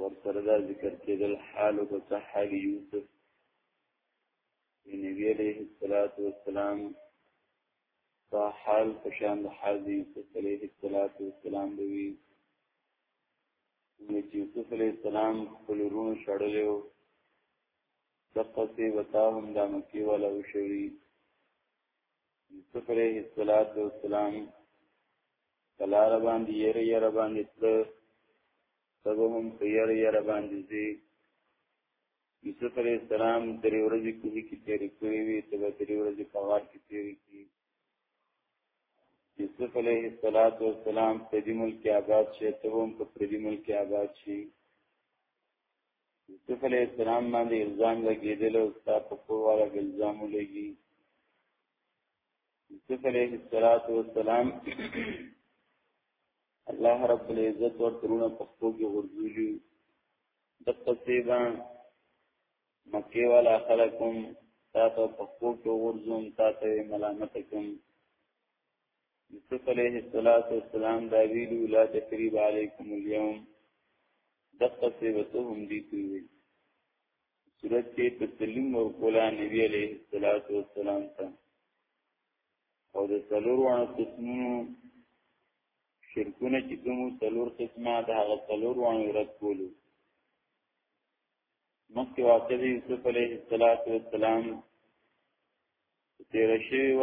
ورسره دا ذکر کېدل حال او صحال یوسف نبی علیه الصلاۃ والسلام دا حال په شان د حال د یوسف علیه الصلاۃ والسلام دی چې یوسف علیه السلام خپل رون شړلو دقه سی وتا هم د مکی ولا وشوي یوسف علیه السلام کلار باندې ير ير باندې تل سبهم ير ير باندې زی یوسف علیه السلام درې ورځې کوهي کې تیرې کړې وي ته به درې ورځې په غار کې تیرې کړي یوسف علیه السلام په دې ملک کې آباد شي ته هم په دې ملک کې آباد شي یوسف علیہ السلام باندې الزام لګیدل او ستا په کور والا الزام لګی یوسف علیہ السلام الله رب العزت ورترونه په خپل کې ورځولي د قصیبا مکی والا خلقم تا ته په خپل کې ورځوم تا ته ملامت کوم یوسف علیه السلام دا ویلو لا تقریب علیکم اليوم دقه سی وته هم دی کوي صورت کې تسلیم او کولا نبی علیه السلام ته او د څلور وانه قسمونو شرکونه چې کوم څلور قسمه د هغه څلور وانه رد کولو مخکې واقع دی یوسف علیه السلام تیر شوی و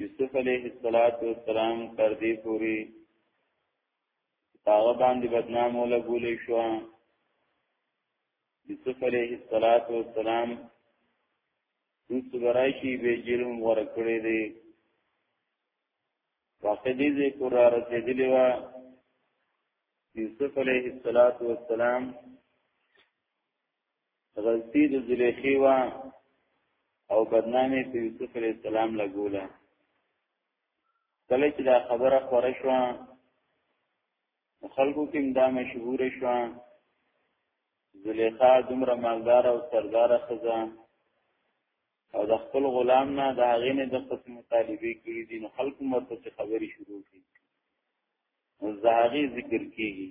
یوسف علیه السلام تر دې پوری هغه باندې بدنام ولګولې شو یوسف علیه السلام دوس برایشی به جرم ورکړې دي واقع دې دې قرار رسېدلې و یوسف علیه السلام غلطی د زلیخی و او بدنامی په یوسف علیہ السلام لګوله کله چې دا خبره خوره شو خلکو کې دا مشهور شو زلیخا دومره مالدار او سردار خزه او د خپل غلام نه د هغې نه د قسم مطالبه کړي دي نو خلکو مرته خبرې شروع کړي نو زهاغي ذکر کیږي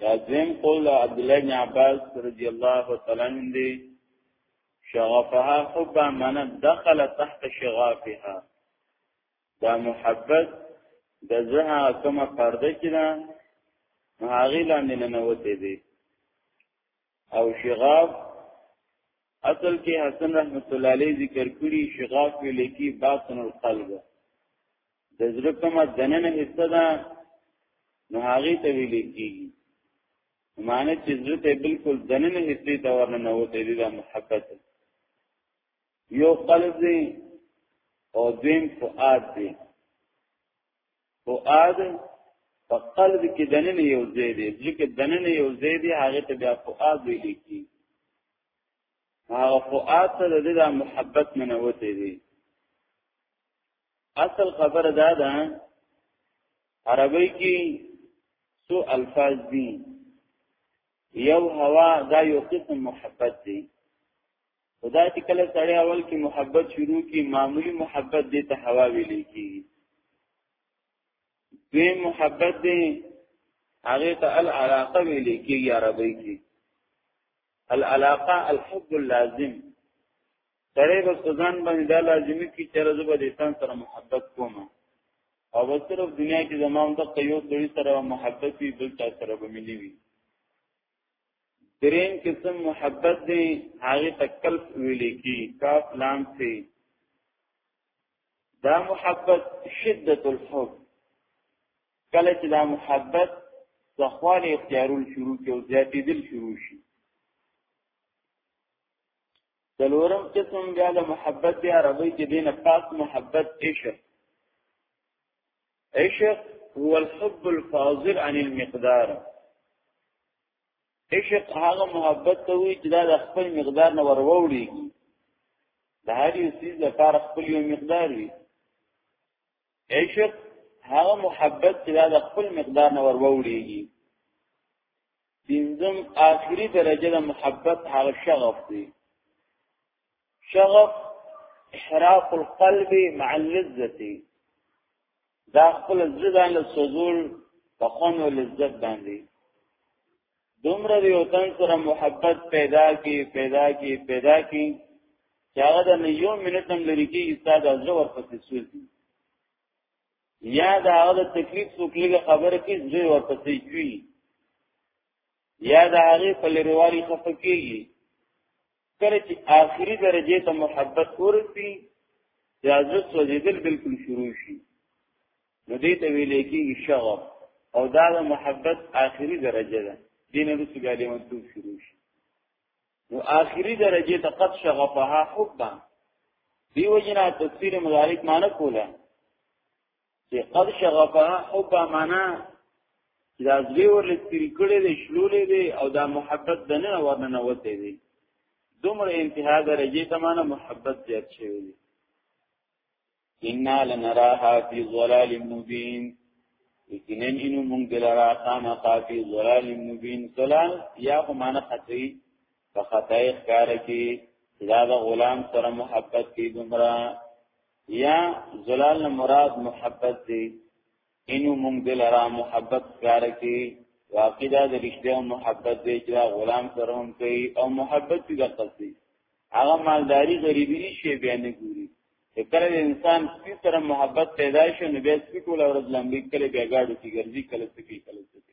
دا دویم قول عبد الله بن عباس رضی الله تعالی عنہ دی شغفها حب من دخل تحت شغافها دا محبت د زها کومه پرده کړه هغه لاندې نه وته دی او شغاف اصل کې حسن رحمت الله علیه ذکر کړی شغاف لکی باطن القلب د زړه کومه دننه حصہ ده نو هغه ته ویل کیږي معنی چې زړه ته بالکل دننه حصے ته ورننه وته دي د محبت یو قلب دی او دیم فؤاد دی فؤاد په قلب کې دننه یو ځای دی ځکه دننه یو ځای دی هغه ته بیا فؤاد ویل کیږي هغه فؤاد ته د محبت منوته دي اصل خبر دا ده عربی کې سو الفاظ دي یو هوا دا یو قسم محبت دی خدا چې کله سړی اول کې محبت شروع کی معمولی محبت دی ته هوا ویل کی دوی محبت دی هغه ته العلاقه ویل کی عربی کې العلاقه الحب اللازم سره بس په ځان باندې دا لازمي کی چې رزه به د انسان سره محبت کوم او بس صرف دنیا کې زمام د قیو دوی سره محبت وي بل چا سره به ملي وي درین قسم محبت دی هغه تکل ویل کی کاف لام سی دا محبت شدت الحب کله چې دا محبت ځخوال اختیارول شروع کې او زیاتې دل شروع شي څلورم قسم بیا د محبت دی عربی کې دینه پاک محبت عشق عشق هو الحب الفاضل عن المقدار عشق هغه محبت ته وی چې دا د خپل مقدار نه وروړي د هر یو سیز لپاره خپل یو مقدار وي عشق هغه محبت چې دا د خپل مقدار نه وروړيږي پنځم آخري درجه د محبت هغه شغف دی شغف احراق القلب مع اللذه دا خپل زړه له سوزول په خون او لذت باندې دومره یو تن سره محبت پیدا کی پیدا کی پیدا کی چې هغه د یو منټ هم لري کې استاد ازره ورپسې سوزي یا دا هغه د تکلیف څوک لږه خبره کې زوی ورپسې کوي یا دا هغه په لريوالي خفه کېږي کله چې آخري درجه ته محبت ورسي یا زړه سوځېدل بالکل شروع شي نو دې ته ویل کېږي شغف او دا د محبت آخري درجه ده دین رسو بیا لیونتوب شروع شي نو آخري درجه ته قد شغفها حبا دیو جنا تفسیر مدارک معنی کوله چې قد شغفها حبا معنی چې دا زوی ورلې تیری کړي دي شلولې دي او دا محبت د نه ورننه وته دي دومره انتها درجه ته معنی محبت زیات شوی دی انا لنراها فی ظلال مبین یقینا انو مونږ دلرا خامہ فی ظلال مبین ظلال یا خو معنی خطی په خطای ښکار کې دا د غلام سره محبت کې دومره یا ظلال مراد محبت دی انو مونږ دلرا محبت کار کی واقع دا د رښتیا او محبت دی چې غلام سره هم کوي او محبت دې دقل دی هغه مالداری غریبی نشي بیا نه ګوري کله انسان سپی سره محبت پیدا شي نو بیا سپی ټول ورځ لمبي کله بیا گاډو کې ګرځي کله سپی کله سپی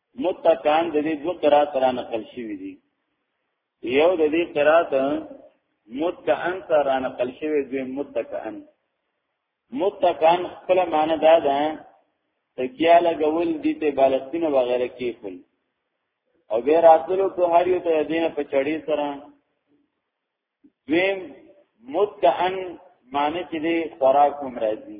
متکان د دې دوه قرات را نقل شوی دي یو د دې قرات متکان سره را نقل شوی دی متکان متکان خپل معنی دا ده تکیا لګول دي ته بالستین وغیرہ کې خل او به راتلو په هر یو ته دینه په چړی سره دویم متکان معنی چې دی خوراک هم راځي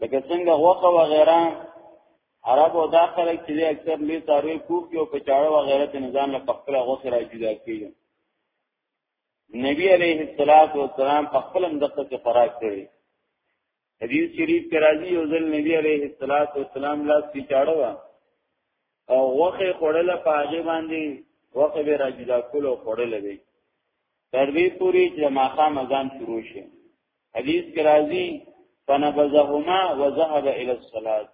لکه څنګه غوخه و غیره عرب او داخله چې اکثر لوی تاروي کوک یو په چاړه و غیره ته نظام له خپل غوخه را جدا کیږي نبی علیه الصلاۃ والسلام په خپل دقه کې فراغ کړی حدیث شریف کې راځي یو ځل نبی علیه الصلاۃ والسلام لاس کې چاړه و او غوخه خړله په هغه باندې غوخه به را جدا کول او خړله وی تر دې پوري چې ماقام اذان شروع شي حدیث کې راځي فنبذهما وذهب الى الصلاه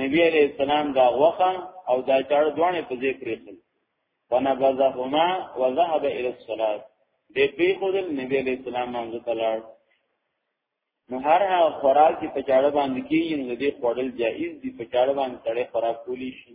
نبی علیہ السلام دا وخه او دا چاړ دوانه په ځای پریخل فنبذهما وذهب الى الصلاه دې پی خودل نبی علیہ السلام باندې تلاړ نو هر هغه خوراک چې په چاړه باندې کیږي نو دې خوړل جایز دي په چاړه باندې سړی خوراک کولی شي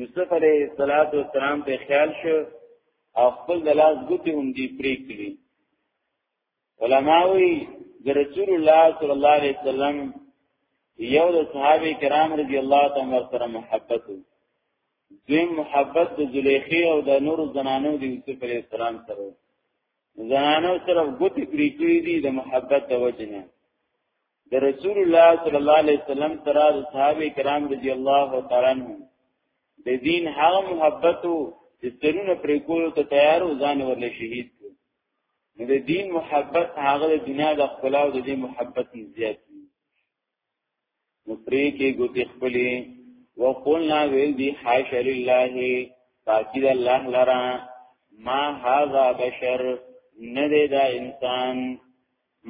یوسف علیه السلام په خیال شو او خپل د لاس ګوتې هم دی پرې کړې علماوی د رسول الله صلی الله علیه وسلم یو د صحابه کرام رضی الله تعالی سره محبت وو دوی محبت د زلیخی او د نور زنانو د یوسف علی السلام سره زنانو سره ګوتی پریکړي دي د محبت د وجنه د رسول الله صلی الله علیه وسلم تر د صحابه کرام رضی الله تعالی عنهم د دین هغه محبت او سترونه پرې کولو ته تیار او ځان ورله شهید کړ نو د دین محبت هغه د دنیا د خپل او د دین محبت زیات نو پرې کې ګوتې خپلې وقلنا ویل دی حاش لله پاکی د الله لرا ما هاذا بشر نه دی دا انسان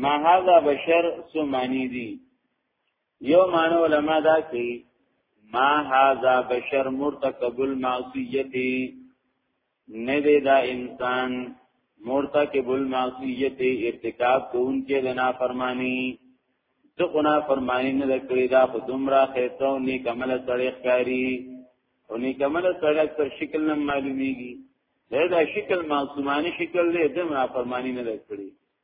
ما هذا بشر سو معنی دي یو معنی علما دا کوي ما هذا بشر مرتکب المعصیت نه دی دا انسان مرتکب المعصیت ارتکاب کوونکی د نافرمانی ته خنا فرمانی نه کړی دا په دومره خیتو نیک عمل سره ښکاری او نیک عمل سره تر شکل نه معلومیږي دا شکل معصومانه شکل دی د نافرمانی نه کړی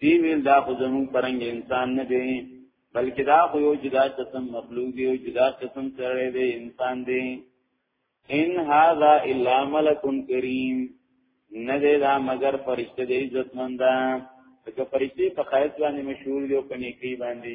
دی ویل دا خو زمون پرنګ انسان نه دی بلکې دا خو یو جدا قسم مخلوق دی یو جدا قسم سره دی انسان دی ان هاذا الا ملک کریم نه دی دا مگر فرشته دی عزتمنده که فرشتي په خیرت باندې مشهور دی او په نیکی باندې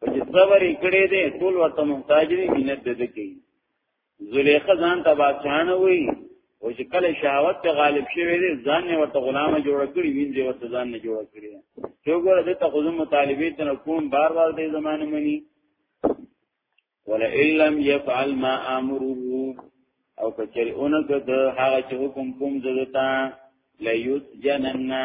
په چې صبر یې کړی دی ټول ورته محتاج دي مینت دې کوي زلیخه ځان ته بادشاهانه وي او چې کله شهوت ته غالب شوی دی ځان یې ورته غلامه جوړ کړی وینځي ورته ځان نه جوړ کړی چې وګوره دې ته خو زمو طالبې ته کوم بار بار دې زمانه مني ولا الا يفعل ما امره او کچری اونګه د هغه چې حکم کوم زدتا ليوت جننا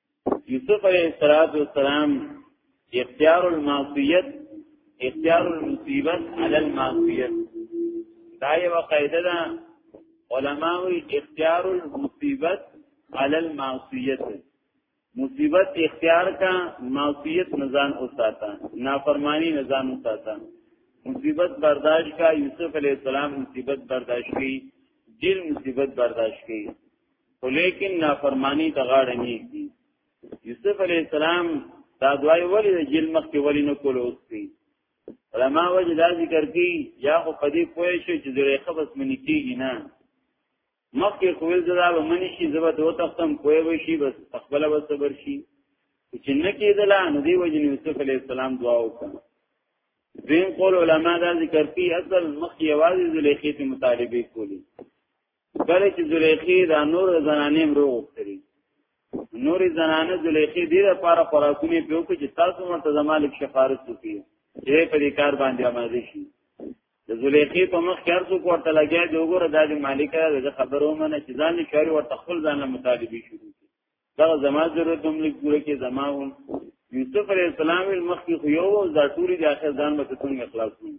یوسف علیہ الصلات والسلام اختیار المعصیت اختیار المصیبت علی المعصیت دا یو قاعده ده علماوی اختیار المصیبت علی المعصیت مصیبت اختیار کا معصیت نزان اساتا نافرمانی نزان اساتا مصیبت برداشت کا یوسف علیہ السلام مصیبت برداشت کی دل مصیبت برداشت کی ولیکن نافرمانی د غاړه نیږي یوسف علی السلام دا دوای ولی د جیل مخ کې ولی نه کول اوس کی علما وجه دا ذکر کی یا خو پدی پوه شو چې دوی خبس منی کیږي نه مخ کې خویل زدا به منی شي زبا دو تختم کوی وی شي بس خپل به صبر شي چې نه کېدل نو دی وجه یوسف علی السلام دعا وکړه دین قول علما دا ذکر کی اصل مخ کې आवाज زلیخې ته مطالبه کولی کله چې زلیخی دا نور زنانې مرو وکړي نور زنانه زلیخی دې لپاره خوراکونه پیو کې چې تاسو مرته زمالک شفارت وکړي چې په دې کار باندې امازي شي د زلیخی په مخ کې ارزو کوته لګیا دی وګوره د مالک د خبرو منه چې ځان لري ورته خپل ځان له مطالبه شروع دا زما ضرورت هم لیک پوره کې زما هم یوسف علیہ السلام مخ کې خو یو او دا ټول د اخر ځان به څنګه اخلاص کړو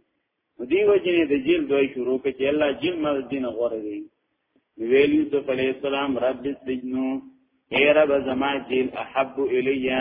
دی وجنه د جیل دوی شروع کړي الله جیل مال دین غوړه دی ویل یوسف علیہ السلام رب السجن اے رب زما جیل احب الیا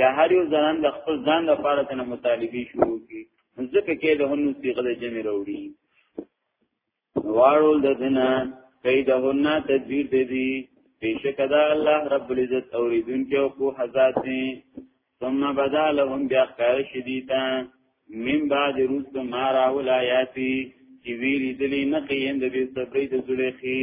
یا هر یو ځان د خپل ځان لپاره څنګه مطالبي شروع کی ځکه کې د هنو صيغه د جمع وروړي واړول د دنا کای د هنه تدبیر دې دي بیشک دا الله رب العزت اوریدونکو او په حضرت دي ثم بدا لهم بیا خیر شدیدا من بعد رسل ما راول آیاتی چې ویری دلی نه قیم د بی صبری د زلیخی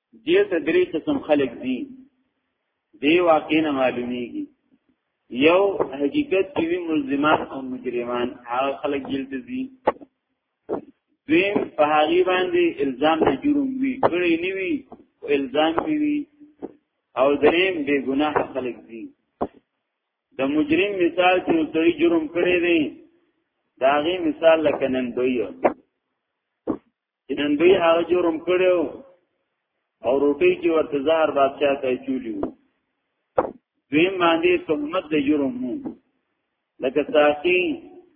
دې ته درې قسم خلق دي دی واقع نه معلومیږي یو حقیقت کې وی ملزمان او مجرمان هغه خلک جلد دي دویم په هغه باندې الزام د جرم وی کړی نه وی الزام وی او دریم بے گناہ خلق دي د مجرم مثال چې دوی جرم کړی دی داغي مثال لکه نن دوی ان دوی هغه جرم کړو او روټي کې ورته زهر بادشاہ ته چولیو دوی باندې تهمت د جرم مو لکه ساقي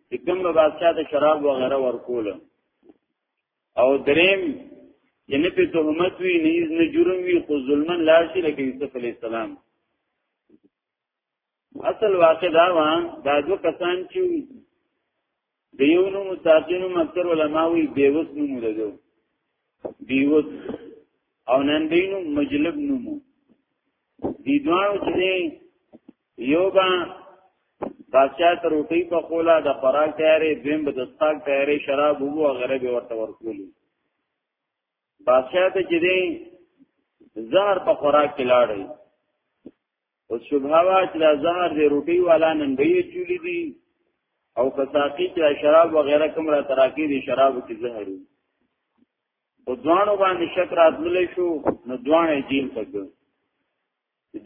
چې کوم بادشاہ ته شراب وغیرہ ورکول او دریم چې نه په تهمت وی نه نه جرم وی خو ظلمن لاشي لکه یوسف علی السلام اصل واقع دا و دا دو کسان چې دیونو مستاقینو مکتر علماوی بیوس نمو دو بیوس او نن دینو مجلب نمو دی دوانو چې یو با بادشاہ ته روټي په خولا د خوراک تیارې دیم به د څاک تیارې شراب وو غره به ورته ورکولي بادشاہ ته چې دی زهر په خوراک کې لاړی او شبهه وا چې دا زهر دی روټي والا نن به یې چولې دي او فساقی چې شراب وغیرہ کوم را تراکی دي شراب کې زهر وي او دوانو باندې شک راتللی شو نو دوانې جیل تک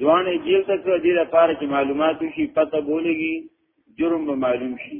دوانې جیل تک دې لپاره چې معلومات شي پته بولېږي جرم به معلوم شي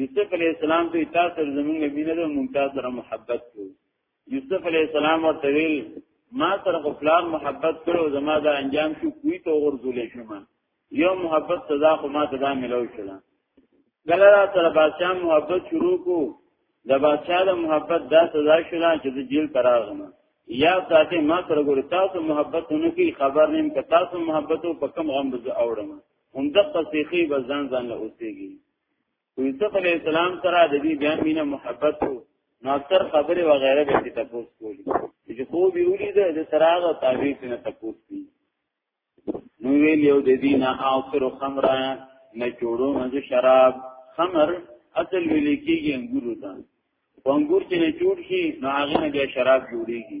یوسف علی السلام ته تاسو زمونږ مینه ده مونږ تاسو سره محبت کوو یوسف علی السلام ورته ویل ما سره خپلان محبت کړو زما دا انجام شو کوی ته ورزولې شوم یو محبت سزا خو ما ته دا ملو شوه کله را سره بادشاہ محبت شروع کو د بادشاہ د محبت دا سزا شوه چې د جیل تراغم یا ساته ما سره ګور تاسو محبت نه کی خبر نیم که تاسو محبتو په کم غم بز اوړم هم د قصیخی بزن ځان له اوسېږي یوسف علی السلام سره د دې بیا مینه محبت وو نو اکثر خبره و غیره به ته تاسو کولی چې خو به ولید د سراغ او تعبیر نه تاسو کی نو ویل یو د دین اخر خمر نه جوړو مز شراب خمر اصل ویل کیږي انګور ده انګور چې نه جوړ شي نو هغه نه بیا شراب جوړیږي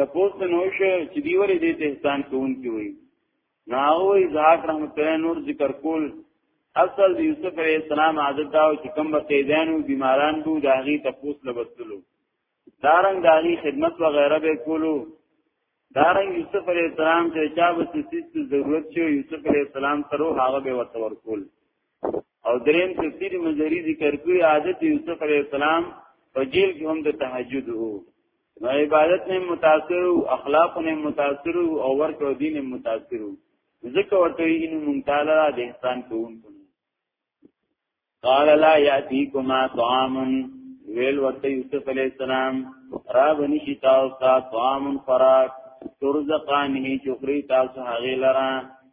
تپوس ته نو شو چې دی ولې دې ته احسان کوونکی وي ناوی زهاک رحمت الله نور ذکر کول اصل د یوسف علیه السلام عادت دا چې کوم قیدانو بیماران بو داغي تپوس لبستلو دارنګ داغي خدمت و غیره به کولو دارنګ یوسف علیه السلام چې چا به سیس ضرورت شو یوسف علیه السلام سره هغه به ورته ورکول او دریم تفسیر مزری ذکر کوي عادت یوسف علی السلام په جیل کې هم د تهجد وو نو عبادت نه متاثر او اخلاق نه متاثر او ورته دین متاثر ذکر ورته ان ممتاز را د انسان کوونکو قال لا یاتیکما طعام ویل ورته یوسف علی السلام را بنی شتا او طعام فراق ترزقانه چخری تاسو هغه لرا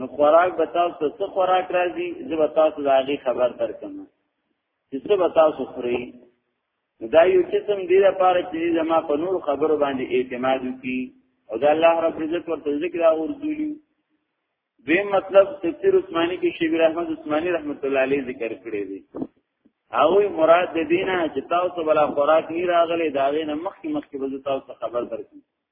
نو خوراک به تاسو ته څه خوراک راځي زه به تاسو د هغې خبر درکم چې څه به تاسو خورئ دا یو قسم دی لپاره چې زما په نور خبرو باندې اعتماد وکړي او دا الله رب عزت ورته ذکر او ورزولي دویم مطلب تفسیر عثماني کې شیخ احمد عثماني رحمت الله علیه ذکر کړی دی او مراد د دینه چې تاسو بلا خوراک نه راغلي دا غینه مخکې مخکې به تاسو خبر درکړي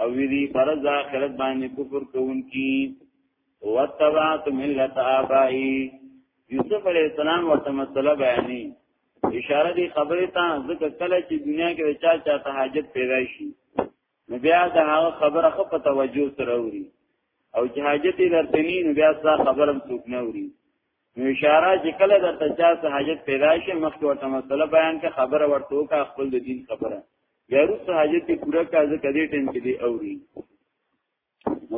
او ویری پرز آخرت باندې کفر کوونکی وتبعت ملت آبائی یوسف علیہ السلام ورته مسله بیانې اشاره دی خبره ته ځکه کله چې دنیا کې چا چا ته حاجت پیدا شي نو بیا دا هغه خبره خو په توجه سره وری او چې حاجت درته نه نو بیا دا خبره هم څوک نه وری نو اشاره چې کله د تچا څه حاجت پیدا شي مخکې ورته مسله بیان کا خبره ورته وکا خپل د دین خبره یا روس حاجت پورا کا ځکه دې ټیم کې دی اوري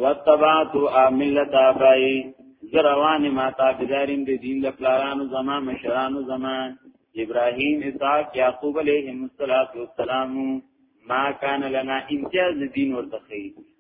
واتبعت املت ابای زروان ما تابعدارین د دین د پلارانو زما مشرانو زما ابراهیم اسحاق یعقوب علیهم السلام ما کان لنا امتیاز دین ورته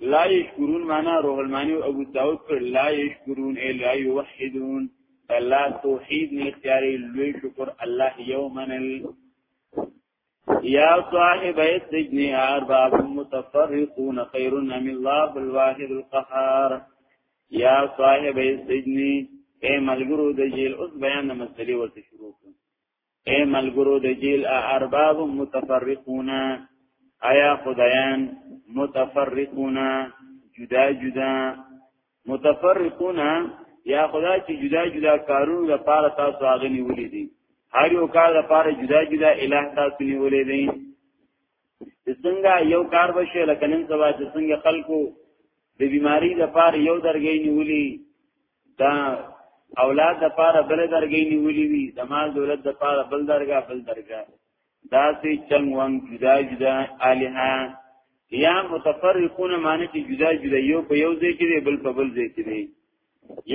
لا یشکرون معنا روح المانی او ابو داود پر لا یشکرون ای لا یوحدون الله توحید نه اختیاري لوی شکر الله یومن یا صاحب السجن ارباب متفرقون خیر من الله الواحد القهار یا صاحب السجن اے ملګرو د جیل اوس بیان د مسلې ورته شروع کړ اے ملګرو د جیل ارباب متفرقون آیا خدایان متفرقون جدا جدا متفرقون یا خدا چې جدا جدا کارونو د پاره تاسو هغه نیولې دي هر یو کار د پاره جدا جدا الہ تاسو نیولې دي څنګه یو کار بشه لکه نن سبا چې څنګه خلکو د بیماری د پار یو درګې نیولې دا اولاد د پار بل درګې نیولې وي د مال دولت د پار بل درګه بل درګه دا سي چنګ وان جدا جدا الها یا متفرقون معنی چې جدا جدا یو په یو ځای کې بل په بل ځای کې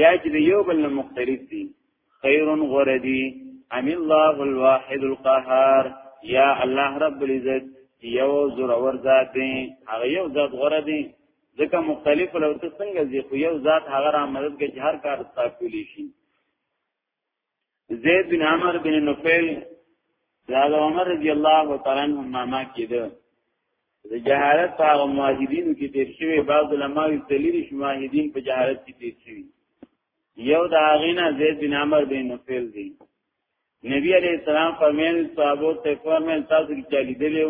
یا چې یو بل نه مختلف دي خیر غردی ام الله الواحد القهار یا الله رب العزت یو زور ور ذات دی هغه یو ذات غردی ځکه مختلف لو ته څنګه ځي خو یو ذات هغه را مدد کوي چې هر کار تاسو کولی شي زید بن عمر بن نفیل دا عمر رضی الله تعالی عنہ ماما کېده د جهالت په هغه مواحدینو کې تیر شوی بعض علما یې دلیل شماهدین په جهالت کې تیر شوی یو دا غینا زید بن عمر بن نفیل دی نبی علیہ السلام فرمایل صحابو ته فرمایل تاسو کې چالي دیلو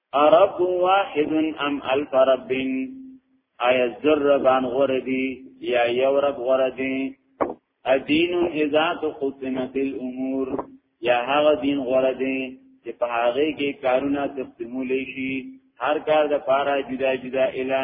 ارب واحد ام الف رب ایا زر ربان غره دی یا یو رب غره دی ادین اذا تقسمت الامور یا هغه دین غره دی چې په هغه کې کارونه تقسیمول شي هر کار د پاره جدا جدا اله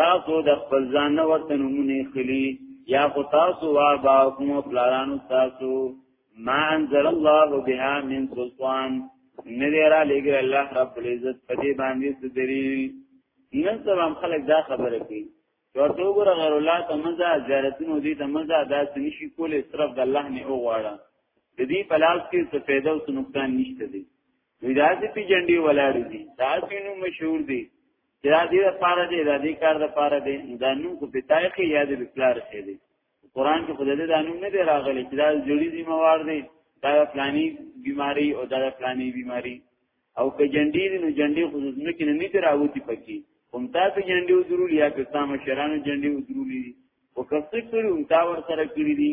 تاسو د خپل ځان نه ورته نمونه خلی یا خو تاسو وا با کوم پلارانو تاسو ما انزل الله بها من سلطان نذیر علیګر الله رب العزت په دې باندې دلیل نن سبا خلک دا خبره کوي ورته وګوره غیر الله ته مزه زیارتونو دي ته مزه دا نشي کولې صرف د الله نه وغواړه د دې پلاس کې څه فائدہ او څه نقصان نشته دي وی دا چې پیجنډي ولاړ دي دا چې نو مشهور دي چې دا دې لپاره دی دا دې کار لپاره دی دا نوم کو پتاي کې یاد به پلار شي دی قران کې خدای دې دا نوم نه دی راغلی چې دا جوړی ذمہ وار دی دا فلانی بیماری او دا فلانی بیماری او که جنډی نو جنډی خو ځمکې نه نه راوتی پکې هم تاسو جنډی وزرول یا که تاسو شرانو جنډی وزرولې او که څه کړو هم تاسو سره کړی دي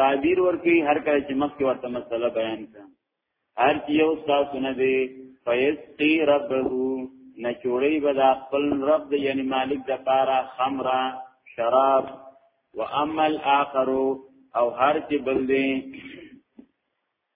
تعبیر ورکی هر کله چې مخکې ورته مسله بیان کړم هر یو تاسو نه دی فیسقی ربه نه چوړی به د خپل رب د یعنی مالک د پاره خمره شراب و اما الاخر او هر چې بل دی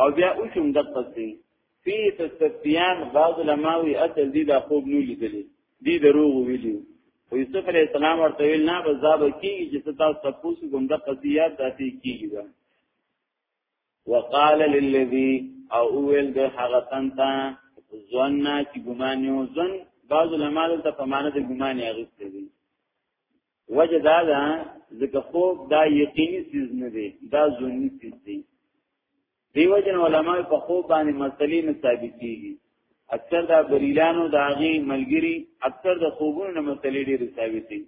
او بیا اوشم د قصې فی تستفیان بعض لماوی اصل دی دا خوب نو لیدلی دی دروغ ویلی او یوسف علی السلام ورته ویل نه بزاب کیږي چې تاسو تاسو کوم د قضیات داتې کیږي وقال للذي او اول د هغه تنتا ظن چې ګمان یو ظن بعض علماء ته په معنی د ګمان یې اغوستي وجه دا ده ځکه خوب دا یقیني چیز نه دی دا ځونی چیز دی دیو جن علماء په خوب باندې مسلې نه ثابتېږي اکثر دا بریلانو دا غي ملګری اکثر د خوبونو نه مسلې ډېر ثابتې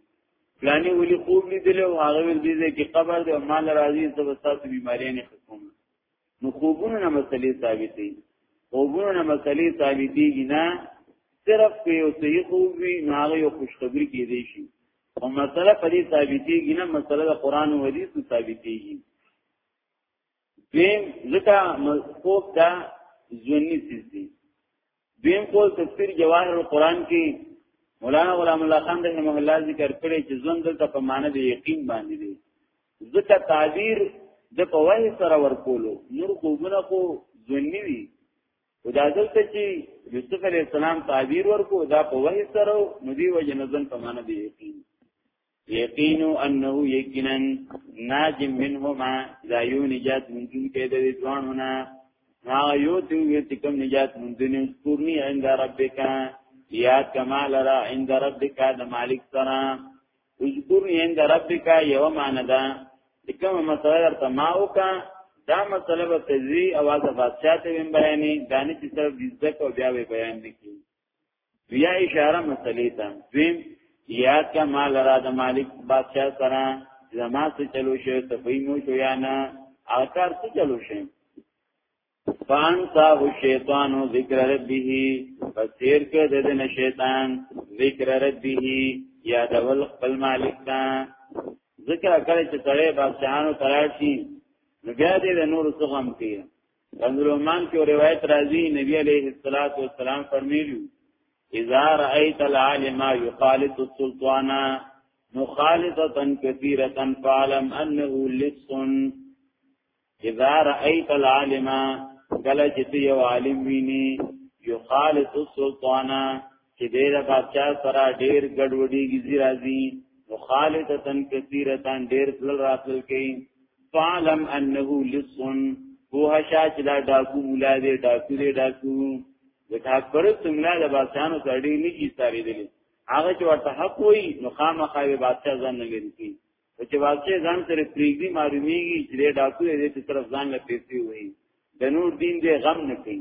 پلاني ولي خوب لیدل او هغه ول دي چې قبر د مال راځي سبب تاسو بیماری نه ختم نو خوبونو نه مسلې ثابتې خوبونو نه مسلې ثابتېږي نه صرف په یو صحیح خوب وي نو هغه یو خوشخبری کېدی شي او مسله په دې ثابتېږي نه مسله د قران او حدیث ثابتېږي دیم ځکه خوب دا ځونی سیز دی دویم قول تفسیر جواهر القرآن کې مولانا غلام الله خان رحمه الله ذکر کړی چې ژوند دلته په معنی د یقین باندې دی ځکه تعبیر د په وحی سره ورکولو نور خوبونه خو ځونی وي او دا دلته چې یوسف علی السلام تعبیر ورکو دا په وحی سره نو دی وجنزن په معنی دی یقین یقین انه یقینا ناج منهما دا یو نجات مونږ کې د دوانونه ما یو ته یو چې کوم نجات مونږ نه سپورنی عند ربک یا کمال را عند ربک د مالک سره اذکرنی عند ربک یو معنی دا کوم مسله درته ما وکا دا مسله به تجری اواز بادشاہ ته بیانې دانه چې سره دزک او بیا بیان نکړي بیا اشاره مسلې ته دویم یاد کا مال را د مالک بادشاہ سره زما څه چلو شو ته به مو شو یا نه اکار څه چلو شو فان صاحب شیطان او ذکر ربه فسیر کې د دې شیطان ذکر ربه یاد ول خپل مالک تا ذکر کړي چې سړی بادشاہانو تراشي نو بیا دې د نور څه هم کوي غنزلومان کې روایت راځي نبی عليه الصلاة والسلام فرمایلی اذا رأيت العالم يخالط السلطان مخالطة كثيرة فعلم أنه لص اذا رأيت العالم کله چې یو عالم ویني يخالط السلطان چې دې د بادشاہ سره ډېر ګډوډي گزي راځي مخالفتن کثیرتان ډېر تل راتل کې فعلم انه لسن هو هشا چې دا ډاکو مولا دې ډاکو دې ډاکو د حق پر څنګه د بادشاہانو سره ډېر نه کی ساري دي هغه چې ورته حق وي نو خامخا به بادشاہ ځان نه لري کی او چې بادشاہ ځان سره پریږدي معلومیږي چې ډاکو دې طرف ځان له پیسې وي د نور دین دې غم نه کوي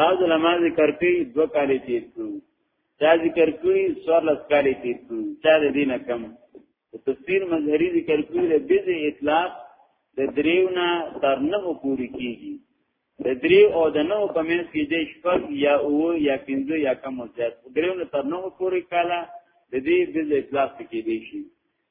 بعض علما ذکر کوي دوه کالې تیر کړو چا ذکر کوي سوال اس کالې تیر کړو چا د دینه کم تفسیر مظهری ذکر کوي د بز اطلاق د دریونا تر نه پوری کیږي د دری او د نو په منځ کې د شپږ یا او یا پنځه یا کم زیات دریونا تر نه پوری کاله د دې بز اطلاق کې دی شي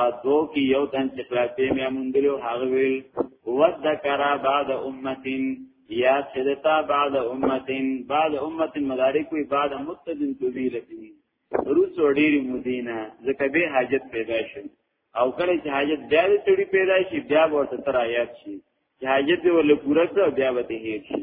او دو کی یو تن چې خلاصې مې مونږلو هغه ویل وذکر بعد امتين یا سدتا بعد امتين بعد امتين مدارک وی بعد متدین طویله دي روس وړي مدینه ځکه به حاجت پیدا شي او کله چې حاجت بیا دې تړي پیدا شي بیا ورته تر آیات شي چې حاجت دې ول پوره کړ بیا به دې هیر شي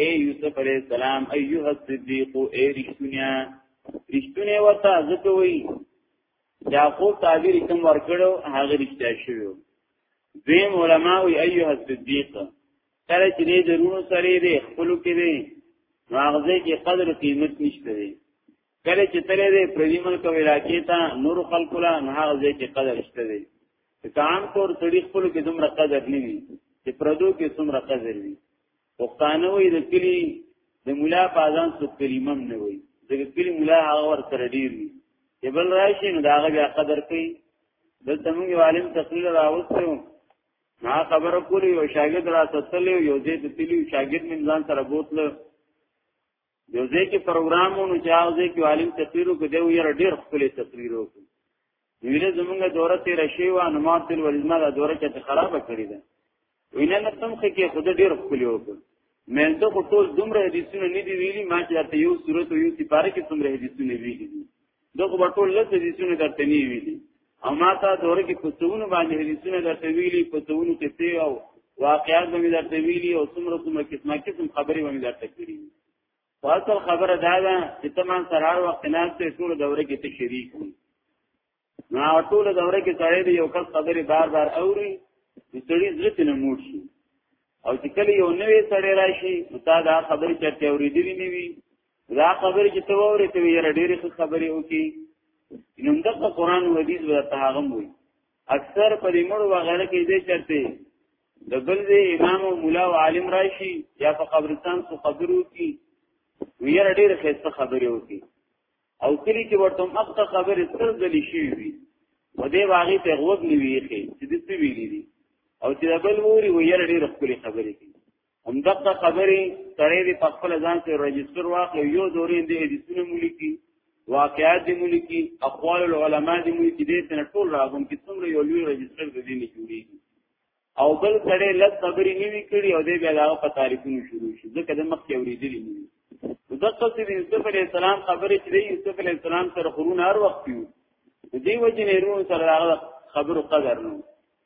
اے یوسف علیہ السلام ایوہ الصدیق اے رشتونیا رشتونی ورطا زکوئی یعقوب تعبیر کم ورکڑو هغه رشتیا شویو دویم علماء وی ایوہ الصدیق کله چې دې درونو سره دې خپل کې دې ماغزه کې قدر قیمت نشته دې کله چې تلې دې پردي ملک ولاکې ته نور خلق لا نه هغه کې قدر شته دې کام طور طریق خپل کې دومره قدر نه وي چې پردو کې څومره قدر وي پښتانه وي د کلی د مولا په اذان څو کلمم نه وي د کلی مولا هغه ور سره ډیر وي چې بل راشي نو دا هغه بیا قدر کوي دلته موږ عالم تقریر راوستو ما خبره کولی یو شاګرد را تسلی یو دې ته تلی شاګرد من ځان سره بوتله یو ځای کې پروګرامونو چې هغه ځای کې عالم تقریر وکړ دی یو ډیر خپل تقریر وکړ ویله زمونږ دوره تیر شي و ان ما تل ولزما دا دوره چې خراب کړی ده وینه نه تم خو کې خود ډیر خپل وکړ مې ته خو ټول دومره حدیثونه نه دی ویلي ما چې ته یو صورت او یو سپاره کې څومره حدیثونه ویلي دي دغه په ټول لس حدیثونه درته نه ویلي او ما ته دوره کې په څونو باندې حدیثونه درته ویلي په څونو کې تی او واقعات به مې درته ویلي او څومره څومره قسمه قسم خبرې به مې درته کړي فاصل خبره دا ده چې تمام سرار وخت نه ته ټول دوره کې ته شریک وي ما ټول دوره کې سره دی یو کس خبرې بار بار اوري د سړي ځلته نه موړ شي او چې کله یو نوې سړی راشي نو تا دا خبرې چرته اورېدلې نه وي دا خبر چې ته وره ته یې ډېرې خبرې وکي نو دغه قران او حدیث به ته هغه وي اکثر په دې مړ وغیرہ کې دې چرته د بل دې امام او مولا او عالم راشي یا په قبرستان څو خبرو کې ویې ډېرې خسته خبرې وکي او کلی کې ورته مخته خبرې تر دلی شي وي و دې واغې ته غوږ نیوي چې دې څه ویلي دي او چې بل ووري ویې ډېرې خپل خبرې کوي هم دغه خبرې سړی دی په خپل ځان کې رجستر واخلي یو دورې دې حدیثونه مولي کی واقعات دې مولي کی اقوال العلماء دې مولي کی دې څنګه ټول راغون کې څومره یو لوی رجستر دې نه جوړي او بل سړی لږ خبرې نیوي کړي او دې بیا هغه په تاریخونو شروع شي ځکه د مخ کې ورېدلې نه دغه څه د یوسف علی السلام خبرې چې یوسف علی السلام سره خورونه هر وخت یو دې وجه نه ورو سره هغه خبرو قدر نو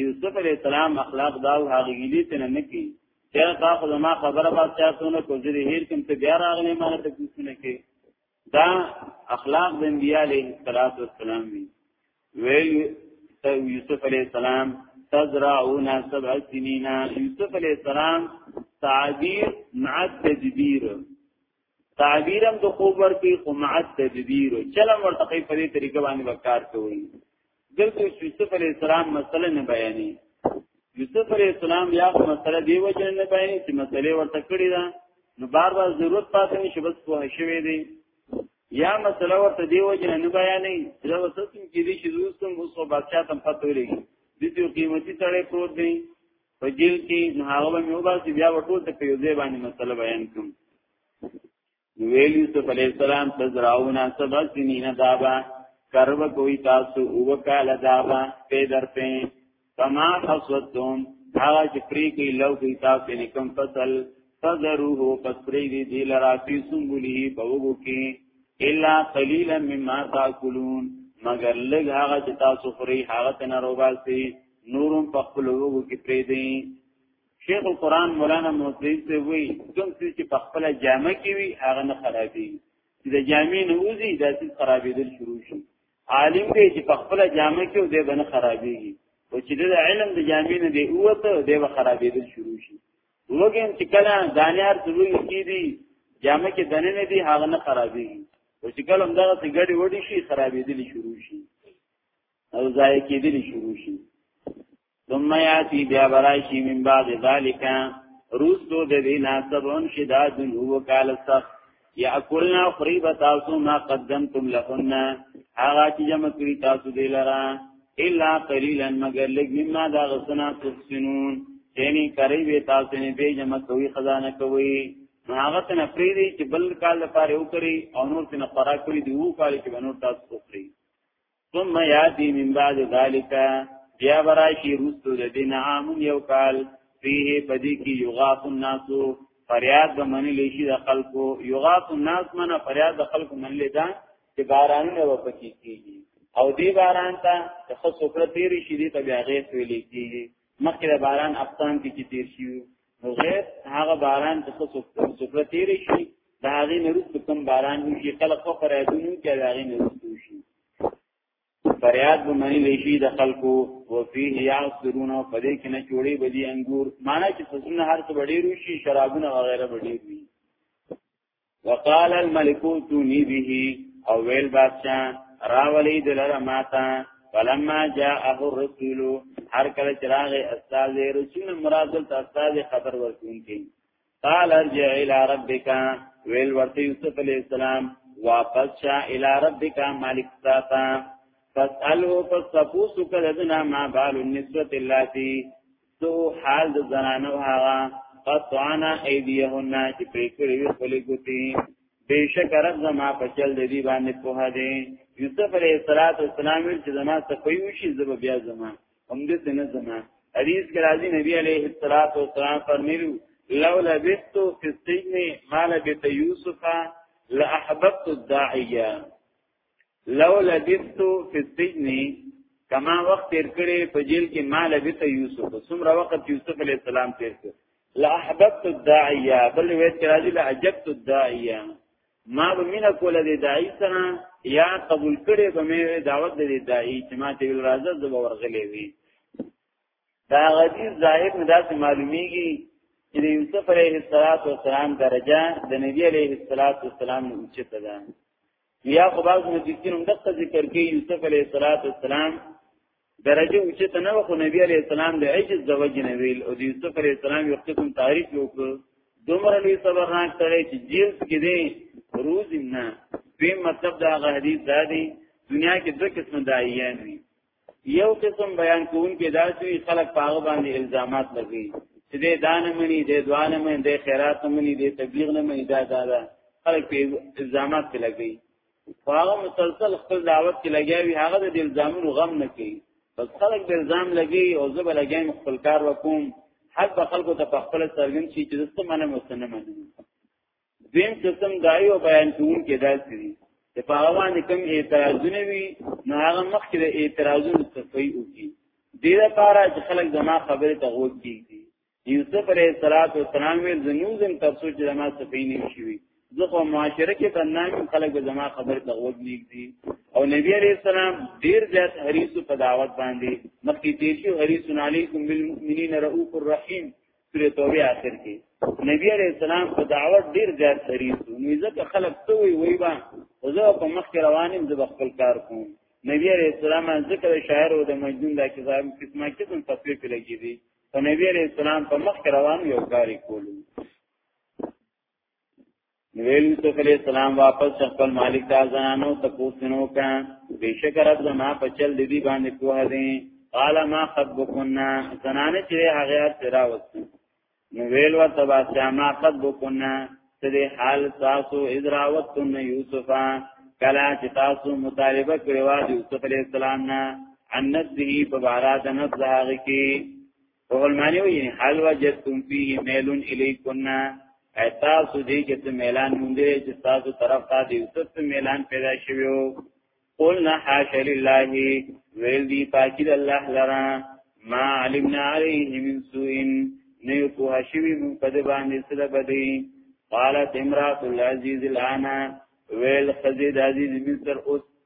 یوسف علی السلام اخلاق دا او هغه ګیلی ته نه کی چیر تا خو ما خبره با چا سونه کو زری هیر کوم ته بیا راغلی ما ته پوښتنه کی دا اخلاق د انبیاء علیه السلام وی ویل یوسف علی السلام تزرعون سبع سنین یوسف علی السلام تعبیر مع تدبیر تعبیرم د خوب ورکی خو مع تدبیر چلم ورته په دې طریقه باندې وکړ کوي دلته یوسف علی السلام مسله نه بیانې یوسف علی السلام یا مسله دی وجه نه بیانې چې مسله ورته کړی دا نو بار بار ضرورت پاتې نشي بس په شوي دی یا مسله ورته دی وجه نه بیانې دا وسوسم کې دي چې دوستم اوس په بادشاہ تم پته ولګي د دې قیمتي سره پروت دی په جیل کې نو هغه به مې وباسي بیا به ټول ته په یو ځای باندې مسله بیان کوم نو ویل یوسف علی السلام تزراونا سبا سنین دابا کرب کوئی تاسو او کال دابا پی در پی فما حسوتم هغه چې پری کې لو کې تاسو نه کوم فصل فذروه پس پری دی دی لرا فی سنبلی بوغو کې الا قلیلا مما تاکلون مگر لږ هغه چې تاسو خوري هغه تنه روباسي نورم په خپل وګو کې پرې دی شیخ القران مولانا موسوی ته وی کوم څه چې په خپل جامه کې وی هغه نه خرابي چې د جامې نه وځي دا څه خرابېدل شروع شي عالم دی چې په خپل جامه کې دی بنه خرابېږي او چې د علم د جامې نه دی اوته دی به خرابېدل شروع شي وګین چې کله دانیار ضروري کې دی جامه کې دنه نه دی هغه نه خرابېږي او چې کله هم دغه څه ګډي وډي شي خرابېدل شروع شي او ځای کې دې شروع شي ثم یاتی بیا برایشی من بعد ذالک روز دو د دینا سبون شداد هو کال سخ یاکلنا قریب تاسو ما قدمتم لهن هغه چې جمع کړی تاسو دی لرا الا قلیلا مگر لګ مما دا غسنا تحسنون یعنی کری به تاسو نه به جمع کوي خزانه کوي هغه تن افریدي چې بل کال لپاره وکړي او نور تن قرا کړی دی وو کال کې بنور تاسو وکړي ثم یاتی من بعد ذالک بیا براشی رستو د دین عام یو کال فيه پدی کی یغاف الناس فریاد به منی لشي د خلکو یغاف الناس منه فریاد د خلکو منلی دا چې بارانونه وپکی کیږي او دی باران ته د خصوص تیری شي دی ته بیا غیث ویل کیږي مخکې د باران اقسام کې چې تیر شي نو غیر هغه باران چې څوک څوک تیر شي دا هغه نرست کوم باران وشي خلک خو فرایدونو کې دا هغه نرست وشي فریاد به منی لشي د خلکو او فيه یعصرون او پدې کې نه جوړي بدی انګور معنی چې څونه هر څه وړي روشي شرابونه وغیرہ وړي وي وقال الملك توني به او ویل بادشاہ راولی دلر ماتا فلما جاءه الرسول هر کله چراغ استاد رسول مراد دلته استاد خبر ورکون کی قال ارجع الى ربك ویل ورته یوسف علیہ السلام واپس شا الى ربك مالک ساتا فاسأله فالصفوس كذبنا ما بال النسوة التي سو حال د زنانو هغه قطعنا ایدیهن چې پرې کړې وي خپلې ګوتې بېشک رب زما په چل د دې باندې په هده یوسف علیه السلام چې زما صفوي وشي زب بیا زما هم دې څنګه زما حدیث کې راځي نبی علیه السلام فرمیلو لولا بستو فی السجن ما لبت یوسف لاحببت الداعیه لو لبثت فی السجن کما وخت تیر کړي په جیل کې ما لبث یوسف څومره وخت یوسف علی السلام تیر کړ لا احببت الداعیه بل وې چې راځي لا عجبت الداعیه ما به مینا کول دي داعی سره یا قبول کړي به مې دعوت دي داعی چې ما ته ویل راځه زه به ورغلې وي دا حدیث ظاهر نه داسې معلومیږي چې د یوسف علیه السلام درجه د نبی علیه السلام نه اوچته ده یا خو بعض مدرسین هم دغه ذکر کوي یوسف علیه السلام درجه اوچته نه خو نبی علیه السلام د عجز د وجه نه ویل او د یوسف علیه السلام یو قسم تعریف وکړ دومره لوی صبر راک تړي چې جیل کې دی روز نه به مطلب دا غ حدیث دا دی دنیا کې دوه قسم دایان دي یو قسم بیان کوونکې دا چې خلک پاغه باندې الزامات لګي چې دې دانه مني دې دوانه مني دې خیرات مني دې تبلیغ نه مني دا دا, دا. خلک په الزامات کې لګي هغه مسلسل خپل دعوت کې لګیاوي هغه د الزامونو غم نه کوي بس خلک به الزام لګي او زه به لګیم خپل کار وکوم حق به خلکو ته په خپل سرګن شي چې دسته منه مستنه منه دین قسم دای او بیان کوم کې داسې دي چې په هغه باندې کوم اعتراضونه وي نو هغه مخکې د اعتراضونو صفای وکړي دې لپاره چې خلک زما خبره ته غوږ کیږي یوسف علیه الصلاۃ والسلام ویل زنوزم تر څو چې زما صفای نه شي زه خو معاشره کې بنام خلک به زما خبره ته غوږ نیږدي او نبی علیہ السلام ډیر زیات حریص په دعوت باندې مخکې تیر شو حریص علیکم بالمؤمنین رؤوف الرحیم سورې توبه آخر کې نبی عليه السلام په دعوت ډیر زیات حریص و نو ځکه خلک ته وی وی با زه په مخ کې روانم زه خپل کار کوم نبی عليه السلام ذکر شاعر او د مجنون د کتاب قسمه کې څن تصویر کې لګی دي او نبی عليه السلام په مخ کې روان یو کار کولو نویل یوسف علیہ السلام واپس خپل مالک ته ځانو تپوسنو کا بیشک رب زما په چل دی دی باندې کوه دی قال ما خطبكنا زنانه چې هغه سره وست نویل و تبا سما خطبكنا سدي حال تاسو ادراوتن یوسف کلا چې تاسو مطالبه کړو د یوسف علیہ السلام نه ان نفسه په بارا د نفس هغه کې وغلمانی وی حال وجدتم فيه ميل اليكنا تاسو دې کې څه ميلان مونږ دې چې تاسو طرف ته دې څه ميلان پیدا شویو قلنا حاش لله ویل دی پاکی د الله لرا ما علمنا علیه من سوء نه په هشوی مون په دې باندې سره بدی قالت امراه العزیز الانا ویل خزید عزیز مصر اوس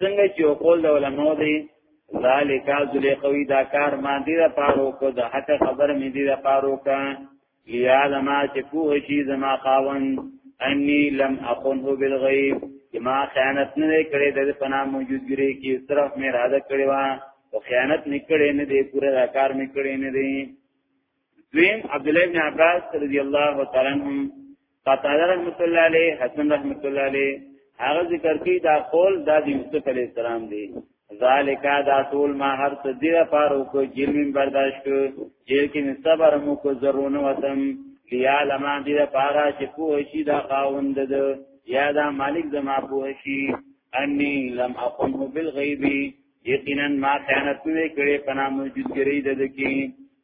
څنګه چې یو قول د علماو دی ذالک ذلیقوی دا کار ما دی دا پارو کو د حق خبر می دی دا پارو کا لیا لما چې کوه شي زما خاون انی لم اخنه بالغیب چې ما خیانت نه کړې د پنا موجودګری کې صرف مې اراده کړې و او خیانت نکړې نه دی پوره دا کار مې کړې نه دی دویم عبد الله بن عباس رضی الله تعالی عنهم قتاده رحمت الله علیه حسن رحمت الله علیه هغه ذکر کی دا قول دا د یوسف علی السلام دی ذالک دا ټول ما هر څه دی لپاره کو جیل من برداشت کو جیل کې صبر مو کو زرونه وسم لیا لما دی لپاره چې کوه شي دا قاوند ده یا دا مالک زما کوه شي انی لم اقمه بالغیب یقینا ما خیانت نه کړې پنا موجودګری ده کې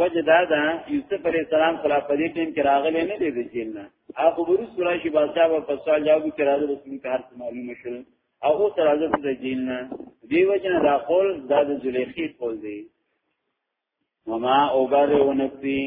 وجه دا ده یوسف علی السلام خلا په دې ټیم کې راغلی نه دی د جیل نه هغه ورو سره شي بادشاہ په پسا جواب کې راځي رسول کار څه معلومه شول او اوس راځي د جیل نه دی وجه دا قول دا د زلیخی قول دی وما اوبر و نفسی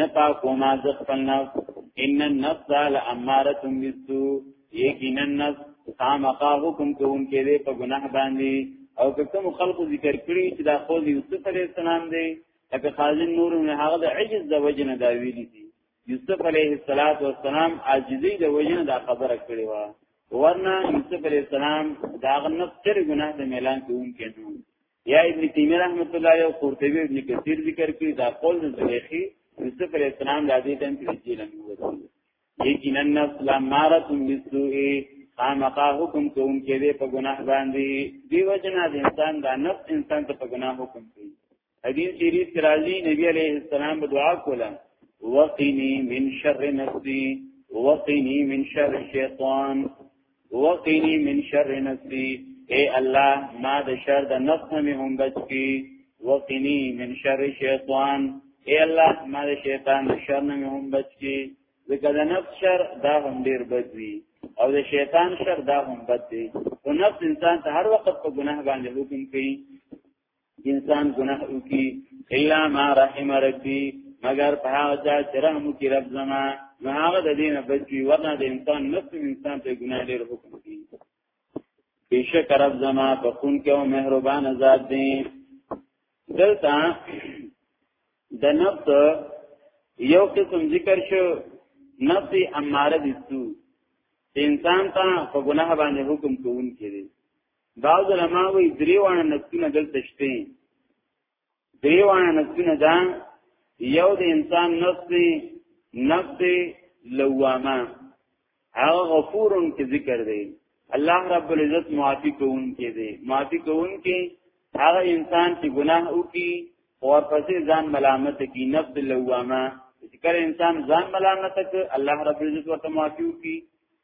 نپاک وما زخفل نفس ان النفس لاماره بالسوء یقینا نس خامخا حکم کوونکې دی په ګناه باندې او که کوم خلق ذکر کړی چې دا خو یوسف علی السلام دی لکه خازن نور نه هغه د عجز د وجه نه دا ویلي دي یوسف علیه السلام عاجزی د وجه نه دا خبره کړې و ورنه یوسف علیه السلام دا غنف تر ګناه د ميلان کوونکې نو یا ابن تیمیه رحمت الله علیه او قرطبی ابن کثیر ذکر کړي دا قول د زلیخی یوسف علیه السلام د دې ټیم کې جیلن وو یقینا نفس لاماره بالسوء خامقا حکم کوم کې دې په ګناه باندې دی وجنا د انسان دا نفس انسان ته په ګناه حکم کوي حدیث شریف کې راځي نبی عليه السلام په دعا کوله وقني من شر نفسي وقني من شر الشيطان وقینی من شر نفسی اے الله ما د شر د نفس نه هم بچ کی وقینی من شر شیطان اے الله ما د شیطان د شر نه هم بچ کی ځکه د نفس شر دا هم ډیر بد وی او د شیطان شر دا هم بد دی او نفس انسان ته هر وخت په ګناه باندې حکم کوي انسان گناہ وکي الا ما رحم ربي مگر په هغه چا چې رحم وکي رب زما نو هغه د دینه بچي ورنه د انسان نفس انسان ته ګناه ډېر حکم کوي بیشک رب زما بخون کې او مهربان ذات دی دلته د نفس یو قسم ذکر شو نفس اماره دي سو انسان ته په ګناه باندې حکم کوون کړي بعض علماء وی دریوانه نسونه دلته شته دریوانه نسونه دا یو د انسان نفس دی نفس دی لوامه هغه غفورن کې ذکر دی الله رب العزت معافی کوون کې دی معافی کوون کې هغه انسان چې ګناه وکي او پسې ځان ملامت کی نفس لوامه چې کله انسان ځان ملامت کوي الله رب العزت ورته معافي کوي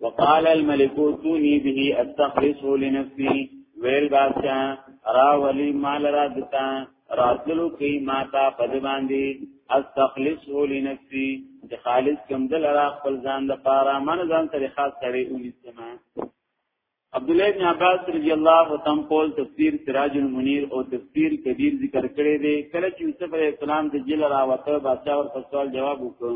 وقال الملك توني به استخلصه لنفسي ویل بادشاہ را ولی مال را دتا راتلو کی ما تا پد باندې استخلصه لنفسي چې خالص کم دل را خپل ځان د پاره من ځان سره خاص سره ونیسما عبد الله بن عباس رضی الله تعالی قول تفسیر سراج المنیر او تفسیر کبیر ذکر کړی دی کله چې یوسف علیه السلام د جیل راوته بادشاہ ور په سوال جواب وکړ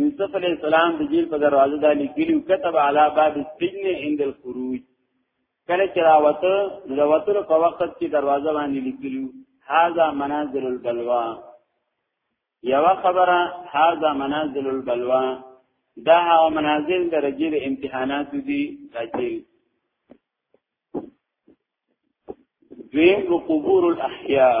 یوسف علی السلام د جیل په دروازه د لیکلو كتب علی باب السجن عند الخروج کله چې راوته د وتلو په وخت کې دروازه باندې لیکلو هاذا منازل البلوا یو خبره هاذا منازل البلوا دا هغه منازل درجه د امتحانات دي راځي دویم قبور الاحیاء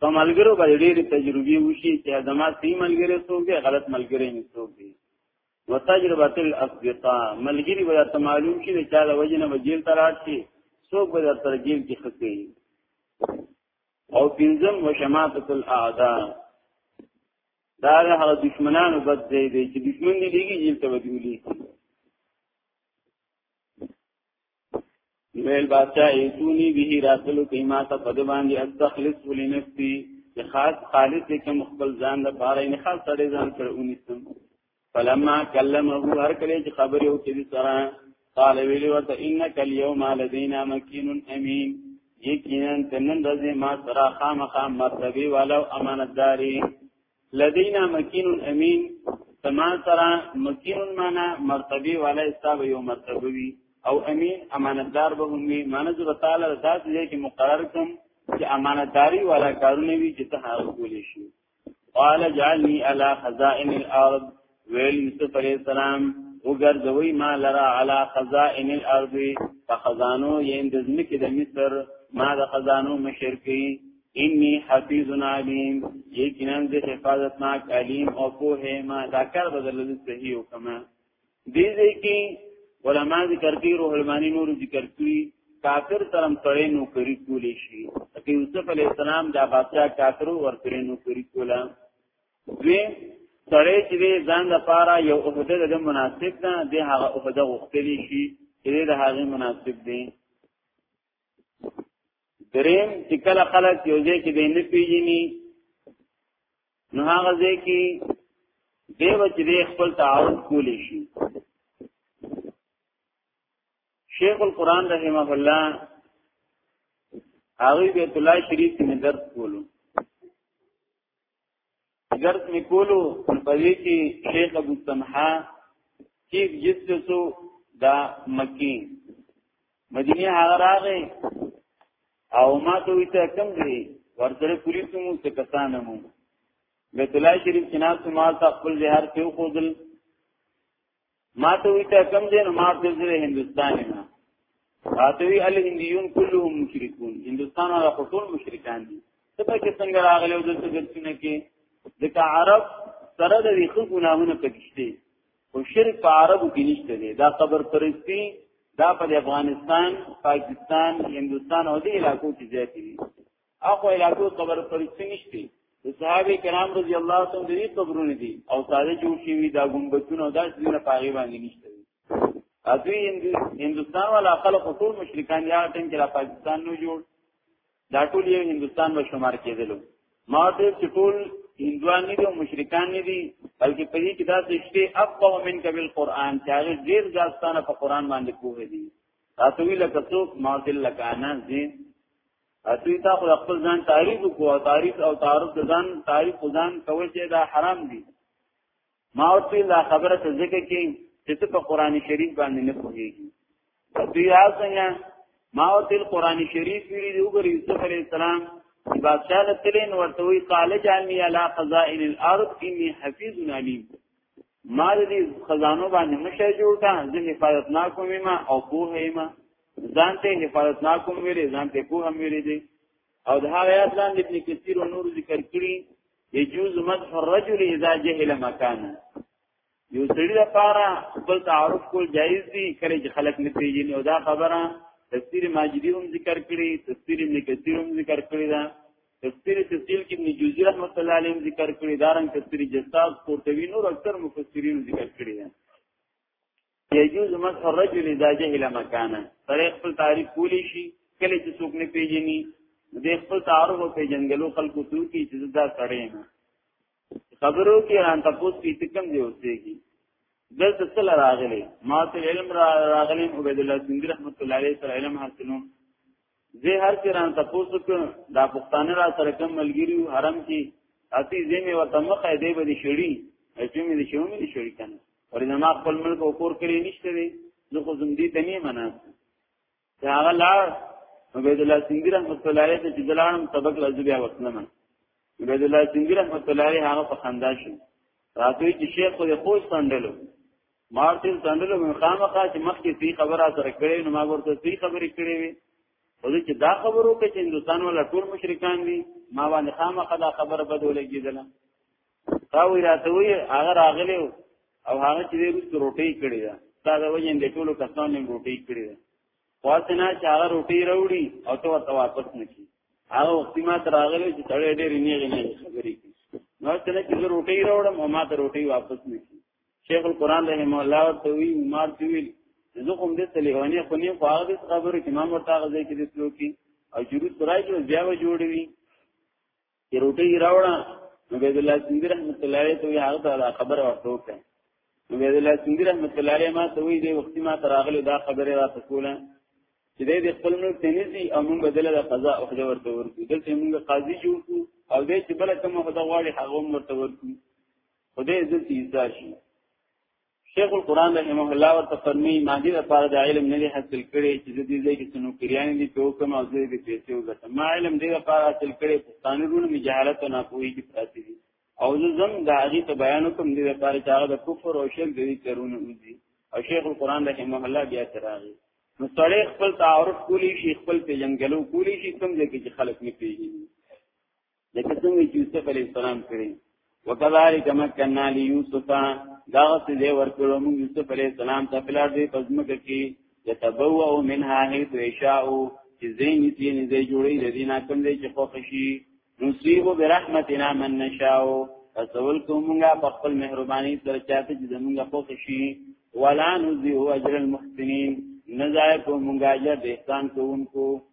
په ملګرو باندې ډېری تجربې وشي چې زما صحیح ملګری څوک دی غلط ملګری مې څوک دی وتجربه الاصدقاء ملګری به ته معلوم شي چې چا د وجنه وجیل ترات شي څوک به تر جیل کې خسي او پنځم وشماتت الاعداء دا هغه دشمنانو بد دی چې دشمن دی دیږي جیل ته ودیولي ویل بادشاہ ایتونی به راتلو کې ما ته په باندې استخلص ولنفسي چې خاص خالص کوم خپل ځان د پاره نه خاص سړی ځان سره ونیسم فلما کلمه هر کله چې خبرې وکړي سره قال ویلی ورته انک اليوم لدینا مکین امین یقینا تنن رزه ما سره خامخا مرتبه والو امانتداری لدینا مکین امین سما سرا مکین معنا مرتبه والا حساب یو مرتبه وی او امین امانتدار به هم وی معنی زو تعالی ذات دې کې مقرر کوم چې امانتداری والا کارونه وی چې ته هغه کولی شي قال جعلني على خزائن الارض ویل یوسف علیہ السلام وګرځوي ما لرا علی خزائن الارض فخزانو یند ذمکی د مصر ما د خزانو مشرکی انی حفیظ علیم یقینا د حفاظت ناک علیم او په ما دا کار بدل صحیح وکما دې دې کې علما ذکر کوي روح المانی نور ذکر کوي کافر ترم تړې نو کری کولی شي چې یوسف علی السلام دا بادشاہ کافر ورته نو کری کولا دوی سړی چې دی ځان لپاره یو عہده د مناسب ده د هغه عہده غوښتلی شي چې د هغه مناسب دی دریم چې کله خلک یو ځای کې دی نه پیژني نو هغه ځای کې دی و چې دی خپل تعارض کولی شي شیخ القرآن رحمه الله هغه بیت الله شریف کې درس کولو ګرد می کولو پدې کې شیخ ابو تنها چیف جسټس دا مکی مدینه هغه راغی او ما ته وی ته کم دی ورسره پولیس مو څه کسان مو بیت الله شریف جناب ما ته خپل زهر ته خودل ما ته وی ته کم دین ما ته زه هندستان نه فاتوی ال هندیون كلهم مشرکون هندستان هغه ټول مشرکان دي سبا کې څنګه راغلی او دلته ګرځنه کې دغه عرب سره د ریخو ګناهونه پکشته او شرک په عربو کې نشته دی دا قبر پرستی دا په افغانستان پاکستان هندستان او دې علاقو کې زیات دي اخو علاقو قبر پرڅ نشته د صحابه کرام رضی الله عنهم د دې قبرونه دي او ساده جوړ شوی دا ګمبتونه او دا ځینې پاغي باندې نشته اځوی هندستان ولا خلق ټول مشرکان یا ټیم کې را پاکستان نو جوړ دا ټول یو هندستان به شمار کېدل ما ته چې ټول هندوان نه دي او مشرکان نه دي بلکې په دې کې دا څه شته اقوا من کبل قران چې هغه ډیر ځاستانه په قران باندې کوه دي تاسو وی لکه څوک ماذل لکانا زین اته تا خو خپل ځان تعریف کو او تعریف او تعارف د ځان تعریف ځان کوي چې دا حرام دي ما ورته دا خبره ته ذکر کې چې ته په قران شریف باندې نه پوهیږي دوی راځنه ما ورته قران شریف ویلي دی وګوره یوسف علی السلام بادشاہ تلین ورته وی قال جعلنی علی قضاء الارض انی حفیظ علیم ما دې خزانو باندې مشه جوړ کا زه حفاظت نه کوم ما او کوه ما ځان ته حفاظت نه کوم ویلې ځان ته کوه هم ویلې دي او دا هغه آیات لاندې ابن کثیر او نور ذکر کړی یجوز مدح الرجل اذا جهل مکانه یو سړي لپاره خپل تعارف کول جایز دي کله چې خلک نه پیژني او تفسیر تفصیل کې ابن جوزی رحمت الله علیه ذکر کړی دارن تفسیر جساس قرطبی نور اکثر مفسرین ذکر کړی دي یجوز مسح الرجل اذا جهل مکانه سره خپل تعریف کولی شي کله چې څوک نه پیژني د خپل تعارف او پیژنګلو خلکو ته کی چې دا سړی نه خبرو کې ران تاسو کې تکم دی اوسېږي دلته څه راغلي ما ته علم را راغلي عبد الله سندي رحمت الله عليه سره علم حاصلوم زه هر چې ران تاسو کې دا پښتانه را سره کوم ملګری حرم کې اتی زمي ورته مخه دی به دي شړی چې مې دي شومې دي شړی کنه ورنه ما خپل ملک او کور کړی نشته دی زه خو زم دې تنه مناسب دا هغه لار عبد الله سنگی رحمت الله علیه چې دلانم سبق لږ بیا وسلم عبد الله سنگی رحمت الله علیه هغه په خندا شو راتوی چې شیخ خو خوش سندلو مارتن سندلو من خامخا چې مخکې سی خبره سره کړې نو ما ورته سی خبرې کړې وي خو چې دا خبرو کې چې هندستان ولا ټول مشرکان دي ما باندې خامخا دا خبره بدولې کېدله تا وی راته وی هغه راغلی او هغه چې وروسته روټي کړی دا تا دا وجه دې ټولو کسانو نیم روټي کړی دا واسنه چې هغه روټي راوړي او ته ورته واپس نشي هغه وخت ما تر راغلی چې تړې ډېر نیغه نه خبرې کی نو څنګه چې روټي راوړم او ما ته روټي واپس نشي شیخ القران رحم الله ورته وی ما ته ویل زه کوم دې تلیوانی خو نه خو هغه خبره چې ما مرتاغه ځای کې دې تلو کی او جرود برای چې بیا و جوړوي چې روټي راوړه نو عبد الله سندي رحمت الله علیه ته هغه ته خبره ورته وکړه نو عبد الله سندي رحمت الله علیه ما ته وی دی وختي ما تراغله دا خبره را تکوله چې دې خپل نور تنزي او موږ بدله د قضا او خدای ورته ورکو دلته موږ قاضي جوړ کو او دې چې بل کوم خدای غواړي هغه ورته ورکو خدای عزت ایزا شي شیخ القرآن رحمه الله ورته فرمایي ما دې لپاره د علم نه حاصل کړي چې د دې ځای کې څنو کریان دي په کوم او زه دې پیسې وګټم ما علم دې لپاره حاصل کړي چې قانونونه می جهالت نه پوي دي پراتی دي او زه زم د هغه ته بیان کوم دې لپاره چې هغه د کفر او شرک دې ترونه وځي او شیخ القرآن رحمه الله بیا تراغي نو سړی خپل تعارف کولی شي خپل پیژنګلو کولی شي کوم ځای کې خلک نه پیژني لکه څنګه چې یوسف علی السلام کړی وکذالک مکننا لیوسف دا څه دی ورکړو موږ یوسف علی السلام ته بلار دی پزمکه کې یتبوأ منها حيث یشاء چې زین دې نه دی جوړی د دینه کوم دی چې خوښ شي نصیب برحمتنا من نشاء فسول کومه په خپل مهرباني سره چاته چې زمونږه خوښ شي ولا نذيو اجر المحسنين نزای کومه اجر د احسان کوونکو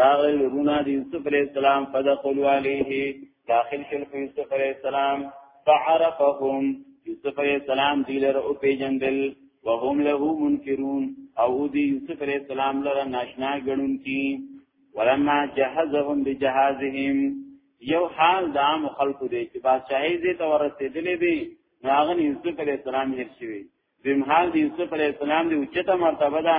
راغل رونا د یوسف علیہ السلام فدخلوا علیه داخل شل یوسف علیہ السلام فعرفهم یوسف علیہ السلام دی لره او پیجندل وهم له منکرون او دی یوسف علیہ السلام لره ناشنا غړون کی ولما جهزهم بجهازهم یو حال د عام خلکو دی چې بادشاہي دې ته ورسېدلې دي ناغن یوسف علیہ السلام هر شوی دیم حال د یوسف علیہ السلام دی اوچته مرتبه ده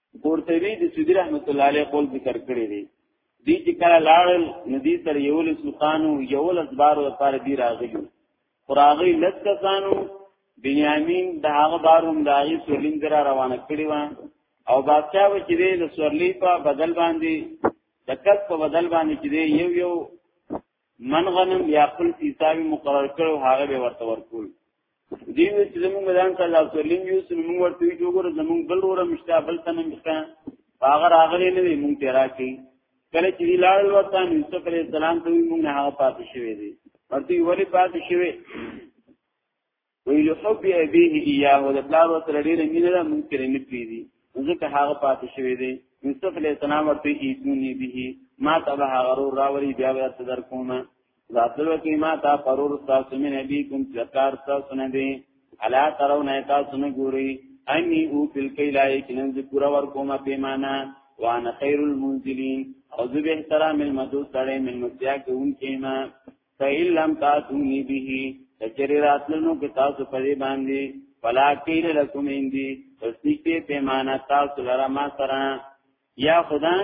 قرطبي د سودی رحمت الله علیه قول ذکر کړی دی دی چې کله لاړل ندی سره یو له سلطانو یو له ځبارو لپاره دی راغلی خراغی لږ کسانو بنیامین د هغه بارون داغي سولین درا روانه کړی و او بادشاہ و چې د سورلی په بدل باندې د کس په بدل باندې چې یو یو من غنم یا خپل حسابي مقرر کړو هغه به ورته ورکول دین چې زموږ مدان ته لاس ولیم یو چې موږ ورته یو ګور زموږ بل ور مشته بل تنه مشته هغه راغلی نه دی موږ ته راکی کله چې لاړ ورته یوسف علی السلام ته موږ نه هغه پاتې شوی دی ورته ولی پاتې شوی ویل حب ابيه اياه د پلار سره ډیره مینه ده موږ ترې نه پیری ځکه هغه پاتې شوی دی یوسف علی السلام ورته ایتونی به ما ته هغه راوړي بیا ورته در کومه راتلو کې ما تا پرور تاسو مې نبی کوم ذکر تاسو نه دی الا ترو نه تاسو نه ګوري اني او تل کې لای کې نن ذکر ور کومه پیمانه وانا خیر المنزلین او ذو احترام المدو سره من متیا کې اون کې ما فإِن لَّمْ تَأْتُونِي بِهِ تجری راتلنو کې تاسو په دې باندې فلا قیل لکم اندی تصدیق پیمانه تاسو لرا ما سره یا خدا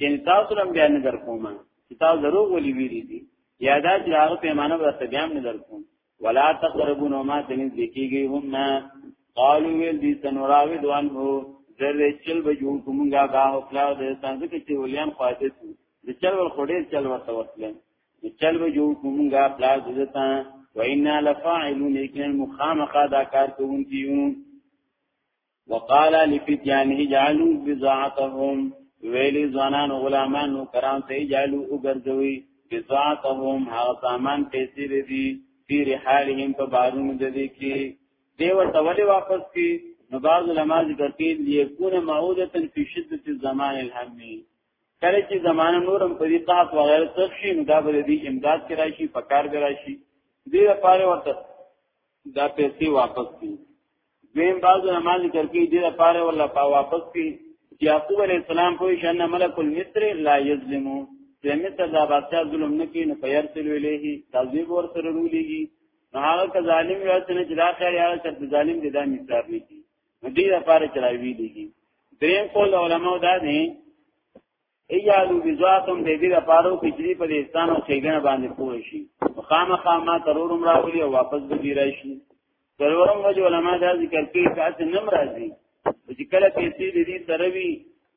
یعنی تاسو لم بیان نه درکوم چې تاسو دروغ ولي ویری دي یا دا چې هغه پیمانه ورته بیان نه درکوم ولا تقربون ما تنز دیکيږي هم نه قالو ویل دي سنوراوي دوان هو زره چل بجو کومګه با او پلا د څنګه چې ولیان خواته شو د چل ور خډیر چل ورته وصله د چل بجو کومګه پلا دتا وینا لفاعلون لیکن مخامخه دا کار کوونکیو وقال لفتيانه جعلوا بضاعتهم ویلی ځوانان غلامان او کرام ته جعلوا وګرځوي بضاعتهم هغه سامان پیسې دي فی رحالهم په بارونو د دې کې دی ورته ولې واپس کی نو بعض علما ذکر کوي لیکون معوده فی شدت الزمان الهمی کله چې زمانه نورم په دې تاسو وغیرہ څه شي نو دا به دې امداد کې راشي پکار به راشي دې لپاره ورته دا پیسې واپس کی دویم بعضو نماز ذکر کی دیده پاره والله پا واپس کی یعقوب علیہ السلام پوی شن ملک المصر لا یظلمو چې مصر دا بادشاہ ظلم نکی نو فیرسل الیه تعذیب ور سره رولیږي نو هغه که ظالم یو څه نه جدا کړی هغه چې ظالم دې دا مثال نه کی نو دې لپاره چلایوي دیږي دریم قول علماء دا دي ایالو بزواتم د دې لپاره چې دې په اسلام او شیګنه باندې پوه شي خامخا ما ترورم راولي او واپس به دی راشي ترورم وجه علما دا ذکر کوي چې اس نم راځي چې کله پیسې دې سره وي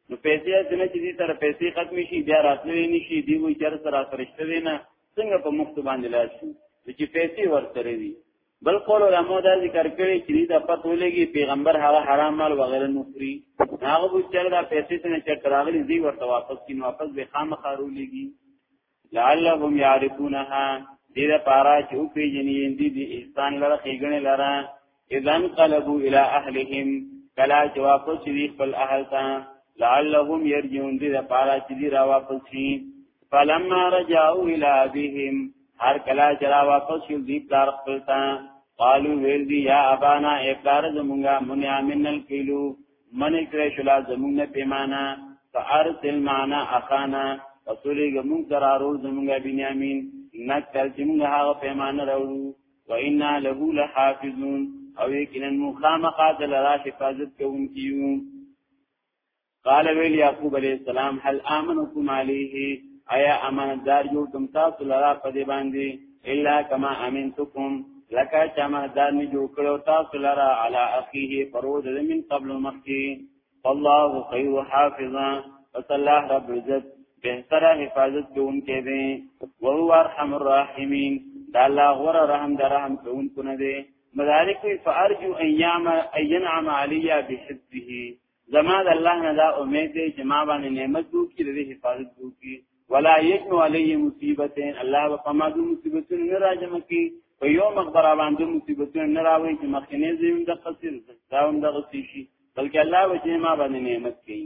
نو پیسې اسنه چې دې سره پیسې ختم شي بیا راتلې نشي دی وي چر سره فرشته وینا څنګه په مخ باندې لاشي چې پیسې ورته وي بل قول علماء دا ذکر کړي چې دا پته ولګي پیغمبر هغه حرام مال وغیرہ نه خوري هغه به چر دا پیسې څنګه چر تراغلي دی ورته واپس کین واپس به خامخارو لګي لعلهم يعرفونها دې دا پارا چې او پیجنې دې دې انسان لره خېګنه لره اذن قلبو الى اهلهم کلا چې واپس دې خپل اهل ته لعلهم يرجون دې دا پارا چې دې را واپس شي فلما رجعوا الى ابيهم هر کلا جلا واپس یو دی پلار خپل تا قالو ویل دی یا ابانا ای پلار زمونږه من امن الکیلو من کړه شلا زمونږه پیمانه فارسل معنا اخانا رسول زمونږ ضرارو زمونږه بنیامین نکل چې موږ هغه پیمانه راوړو و انا له لحافظون او یقینا مخامخه د لرا حفاظت کوونکیو قال ویل یعقوب علیہ السلام هل امنکم علیه ایا امانتدار یو تم تاسو لرا په دی باندې الا کما امنتکم لکه چې امانتدار نه جوړ کړو تاسو لرا علی اخیه فرود من قبل مخکی الله خیر حافظا پس الله رب عزت بهتره حفاظت کوونکی دی او هو ارحم الراحمین دا الله غور رحم در رحم کوونکی نه دی مدارک فارجو ایام اینعم علی بحفظه زما د الله نه دا امید دی چې ما باندې نعمت وکړي د حفاظت وکړي ولا یجنو علی مصیبتین الله به پما د مصیبتونو نه راجم کی په یو مخبره باندې مصیبتونه نه راوي چې مخکنه زیم د قصیر دا هم د غسی شي بلکې الله وجه ما باندې نعمت کوي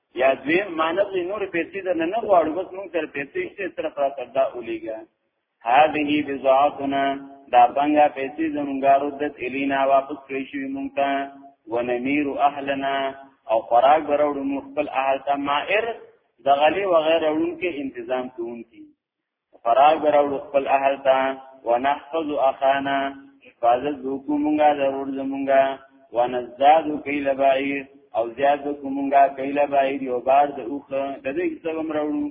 یا دوی مانب له نور پیسې د نه غواړو بس موږ تر پیسې شته تر خاطر دا اولیګا هذه بضاعتنا دا بنګا پیسې زمونږارو د الینا واپس کړی شوی مونږ ته ونمیر اهلنا او خوراک براوړو مو خپل اهل ته مائر د غلی و غیر وړون کې تنظیم کوونکی فراغ براوړو خپل اهل ته ونحفظ اخانا حفاظت وکړو مونږه ضرور زمونږه ونزداد کیل بعیر او زیاد وکړو مونږه کیل بعیر یو بار د اوخ د دې څه هم راوړو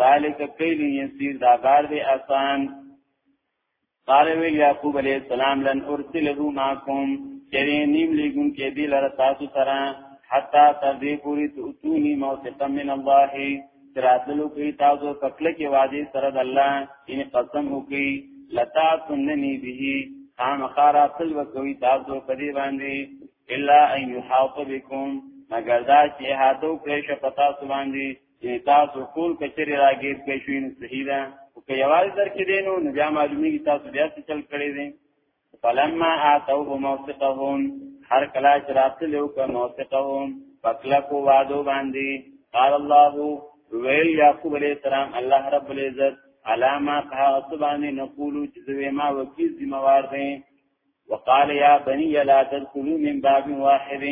ذالک کیل یسیر دا بار دی آسان قال ویل یعقوب علیہ السلام لن ارسله معکم چرې نیم لګون کې دی لره تاسو سره حتا تر دې پوری تؤتونی موثقا من الله تراتلو کې تاسو پکله کې وادي سره د الله ان قسم وکي لتا تننی به خام خارا تل وکوي تاسو په دې باندې الا ان يحاط بكم مگر دا چې هاتو کړی شپتا سو باندې چې تاسو ټول کچري راګیر کې شوي نو صحیح ده او که یوازې در کې دي نو بیا معلومیږي تاسو بیا څه چل کړی دي فلما اتوه موثقهم هر کله چې راتلو که موثقهم پکلکو وادو باندې قال الله ویل یعقوب علیہ السلام الله رب العزت علامه هغه سبحانه نقول چې زوی ما وکیل ذمہ وار دی وقال يا بني لا تدخلوا من باب واحد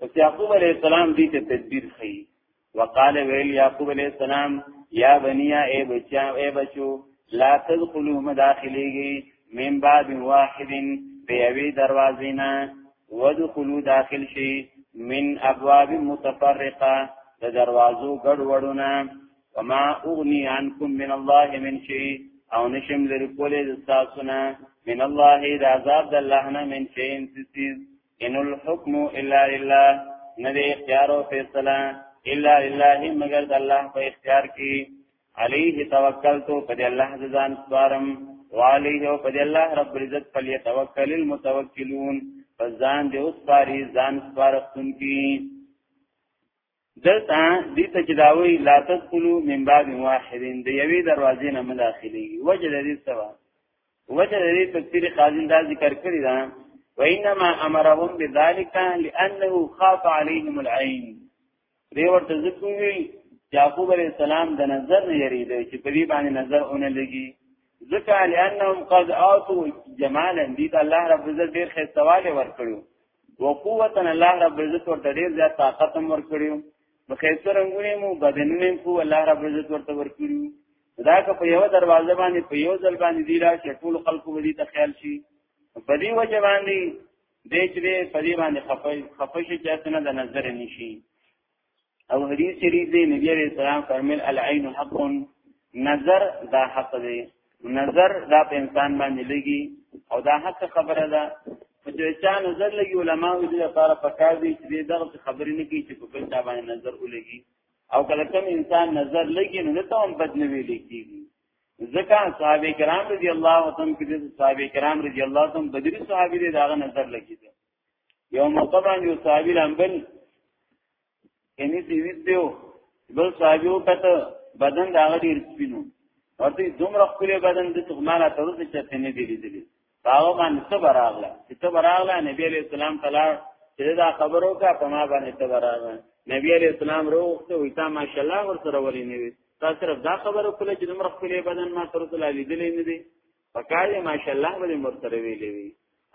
پس یعقوب علیہ السلام دی ته تدبیر خی وقال ویل یعقوب علیہ السلام یا بنیا اے بچا اے بچو لا تدخلوا مداخلیږي من باب واحد بیوی دروازینا ودخلوا داخل شي من ابواب متفرقه د دروازو ګډ وډونه وما اغنی عنکم من الله من شی او نشم لري کولې د تاسو نه من الله د عذاب د الله نه من شی انسیز ان الحكم الا لله ندی اختیار او فیصله الا لله مگر د الله په اختیار کې علیه توکلت په دې الله ځان سپارم وعلیه او په دې الله رب عزت فلی توکل المتوکلون فزان دې اوس پاری ځان سپارښتون کی دلته دې ته چې داوی لا تدخلوا من باب واحد د یوې دروازې نه مداخليږي وجه دې سوا وجه دې تفسیر قاضی دا ذکر کړی دا وانما امرهم بذلك لانه خاف عليهم العين دې ورته ذکر وی یعقوب علیہ السلام د نظر نه یریده چې په دې باندې نظر اونې لګي ذکا لانهم قد اعطوا جمالا دې الله رب عزت ډیر خیر سوال ورکړو وقوتا الله رب عزت ورته ډیر زیات طاقت هم ورکړیو نو خیسته رنگونه مو بدنونه مو الله رب عزت ورته ورکړیو دا که په یو دروازه باندې په یو ځل باندې دی را چې ټول خلکو ودی ته خیال شي په دې وجه باندې دې چې په دې باندې خفه خفه شي چې څنګه د نظر نشي او حدیث شریف دی نبی علیہ السلام فرمایل العين حق نظر دا حق دی نظر دا په انسان باندې لګي او دا حق خبره ده چې چا نظر لګي علما او دې لپاره پکار دي چې دغه خبرې نه کوي چې په بل چا باندې نظر ولګي او کله کوم انسان نظر لګي نو ته هم بد نه ویل کیږي ځکه صحابه کرام رضی الله تعالی عنهم کې صحابه کرام رضی الله تعالی عنهم بدري صحابي دې داغه نظر لګي یو موقع باندې یو صحابي لامبل یعنی دی ویدیو بل صحابي وکړه بدن دا غړي سپینو ورته دومره خپل بدن د تخمانه تر څه چته نه دی لیدلی هغه باندې څه براغله چې څه براغله نبی علیہ السلام تعالی چې دا خبرو کا په ما باندې څه براغله نبی علیہ السلام روغته وي تا ماشاءالله ور سره ولې نه وي تاسو صرف دا خبرو کله چې دومره خپل بدن ما تر څه لیدلی نه دی پکاله ماشاءالله ولې مرتره ویلې وی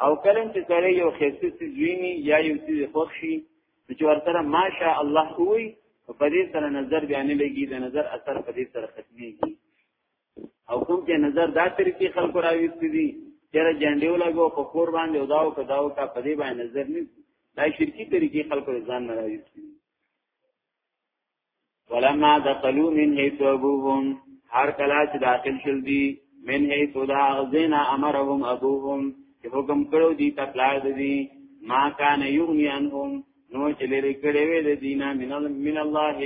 او کلم چې سره یو خېسته سویني یا یو څه خوښ شي چې ورته ماشاء الله وي په دې سره نظر بیا نه لګي د نظر اثر په دې سره ختميږي او کوم چې نظر دا طریقې خلکو راويستي دي چې جنډیو لګو په کور باندې او داو کداو کا په دې باندې نظر نه دا شرکی طریقې خلکو ځان نه راويستي ولما دخلوا من حيث ابوهم هر کلا چې داخل شول دي من حيث دا غزينا امرهم ابوهم چې حکم کړو دي تکلار دي ما کان یغنی عنهم نو چې لري کړي وي د دینه من من الله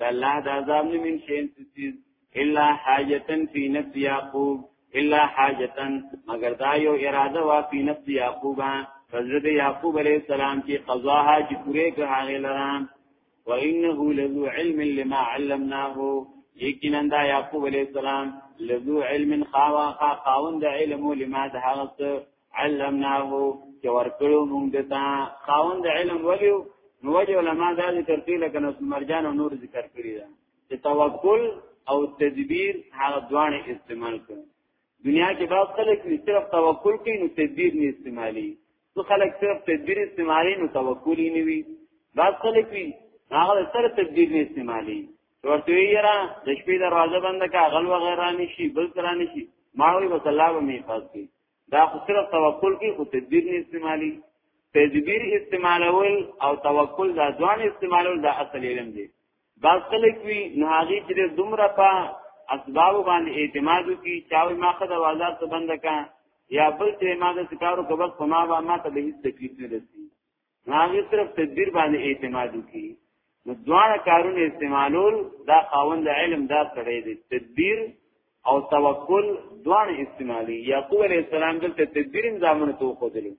د الله د عذاب نه من شي تسیز الا حاجتن فی نفس یعقوب الا حاجتن مگر دا یو اراده وا فی نفس یعقوب حضرت یعقوب علیہ السلام کی قضاها چې پوره کړه هغه لران وانه لذو علم لما علمناه یقینا دا یعقوب علیہ السلام لذو علم خاوا خا خاون د علم لما د هغه علمناه چې ورکړو موږ دتا خاون د علم ولیو نو وجه علما دا ذکر کوي لکه نو مرجان او نور ذکر کړی دا چې توکل او تدبیر هغه دوانه استعمال کړي دنیا کې بعض خلک نه صرف توکل کوي نو تدبیر نه استعمالي څو خلک صرف تدبیر استعمالي نو توکل یې نه وي بعض خلک وي هغه سره تدبیر نه استعمالي ورته یې را د شپې دروازه بنده کا غل وغیرہ نشي بل تر نشي ماوي بس الله به می حفاظ کوي دا خو صرف توکل کوي خو تدبیر نه استعمالي تدبیر استعمالول او توکل دا ځوان استعمالول دا اصل علم دی بعض خلک وی نو هغه چې دومره په اسباب باندې اعتماد وکي چاوي ما خدای بازار ته بند کا یا بل چې ما د سکارو کبر په ما با ما ته به هیڅ تکلیف نه رسي هغه صرف تدبیر باندې اعتماد وکي نو دواړه کارونه استعمالول دا خاوند علم دا سره دی تدبیر او توکل دواړه استعمالي یعقوب علیه السلام دلته تدبیر هم ځامن ته خو دلو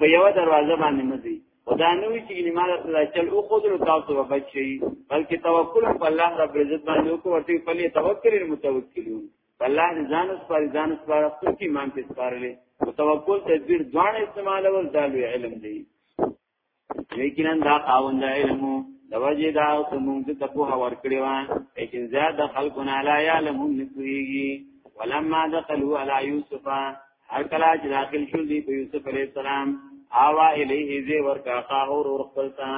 په یو دروازه باندې مزي خدا نو چې ایمان سره چل او خود له تاسو وبچ شي بلکې توکل په الله رب عزت باندې وکړو ورته په لې توکل متوکلون الله دې ځان اوس پر ځان اوس پر خپل ایمان په سپارلې متوکل تدبیر ځوان استعمالول دا لوی علم دی یقینا دا خاوند علم د وجه دا او موږ ته په هور کړی و لیکن زیاد خلقنا لا يعلمون نسویږي ولما دخلوا على يوسف هر کله چې داخل شو دی په یوسف علی السلام آوا الیه زی ورکا قاهور ور خپلتا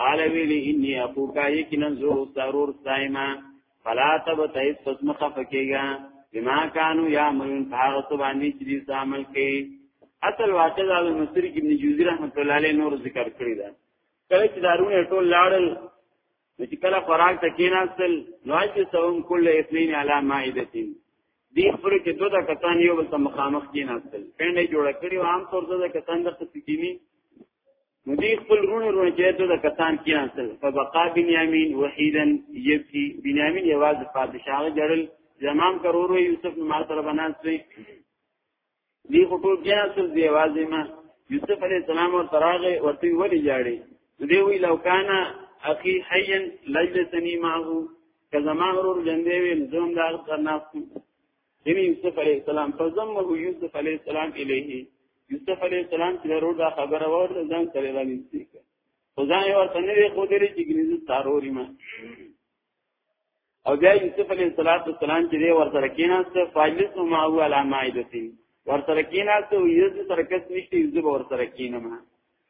قال ویلی انی ابوکا یقینا زو ضرور سایما فلا تب تیس پس مخفکیگا بما کانو یا ملون فاغتو باندی چیز عمل کی اصل واقع دا د مصری کې ابن جوزی رحمت الله علیه نور ذکر کړی دا کله چې دارونه ټول لاړل نو چې کله خوراک ته کېناستل نو چې سوم کل اثنين علی مائدتين دې پر کې دوه د کسان یو بل ته مخامخ کېناستل پنده جوړ کړی او عام طور زده کسان د خصيتيني نو دی خپل رونو رونو چې دوه د کسان کېناستل فبقا بنیامین وحیدا یبکی بنیامین یواز پاتې شاغه جړل زمام کرورو یوسف نو مال سره بناستوي دی خو ټول کېناستل دی یواز ما یوسف علی السلام ور تراغه ورته ولی جاړي دی وی لو کان اخی حیا لجلسنی معه کزما ورور جندې وی زوم دا ترناستم یعنی یوسف علیه السلام فزمه یوسف علیه السلام الیه یوسف علیه السلام چې ورو دا خبره ورته ځان سره راځي خو ځان یې ورته نه وی خو درې چې ګنځ تاروري ما او بیا یوسف علیه السلام چې دی ورته کېناست فایلس او ما هو علامه ایدتی ورته کېناست او یوسف سره کس نشته یوسف ورته کېنما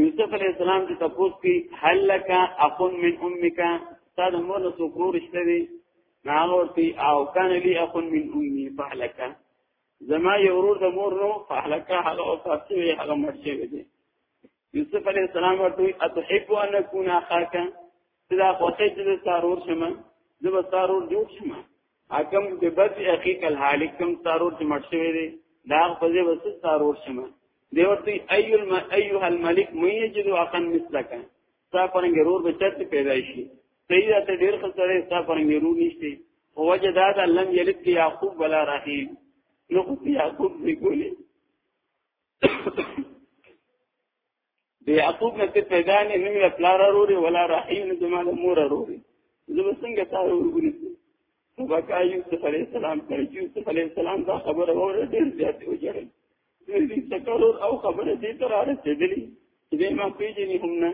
یوسف علی السلام چې تاسو کې هل لك اخ من امك استاد مور له څوکور شته دي ناورتي او کان لي اخ من امي فهلك زما یو ورور د مور نو فهلك هغه او تاسو یې هغه مرشي دي یوسف علی السلام ورته اتحب ان اكون اخاك دا خوښه چې د سارور شمه زه به سارور جوړ شمه حکم د بد حقیق الحالک کم سارور چې مړ شوی دی دا په دې وسه سارور شمه دی ورته ایو الم ایو الملک مې چې دوه اقن مثلک تا پرنګ رور به چت پیدا شي سیدا ته ډیر خسرې تا پرنګ رور نشته او وجه دا د لم یلد کی یعقوب ولا رحیل نو خو یعقوب دی ګولې د یعقوب نه ته پیدا نه نیم له پلار وروره ولا رحیم نه زما د مور وروره زه به څنګه تا وګورم نو بقا یوسف علیه السلام کړي یوسف علیه السلام دا خبره وره ډېر زیات وجړل دې تکرر او خبره دې تر رسیدلې دې ما پیژنې هم نه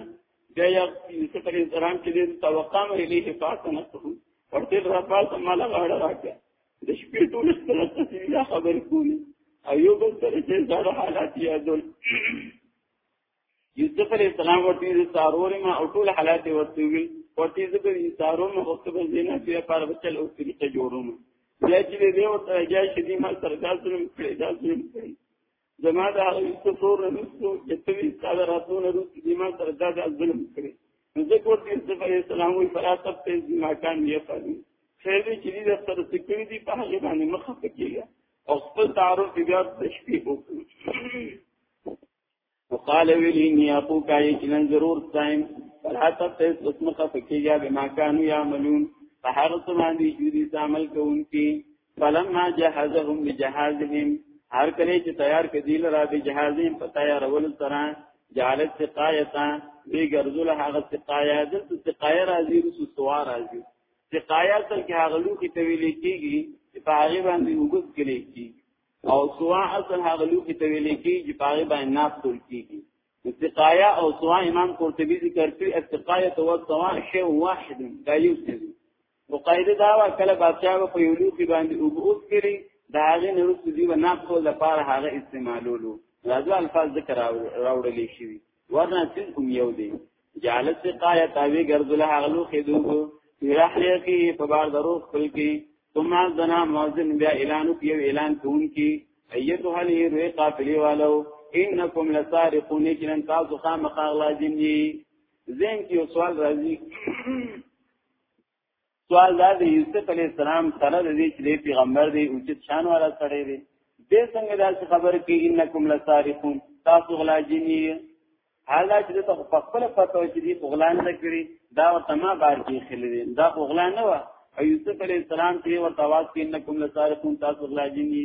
دا یوسف علیه السلام چې دې توقام الیه فاطمه ورته را پاس مال غاړه راکړه د شپې ټول سره تفصیلي خبر کولی او یو بل سره چې زړه حالات یادول یوسف علی السلام ورته د سارور ما او ټول حالات ورته ویل ورته زه به سارور ما وخت به زینا بیا پر بچل او طریقه جوړوم بیا چې دې ورته راځي چې دې ما سره تاسو نو کړی تاسو نو کړی زما دا هیڅ تور نه نشته چې توی ساده راتلو نه روسي دي ما سره دا د ظلم کړی نو زه کوم چې صلی الله علیه وسلم وی فلا تب ته دي ما کان یې پالي خیر دې چې دې سره سکړي دي په هغه باندې مخ پکېږي او خپل تعارف بیا تشبیه وکړي وقال ویلی نی اپو کای چنن ضرور تایم فلا تب ته اسمخه پکېږي به ما کانو یعملون په هغه څه باندې چې دې عمل کوونکي فلما جهزهم بجهازهم هر کله چې تیار کړي لرا به جهازین په تیارول سره جعلت سقایتا دی ګرځول هغه سقایا د سقایا راځي رسو سوار راځي سقایا تل کې هغه لوخي ته ویل کېږي چې په هغه باندې وګت کړي کېږي او سوا اصل هغه لوخي ته ویل کېږي چې په هغه باندې ناف تل کېږي سقایا او سوا امام قرطبي ذکر کوي سقایا تو سوا شی واحد دا یو څه نو قاعده دا وا کله بادشاہ په یو لوخي باندې او اوس کړي دا هغه نورس دی و نه خپل لپاره هغه استعمالولو راځو الفاظ ذکر راوړل شي ورنه چې کوم یو دی جالس قایه تاوی ګرځول هغه لوخي دوه رحله کې په بار درو خپل کې ثم ذنا مؤذن بیا اعلان کې اعلان کوم کې ایتو هل روی قافلی والو انکم لسارقون کنن تاسو خامخاغ لازم دي زین کې سوال راځي سوال دا دی یوسف علی السلام سره د دې چې پیغمبر دی او چې شان والا سره دی دې څنګه دا خبر کې انکم لسارقون تاسو غلا جنی حالا چې ته په خپل فتو چې دی غلان نه کړی دا ورته ما بار کې خلې دی دا غلان نه و یوسف علی السلام چې ورته واس کې انکم لسارقون تاسو غلا جنی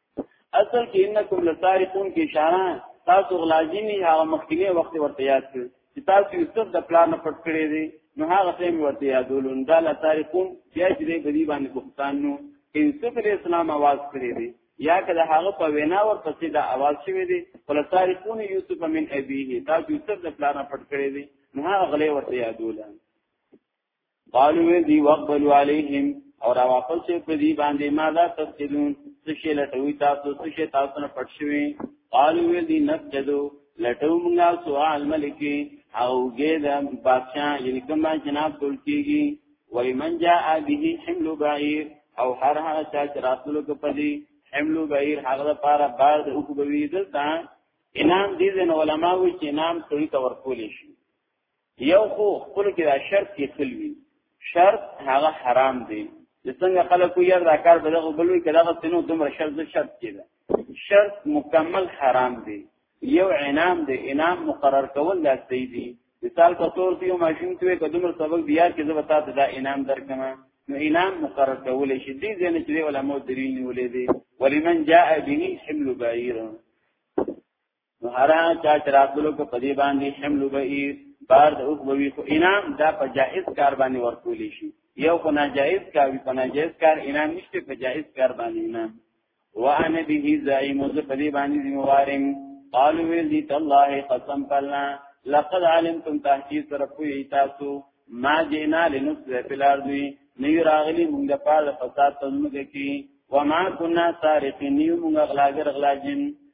اصل کې انکم لسارقون کې اشاره تاسو غلاجینی هغه مخکینه وخت ورته یاد کړ چې تاسو یوسف د پلان نه پټ کړی دی نو هغه څه ورته یادولون دا لسارقون بیا چې دې بدی باندې بوختان نو یوسف علیہ السلام आवाज کړی دی یا کله هغه په وینا ورپسې دا आवाज شوی دی فلسارقون یوسف من ابیه تاسو یوسف د پلان نه پټ کړی دی نو هغه غلې ورته یادولان قالو دی وقبلو علیهم او را واپس یو په دی باندې ما دا تفسیرون څه شي لټوي تاسو څه شي تاسو نه پټ شوي قالو دی نفجدو لټو مونږه سوال ملکی او ګید بادشاہ یعنی کما جناب ټول کیږي وای من جاء به حمل بعیر او هر هغه چا چې راتلو کې پدی حمل بعیر هغه لپاره بار د اوګوي دلته انعام دي ځنه علماوی چې انعام سړي تور کول شي یو خو خپل کې دا شرط کې خلوي شرط هغه حرام دی چې څنګه خلکو یې دا کار په دغه بلوي کې دغه سينو دومره شرط د شرط کېده شرط مکمل حرام دی یو انعام دی انعام مقرر کول دا صحیح دی مثال په تور دی یو ماشين ته کې دومره سبق بیا کې زه وتا ته دا انعام درکم نو انعام مقرر کول شي دې ځنه چې علماء درینی ولې دي ولمن جاء به حمل بعیر نو هر چا چې راتلو کو پدی باندې حمل بعیر بار د اوګ بوي خو انعام دا په جائز کار باندې ورکول شي یو خو ناجائز کار وي په ناجائز کار انعام نشته په جائز کار باندې انعام وانا به زعیم ز پدی باندې ذمہوارم قالوا ویلی تالله قسم پلنا لقد علمتم تحقیق سره پوی تاسو ما جنا لنفس فی الارض نی راغلی موږ د پاره فساد تنمګه کی وما كنا سارقین نیو موږ غلاګر غلاجن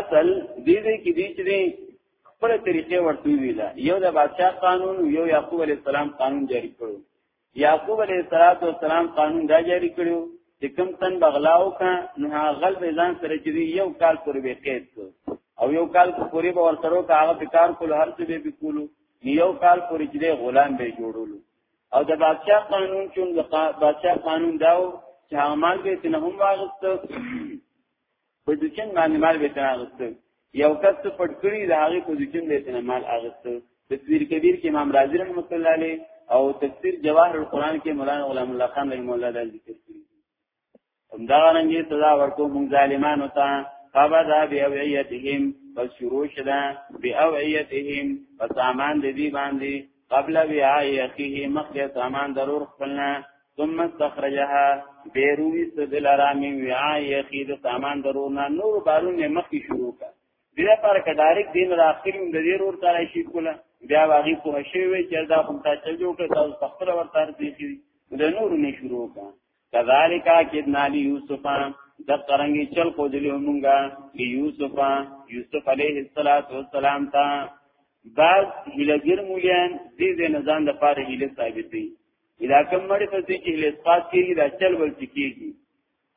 اصل دې دې کې دې چې خپل طریقې ورته ویلا یو د بادشاہ قانون یو یعقوب علی السلام قانون جاری کړو یعقوب علی السلام قانون دا جاری کړو چې کم تن بغلاو کا نه غل به ځان سره چې یو کال پورې به قید کو او یو کال پورې به ورسره کا هغه کار کول هر څه به کولو یو کال پورې چې غلام به جوړولو او د بادشاہ قانون چې د بادشاہ قانون داو چې هغه مال به تنه هم واغسته په دچن باندې مال به تنه اغسته یو کس ته پټ کړی د هغه په دچن به تنه مال اغسته تفسیر کبیر کې امام رازی رحمۃ اللہ علیہ او تفسیر جواهر القرآن کې مولانا غلام الله خان رحم الله دال ذکر کړی هم دا رنګي سزا ورکو مونږ ظالمانو ته فبدا بیاوعیتهم پس شروع شدا بیاوعیتهم پس سامان د دې باندې قبل بیاعی اخیه مخکې سامان ضرور خپلنا ثم استخرجها بیروی سدل رامی وعا یخی د سامان درونا نور بارونه مخی شروع کا بیا پر کډاریک دین راخریم د دې رور تر شي کوله بیا واغی په شی وی چې دا کوم تا چې جوړ کړ تاسو تخره ورته دي شي د نور نه شروع کا کذالک کدنا لی یوسف د قرنګي چل کو دلی مونږه لی یوسف یوسف علیه السلام ته بعض هلګر مولیان دې دې نزان د پاره هله ثابت دي دا کم مړی په دې کې له اسقاط کېږي دا چل ول کېږي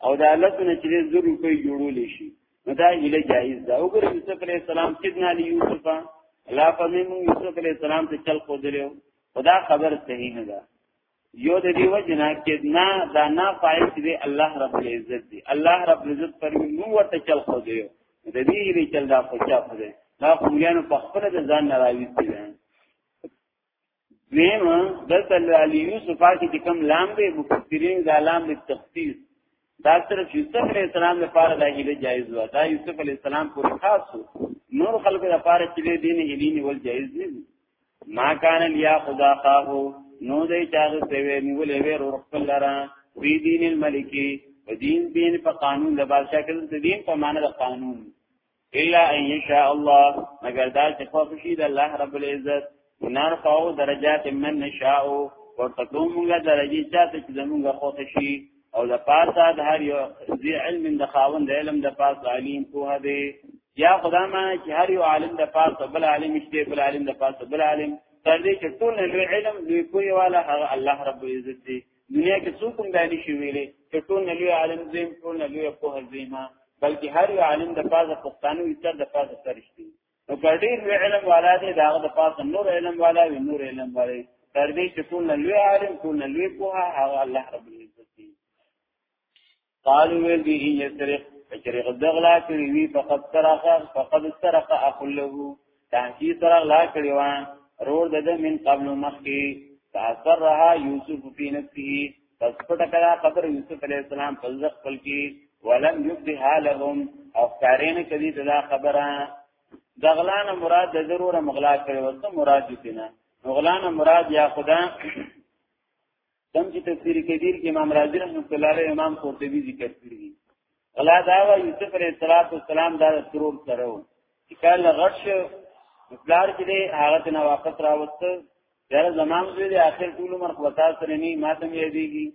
او دا لسنه چې زر روپۍ جوړول شي نو دا اله جایز ده وګوره یوسف علی السلام کدنا لی یوسف لا فهم یوسف علی السلام ته چل خو درو خدا خبر صحیح نه ده یو د دې وجنا کدنا دا نه فائل دی الله رب العزت دی الله رب العزت پر نو ورته چل خو درو د دې لري چل دا خو چا خو ده دا خو یانو په خپل د ځان نه راوي دي دویم دلته علی یوسف کې کوم لام دی مفسرین دا لام د تخصیص دا صرف یوسف علی السلام لپاره دا هیله جایز و دا یوسف علی السلام پورې خاص و نور خلکو لپاره چې دین هیلی نیول جایز نه دی ما کان لیا خدا خاه نو دې چاغه سوي نیولې وې ور خپل لرا وی دین الملکی دین دین په قانون د بادشاہ کې دین په معنی د قانون الا ان یشاء الله مگر دا چې خو شي د الله رب العزت نار فاو درجات من نشاء ورته کوم موږ درجه چاته چې زموږ خو شي او د پاسه د هر یو ذی علم د خاوند د علم د پاسه علیم کوه دی یا خدا ما چې هر یو عالم د پاسه بل عالم شته بل عالم د پاسه بل عالم تر دې چې ټول علم دوی کوی والا هغه الله رب العزت دی دنیا کې څوک هم دا نشي ویلي چې ټول نه لوی عالم زم ټول نه لوی په هزیمه بلکې هر یو عالم د پازه پښتانو ایتر د پازه سرشتي نو ګډیر لوی علم والا دی دا د پازه نور علم والا وی نور علم والا تر دې چې ټول نه لوی عالم ټول نه لوی په هغه الله رب العزت دی قالو ویل دی ان یسرق کچری غدغلا کړی وی فقط سرقه فقط سرقه اخو له تحقیق سره لا کړی و رور د من قبل مخکی فاثرها یوسف فی نفسه پس پټ کړه قبر یوسف علی السلام په ځخ خپل کی ولم یبدها لهم او کارین کدی دا خبره دغلان مراد د ضروره مغلا کړی وسه مراد دینه مغلان مراد یا خدا کوم چې تفسیر کبیر کې امام رازی رحمۃ اللہ علیہ امام قرطبی ذکر کړی دی غلا دا و یوسف علیہ الصلوۃ والسلام دا ترور سره و چې کله غټ شو پلار چې دی هغه ته واپس راوست یاره زمام دوی دی اخر ټول عمر خطا سره نه ماته مې دیږي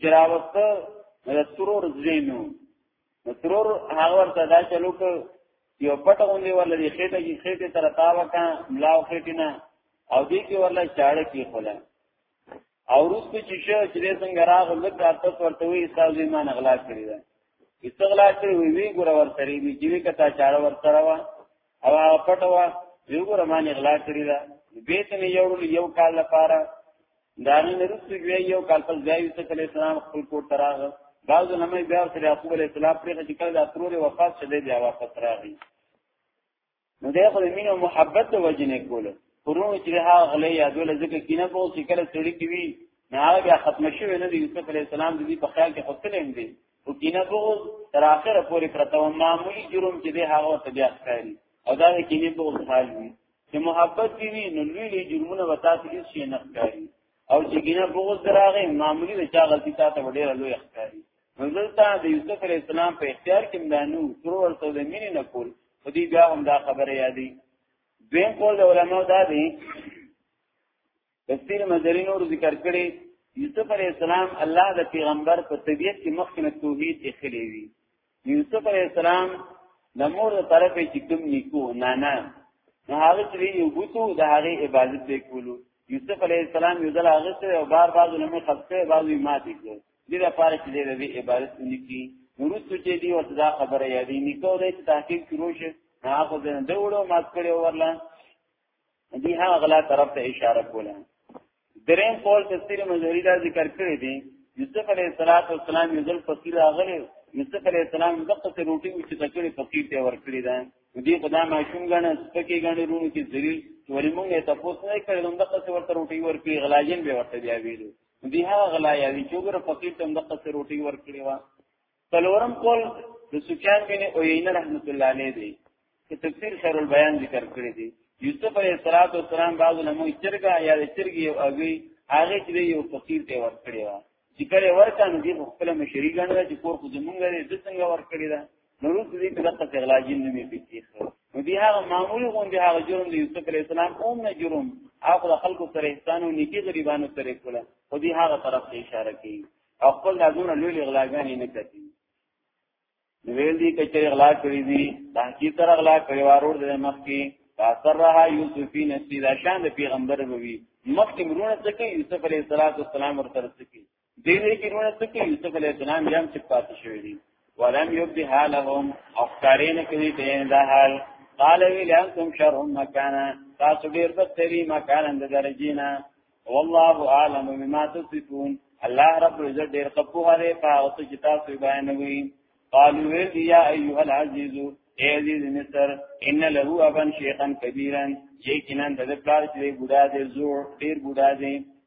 چې راوست نو ترور زینو نو ترور هغه ورته دا چلو ک یو پټه غونډې ورل دی خېټه کې خېټه تر تاوکا ملاو خېټه نه او دې کې ورل چاړه کې خلا او روسته چې شو چې دې څنګه راغو لږ تاسو ورته وی تاسو یې مان اغلا کړی دا استغلا کړی وی وی ګور ورته ری وی جیوی کتا چاره ورته وا او هغه پټ وا یو ګور مان اغلا کړی دا به ته یو یو کال لپاره دانی نرسو بیا یو کال پر ځای یوسف علی السلام خپل کور تراغ بعض لمه بیا سره یعقوب علی السلام پرې چې کله د اتروري وفات شوه بیا واپس راغی نو دا خو د مين او محبت د وجې نه کوله پرونو چې هغه غلې یادول ځکه کینه په اوس کله سړی کې وی نه هغه بیا ختم شوی نه دی یوسف علی السلام د دې په خیال کې خپل هم دی او کینه په اوس تر اخره پورې پرته و معمولی جرم چې دی هغه ته بیا ښکاری او دا د کینې په اوس حال وی چې محبت دی وی نو لوی لوی جرمونه به تاسو هیڅ شي نه ښکاری او چې کینه په اوس دراغه معمولی د چا غلطی تاسو ډیره لوی ښکاری دلته د یوسف علی السلام په اختیار کې مدانو تر ورته د مینې نه کول خو دې بیا هم دا خبره یادې دویم قول د علماء دا دی تفسیر مزری نور ذکر کړي یوسف علی السلام الله د پیغمبر په طبیعت کې مخکنه توحید اخلي وی یوسف علی السلام د مور طرفه چې کوم نیکو نه نه نو هغه چې یو بوتو د هغه عبادت وکولو یوسف علی السلام یو ځل هغه سره او بار بار لمه خپل بعضی ماتې کړ دې لپاره چې دې به عبادت ونکړي ورسو چې دی ورته دا خبره یادې نکو دې چې تحقیق شروع شي هغه دې نه وړو مات کړي ورلا دې هغه غلا طرف ته اشاره کوله دریم قول تفسیر مظهری دا ذکر کړی دی یوسف علیه السلام یو ځل فقیر راغلی یوسف علیه السلام دغه څه روټي چې تکړه فقیر ته ورکړی دا دې په دا ماشوم غنه سپکه غنه رونو کې ذلیل ولې مونږه تاسو نه کړل دغه څه ورته روټي ورکړي غلاجین به ورته بیا ویلو بها غلا یوی چوبر فقیر تم د قصر روټي ور کړی وا تلورم قول د سفیان بن عیینه رحمت الله علیه دی چې تفسیر خیر البیان ذکر کړی دی یوسف علیہ الصلوۃ والسلام بعض علماء چرګا یا چرګي او اغي هغه چې یو فقیر ته ور کړی وا چې کله ورکان دی خپل مشری ګڼل چې کور خو زمونږ دی د څنګه ور کړی دا نو روس دې په دقه غلا جن نه پیږي نو دی هغه معمول غوندي هغه جرم دی یوسف علی السلام اوم نه جرم هغه خلکو سره احسان او نیکی غریبانو سره کوله خو دی هغه طرف ته اشاره کوي او خپل دونه لوی غلاګان نه کوي نو ویل دي کچې غلا کړی دي باقی تر غلا کړی وارور د مخ کې فاسرها یوسفی نسی دا شان د پیغمبر بوي مخکې مرونه څخه یوسف علی السلام ورته څخه دې دې کې موږ څه کې یوسف علی السلام بیا هم چې پاتې شوی دی ولم یبدی حالهم او کارین کوي دې دا حال قال وی لانتم شر مکانا تاسو ډیر بدتری مکان د درجینا والله اعلم بما تصفون الله رب العزت ډیر خپو هره په او ته چې تاسو بیانوي قالوا ویل یا ایها العزیز اے عزیز مصر ان له ابن شیخا کبیرا یقینا د پلار چې بوډا دی زوړ ډیر بوډا دی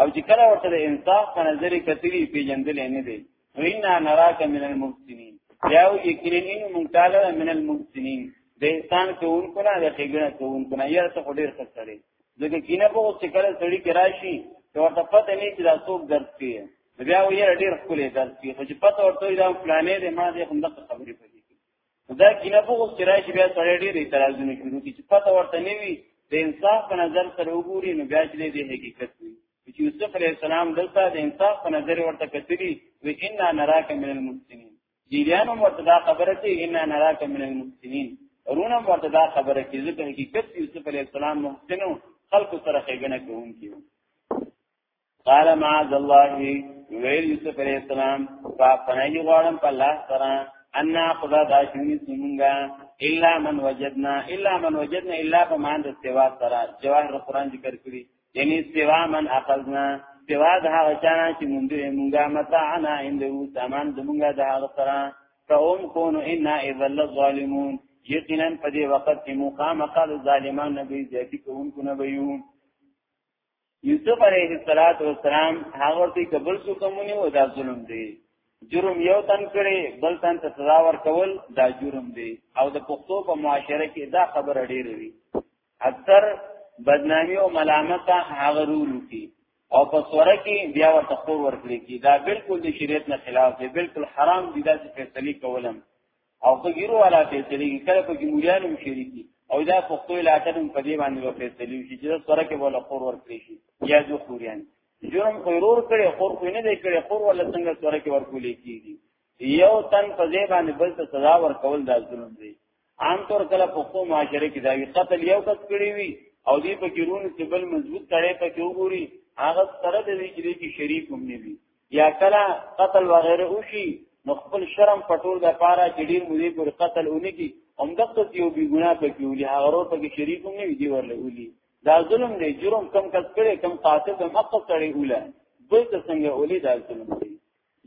او چې کله ورته د انصاف په نظر کتلی پیجندل نه دی وینا نراک من المحسنین یاو یقینین مونتاله من المحسنین د انسان کوونکو نه د ټیګنه کوونکو نه یاره ته ډیر ښه سړی ځکه کینه په اوس چې کله سړی کې راشي ته ورته پته نه چې دا څوک درس کوي بیا ویره ډیر خپل درس کوي خو چې پته ورته دا فلانې دې ما دې هم دغه خبرې پدې دا کینه په وخت راځي بیا سره ډېر اعتراضونه شروع کی چې پته ورته نه وي د انصاف په نظر سره وګوري نو بیا چې دې حقیقت وي چې یوسف علی السلام دلته د انصاف په نظر ورته کتلی و ان نراک من المسلمین دیانو ورته دا خبره چې ان نراک من المسلمین ورونه ورته دا خبره چې ځکه حقیقت یوسف علی السلام محسنو خلق سره خېګنه کوونکی قال معاذ الله ویل یوسف علیہ السلام فاپنای غوارم پا اللہ سرا انا خدا دا شونی سمونگا الا من وجدنا الا من وجدنا الا پا مان دا سوا سرا جواہر قرآن ذکر کری یعنی سوا من اخذنا سوا دا هغه چانا چې مونږ یې مونږه متاعنا عنده سامان زمونږه دا هغه سره فهم کون انا اذا لظالمون یقینا په دې وخت کې مقام قال ظالمان نبی ذاتی کوونکو نه ویون یوسف علیه السلام هغه ته قبول سو کومونی و دا ظلم دی جرم یو تن کړي بل تن ته سزا ورکول دا جرم دی او د پښتو په معاشره کې دا خبر ډیر وی اکثر بدنامی او ملامت هغه رول کی او په سوره کې بیا ورته خور ورکړي کی دا بالکل د شریعت نه خلاف دی بالکل حرام دی دا چې فیصله کولم او په ګیرو والا فیصله کې کله په جمهوریانو هم شریکي او دا پښتو علاقه هم په دې باندې و فیصله شي چې سره کې ولا خور ورکړي شي یا جو خوریان جرم خورور کړي خور خو نه دی کړي خور ولا څنګه سره کې ورکول کیږي یو تن په دې باندې بل ته سزا ورکول دا ظلم دی عام طور کله پښتو معاشره کې دا وی قتل یو کس کړی وي او دې په کېرونو کې بل مضبوط کړي په کې وګوري هغه سره د دې کې شریک هم نه وي یا کله قتل وغیره وشي نو خپل شرم پټول د پاره چې ډیر مودې پورې قتل ونی کی هم دغه یو بی ګناه پکې ولي هغه ورو پکې شریک هم نه دی ورلې ولي دا ظلم دی جرم کم کس کړي کم قاتل د حق سره وله بل څه څنګه ولي دا ظلم دی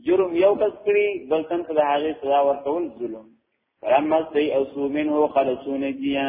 جرم یو کس کړي بل تن ته هغه سزا ورکول ظلم فلما سي اسو منه خلصون جيا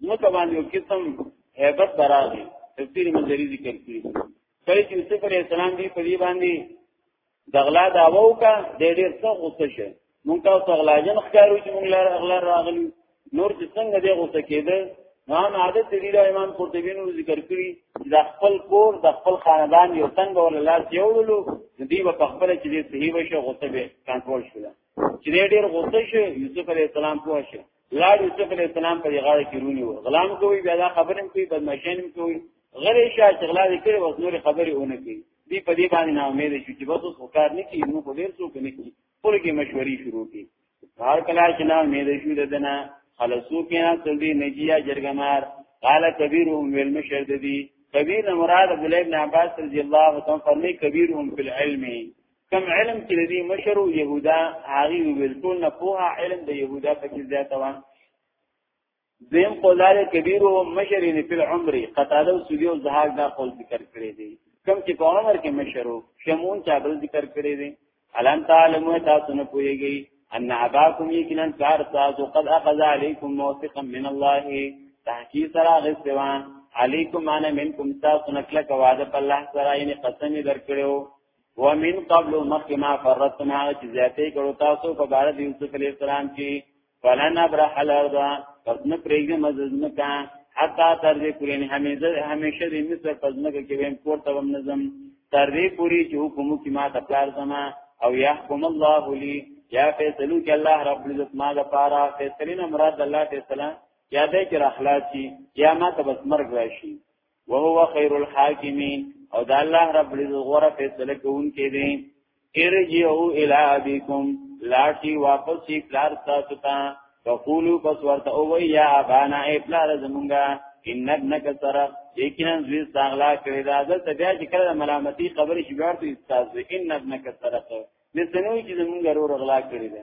ځمکه باندې یو قسم هیبت برابر تفسیر منځري ذکر کړی کله چې یوسف علی السلام دی په دې باندې دغلا داوو کا د ډېر څه غوسه شه مونږ تاسو غلاجن ښکارو چې مونږ لار اغلا راغلی نور چې څنګه دی غوسه کېده نام عادت دی دا امام قرطبی نو ذکر کړی دا خپل کور د خپل خاندان یو څنګه ول لاس یوړلو دی په خپل چې دی صحیح وشه غوسه به کنټرول شول چې ډیر غوسه شو یوسف علی السلام په شه لا یوسف علی السلام په غاړه کې رونی و غلام کوي بیا دا خبرم کوي بدمعشین کوي غری شاه چې غلا دې کړي وس نور خبرې ونه کوي دی په دې باندې نا امید شو چې بس اوس کار نه کوي نو په ډیر څوک نه کوي پرګه مشورې شروع کی هر کله چې نا امید شو ددنه خلصو کې نه سړي نجیا جرګمار قال کبیرهم والمشر ددی کبیر مراد عبد الله بن عباس رضی الله تعالی عنہ فرمی کبیرهم فی العلم کم علم چې د دې مشر او يهودا هغه ویل ټول نه په علم د يهودا په کې زیاته و زم قولار کبیر او مشر یې په عمر قتاله سودی او زهاق دا قول ذکر کړی دی کم چې په عمر کې مشر او شمون چا بل ذکر کړی دی الان تعلم تاسو نه پويږي ان اباكم یقینا کار تاسو قد اخذ عليكم موثقا من الله تحقیق سره غسوا علیکم انا منکم تاسو نکله کواده په الله سره یې قسم درکړو ومن قبل مخما فرطنا چې زیاتې کړو تاسو په بار د یوسف علی السلام کې فلن ابرح الارض پدنه پرېږه مزنه کا حتا تر دې پورې نه همیشه همیشه دې مصر پدنه کې ویم کوړته وم نظم تر دې پورې چې حکم کی ما ته پلار زما او يحكم الله لي یا فیصلو کې الله رب العزت ما د پاره فیصلین مراد الله تعالی یا دې کې راخلاصي یا ما ته بس مرګ راشي وهو خير الحاکمین او د الله رب العزت غره فیصله کوونکی دی ارجعو الی ابیکم لاشی واپس شي پلار تاسو ته فقولو پس ورته او وی یا ابانا ای پلار زمونږه ان ابنک سره یقینا زوی استغلا کړی دا دلته بیا چې کله ملامتي خبرې شي بیا ورته استاد ان ابنک سره مثنوي چې زمونږه رو رغلا کړی دی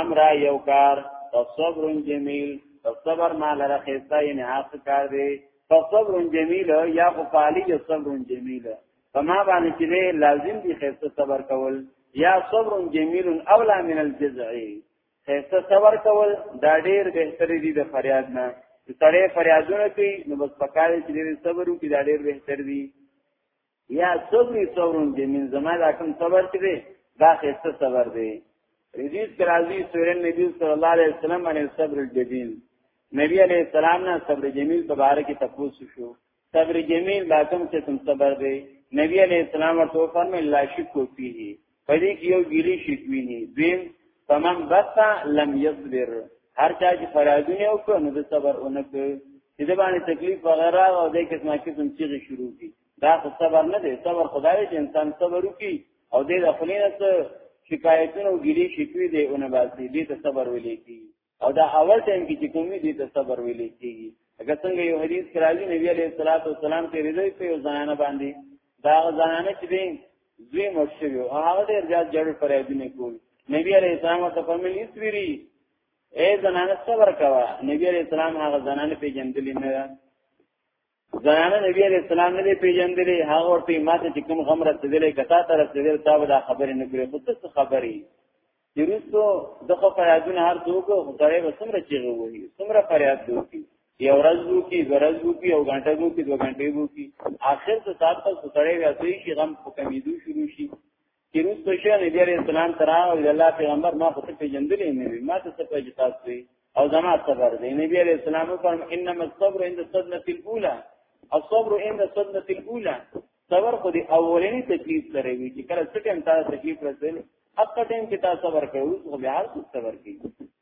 امر یو کار فصبر جمیل فصبر ما لره خسته یې حق کار دی فصبر جمیل یا خو پالی یا صبر جمیل فما باندې چې لازم دی خسته صبر کول یا صبر جمیل اولا من الجزع خسته صبر کول دا ډیر بهتري دی د فریاد نه چې سړی فریادونه کوي نو بس پکاره چې ډیر صبر وکړي دا ډیر بهتر دی یا صبر صبرون دی من زما دا کوم صبر چې دی دا خسته صبر دی حدیث کې راځي سورې نبی صلی الله علیه وسلم باندې صبر الجمیل نبی علیہ السلام نه صبر جمیل په اړه کې تفوس شو صبر جمیل دا کوم چې تم صبر دی نبی علیہ السلام ورته فرمایي لا شک کوي پدې کې یو ګیری شکوینی دیم فمن بسا لم یصبر هر چا چې فرادونه وکړ نو د صبر اونک چې د باندې تکلیف وغیرہ او د قسمه قسم چیز شروع کی دا خو صبر نه دی صبر خدای چې انسان صبر وکي او د خپلینه شکایتونو ګیری شکوی دی اونه باسي دې ته صبر ولې کی او دا اول ټایم کې چې کومې دي ته صبر ویل کېږي اګه څنګه یو حدیث کراوی نبی علیہ الصلوۃ والسلام ته رضی په یو زنانه باندې دا زنانه چې دین زوی مړ شوی او هغه ډیر زیات جړ پرېدونه کول نبی علیہ السلام ته فرمایلی سویری اے زنانه صبر کوا نبی علیہ السلام هغه زنانه په جندلې نه زنانه نبی علیہ السلام نه پیژندلې هغه ورته ماته چې کوم غم رسیدلې کتا ته رسیدل تا به دا خبرې نه کړې خو څه خبرې یروستو دغه فریادونه هر څوک خو سره به څومره چیغه وایي څومره فریاد دوی یو ورځ وو کی ورځ وو کی او غنټه وو کی دوه غنټې وو کی اخر ته سات په سره بیا دوی شي غم په کمیدو شروع شي چې روس په شان نبی عليه السلام تر او الله پیغمبر ما خو ته پیژندلې نه وي ما ته څه پېژ تاسو او زما صبر دی نبی عليه السلام فرم انما الصبر عند الصدمه الاولى الصبر عند الصدمه الاولى صبر خو دې اولنی تکلیف لري وي چې کله څه ټیم تاسو تکلیف رسېږي اته ټیم کې تاسو صبر کوئ خو بیا هر څه صبر کوي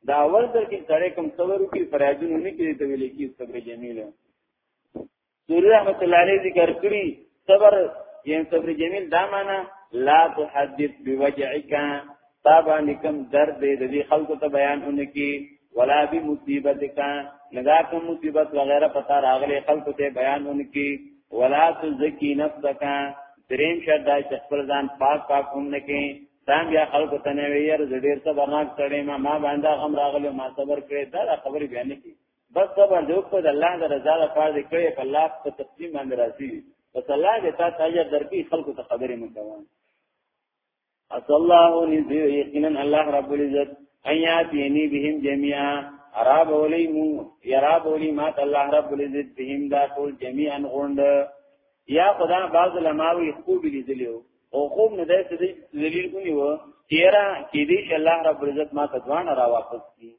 دا اول در کې سړی کوم صبر وکړي فرایدونه نه کوي ته ویل کې صبر جمیله سوری رحمت الله علیه ذکر کړی صبر یې صبر جمیل دا معنا لا تحدث بوجعک تا باندې کم درد دې دې خلکو ته بیان اونکي ولا بی مصیبتک ندا کوم مصیبت وغیرہ پتا راغلي خلکو ته بیان اونکي ولا تزکی نفسک دریم شرط دا چې خپل ځان پاک پاک هم نه کې تام بیا خلکو ته نه ویل زه ډیر صبرناک سړی ما ما باندې غم راغلی ما صبر کړی دا خبرې بیان نه کی بس دا باندې وکړه د الله د رضا لپاره دې کړې په الله په تقسیم باندې راځي بس الله دې تا ته اجر درکې خلکو ته خبرې مې کوي اصل الله نذير یقینا الله رب العزت ایاتینی بهم جميعا اراب اولی مو یراب اولی مات الله رب العزت بهم دا ټول جميعا غوند یا خدا باز لماوی خوب لیدلو او خوب نه داسې دلیل ونیو چیرې کې دې الله رب العزت ما ته ځوان را واپس کی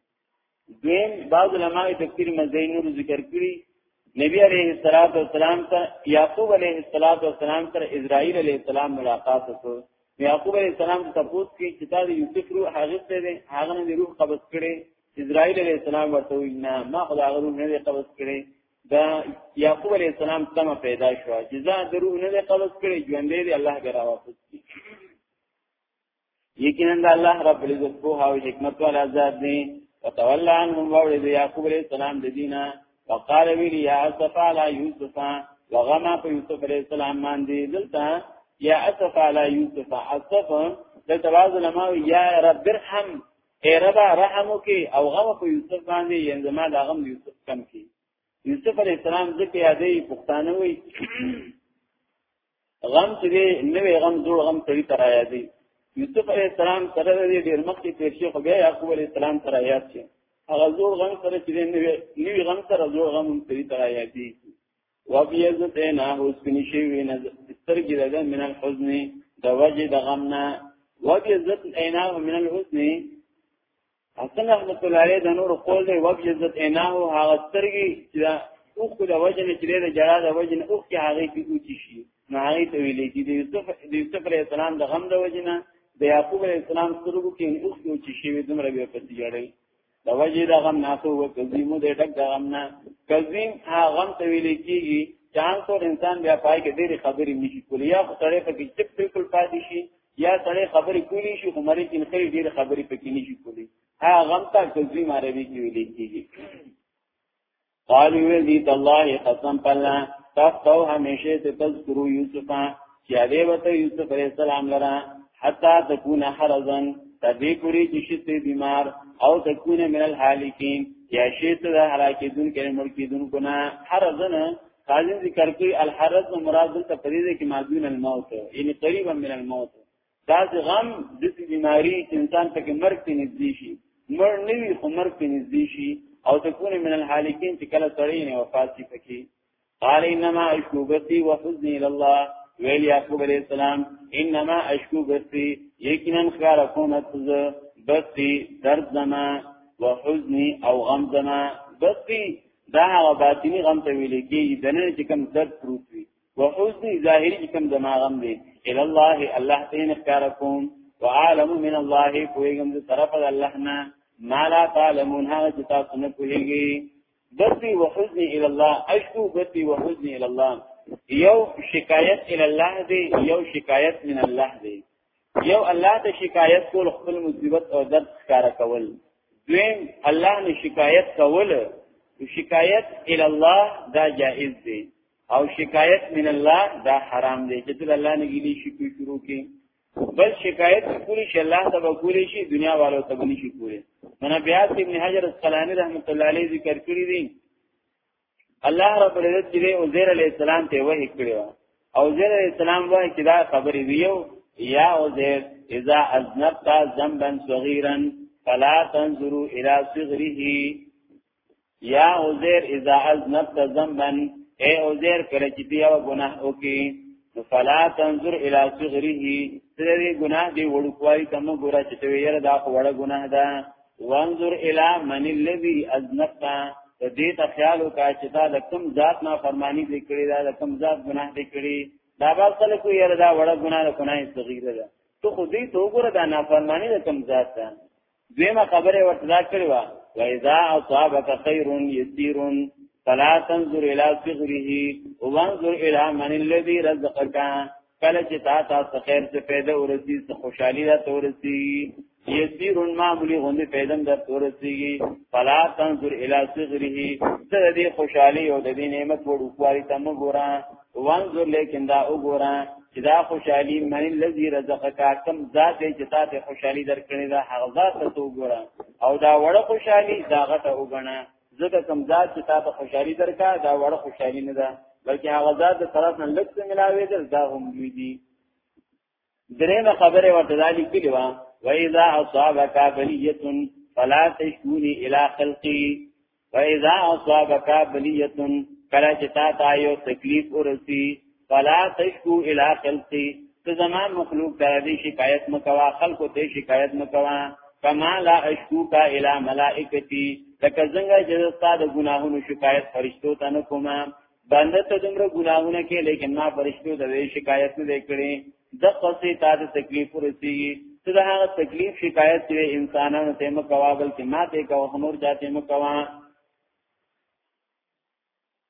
دویم بعض علماء تفسیر مزین نور ذکر کړی نبی علیہ الصلوۃ والسلام ته یعقوب علیہ الصلوۃ والسلام تر اسرائیل علیہ السلام ملاقات وکړ یعقوب علیہ السلام ته تاسو کې چې تا د یوسف روح هغه ته دی هغه نه روح قبض کړي اسرائیل علیہ السلام ورته وینا ما خدای هغه روح نه قبض کړي دا یعقوب علیہ السلام تم پیدا شو جزاء د روح نه قبض کړي ژوندې دی الله غره واپس کړي یقینا د الله رب العزت په او حکمت والا ذات دی وتولى عنهم وولد يعقوب عليه السلام د دینه وقال ویلی یا اسف علی یوسف وغما په یوسف علیہ السلام باندې دلته یا اسف علی یوسف اسف دلته واز لما یا رب ارحم اے رب رحمو کی او غم په یوسف باندې ینځما دا غم یوسف کم کی یوسف علیہ السلام ذکر یادې پښتانه وی غم چې دی نوې غم جوړ غم سړي تر آیا دی یوسف علی السلام سره دی ډیر مخکې تیر شي خو بیا یعقوب علی السلام تر آیا شي هغه جوړ غم سره چې نوې نوې غم سره جوړ غم سړي تر آیا دی وبیزت نه اوس کني شي وینه سترګې ده من الحزن د وجه د غم نه وبیزت عیناه من الحزن حسن رحمت الله علیه د نور قول دی وقت جزت ایناه هغه سترګي چې او خو د وجه نه چې د جړا د وجه نه او کې هغه کې اوچی شي نه هغه ته ویلې چې د یوسف د یوسف علی السلام د غم د وجه نه د یعقوب علی السلام سترګو کې او کې اوچی شي دومره بیا پتی جړل د وجه د غم نه تو و کزیمو د ټک د غم نه کزیم هغه غم ته ویلې کېږي ځان څور انسان بیا پای کې ډېری خبرې نشي کولی یا خو سره په کې چپ بالکل پاتې شي یا سره خبرې کولی شي خو مری کې خیر ډیر خبرې پکې نشي کولی ها غم تا کوزي ماروي کې ویل کېږي قالو وی الله قسم پلا تاسو همیشه ته تذکرو یوسف چې هغه وته یوسف علی السلام لرا حتا تكون حرزن تدې پوری چې شته بیمار او تكون من الحالکین یا شته د هلاکې دن کې ملکی دن کو نه حرزن قاضی ذکر کوي الحرز نو مراد دلته پدې ده کې ماذون الموت یعنی قریبا من الموت دا غم د بیماری چې انسان ته کې مرګ ته نږدې شي مر نه وي خو مرګ ته نږدې شي او تكون من الحالکین چې کله سړی نه وفات شي پکې قال انما اشكو بثي وحزني الى الله ویل یعقوب علیہ السلام انما اشکو بسی یقینا خیال کوم اتز بسی درد زما و حزنی او غم زما بسی دا هغه باطنی غم ته ویل کېږي د نن چې کوم درد پروت وي وحزن ظاهری چې کوم زما غم دی ال الله الله ته نه ښکار کوم وعالم من الله کویګم د طرف د الله نه ما لا تعلمون هغه چې تاسو نه کویږي بثي وحزني الى الله اشكو بثي وحزني الى الله یو شکایت الى الله دی یو شکایت من الله دی یو الله ته شکایت کول خپل مصیبت او درد ښکارا کول دویم الله نه شکایت کول شکایت ال الله دا جائز دی او شکایت من الله دا حرام دی چې تل الله نه ګیلی شي کوي شروع کې بل شکایت کولی شي الله ته وکولي شي دنیا والو ته ونی شي کولی منبيات ابن حجر السلامي رحمت الله عليه ذکر کړی دی الله رب العزت چې عزیر علی السلام ته وحی کړو او عزیر علی السلام وحی چې دا خبرې ویو یا عزیر اذا اذنبت ذنبا صغيرا فلا تنظروا الى صغره یا عزیر اذا اذنبت ذنبا اے عزیر کله چې بیا ګناه وکي فلا تنظر الى صغره دې ګناه دی وړوکوالي تم ګورا چې ته یې دا وړه ګناه ده وانظر الى من الذي اذنبت ته دې ته خیال وکړه چې دا د کوم ذات نه فرمانی دې کړی دا د کوم ذات ګناه دې کړی دا به اصل کو یره دا وړه ګناه نه کنه صغیره ده ته خو دې ته وګوره دا نه فرمانی د کوم ذات ده دیمه خبره ورته دا کړی و و اذا اصابك خير يسير فلا تنظر الى صغره وانظر الى من الذي رزقك کله چې تا تاسو خیر څه پیدا ورسی څه خوشحالي را تورسی یسیر معمولی غوندې پیدم در تورسیږي فلا تنظر الی صغره ته دې خوشحالي او د دې نعمت وړو کوالي تم ګورا وانظر لیکن دا وګورا چې دا خوشحالي من الذي رزقك کم ذات چې تا ته خوشحالي درکړي دا هغه ذات ته وګورا او دا وړه خوشحالي دا غته وګڼه ځکه کوم ذات چې تا ته خوشحالي درکا دا وړه خوشحالي نه ده بلکې هغه ذات د طرف نه لږ څه ملاوي ده دا هم دوی دي درېمه خبره ورته دالي کړي وا وإذا أصابك بلية فلا تشكوني إلى خلقي وإذا أصابك بلية کله چې تا ته یو تکلیف ورسی فلا تشکو الى خلقی ته زما مخلوق ته دې شکایت مکوا خلکو ته شکایت مکوا کما لا اشکو کا الى ملائکتی لکه څنګه چې زستا د ګناهونو شکایت فرشتو ته نه کومه بنده ته دومره ګناهونه کې لیکن ما فرشتو د وی شکایت نه کړي د قصې تا د تکلیف ورسی ته دا هغه تکلیف شکایت دی انسانانو ته مکوا بلکې ما ته کو همور جاته مکوا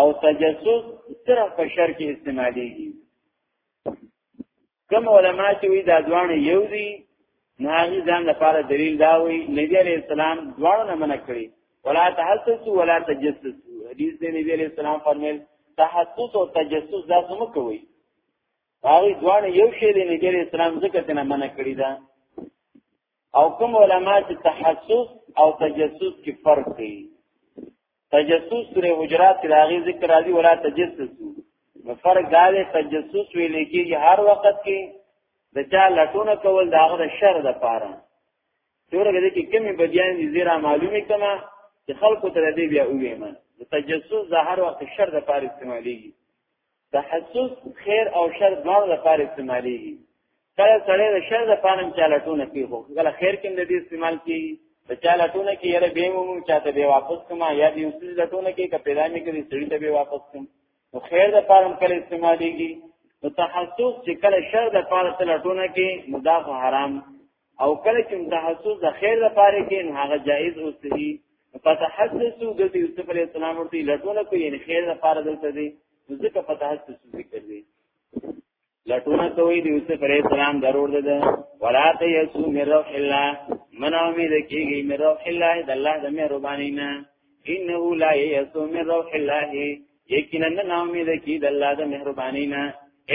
او تجسس صرف په شر کې استعمالېږي کوم علما چې وی دا دوان یو دي نه هغه ځان لپاره دلیل دا وی نبی عليه السلام دوان نه منع کړی ولا تحسسوا ولا تجسسوا حدیث دی نبی عليه السلام فرمایل تحسس او تجسس دا څه کوي هغه دوان یو شی دی نبی عليه السلام ځکه تنه منع کړی دا او کوم علما چې تحسس او تجسس کې فرق کوي تجسس سره حجرات راغي ذکر راځي ولا تجسس نو فرق دا دی تجسس ویل کېږي هر وخت کې د چا لټونه کول داغه د شر د پاره چورګه دې کې کمی بدیان دي زیرا معلومه کما چې خلکو ته دې بیا وېمه د تجسس د هر وخت شر د پاره استعمالېږي تحسس خیر او شر دواړو لپاره استعمالېږي کله سړی د شر د پانم چالټونه کوي خو کله خیر کې د دې استعمال کوي د چالټونه کې یره به مو چاته به واپس کما یا دې اوسې لټونه کې کپې دا مې کوي سړی ته به واپس کوم نو خیر د پانم کله استعمالېږي نو تحسس چې کله شر د پاره تلټونه کې مدافع حرام او کله چې تحسس د خیر لپاره کې نو هغه جایز اوسېږي فتحسسو د یوسف علی السلام ورته لټونه کوي یعنی خیر لپاره دلته دی ځکه فتحسس ذکر دی لټونه کوي د یوسف علی السلام ضرور ده ولا تیسو من روح الله من امید کیږي من روح الله د الله د مهرباني نه انه لا یسو من روح الله یقینا نه امید کی د الله د مهربانی نه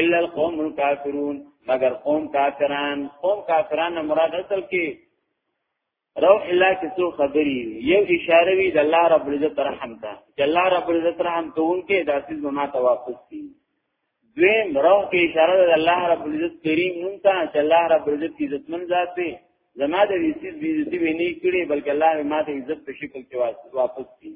الا القوم الكافرون مگر قوم کافران قوم کافران مراد اصل کې روح الله کې څو خبرې یو اشاره وی د الله رب العزت رحم ته چې الله رب العزت رحم کوونکې د اصل زما ته واپس کی دویم روح کې اشاره د الله رب العزت کریم مونږ ته چې الله رب العزت عزت من ذات دی زما د عزت بیزتی ویني کړي بلکې الله ما ته عزت په شکل کې واپس کی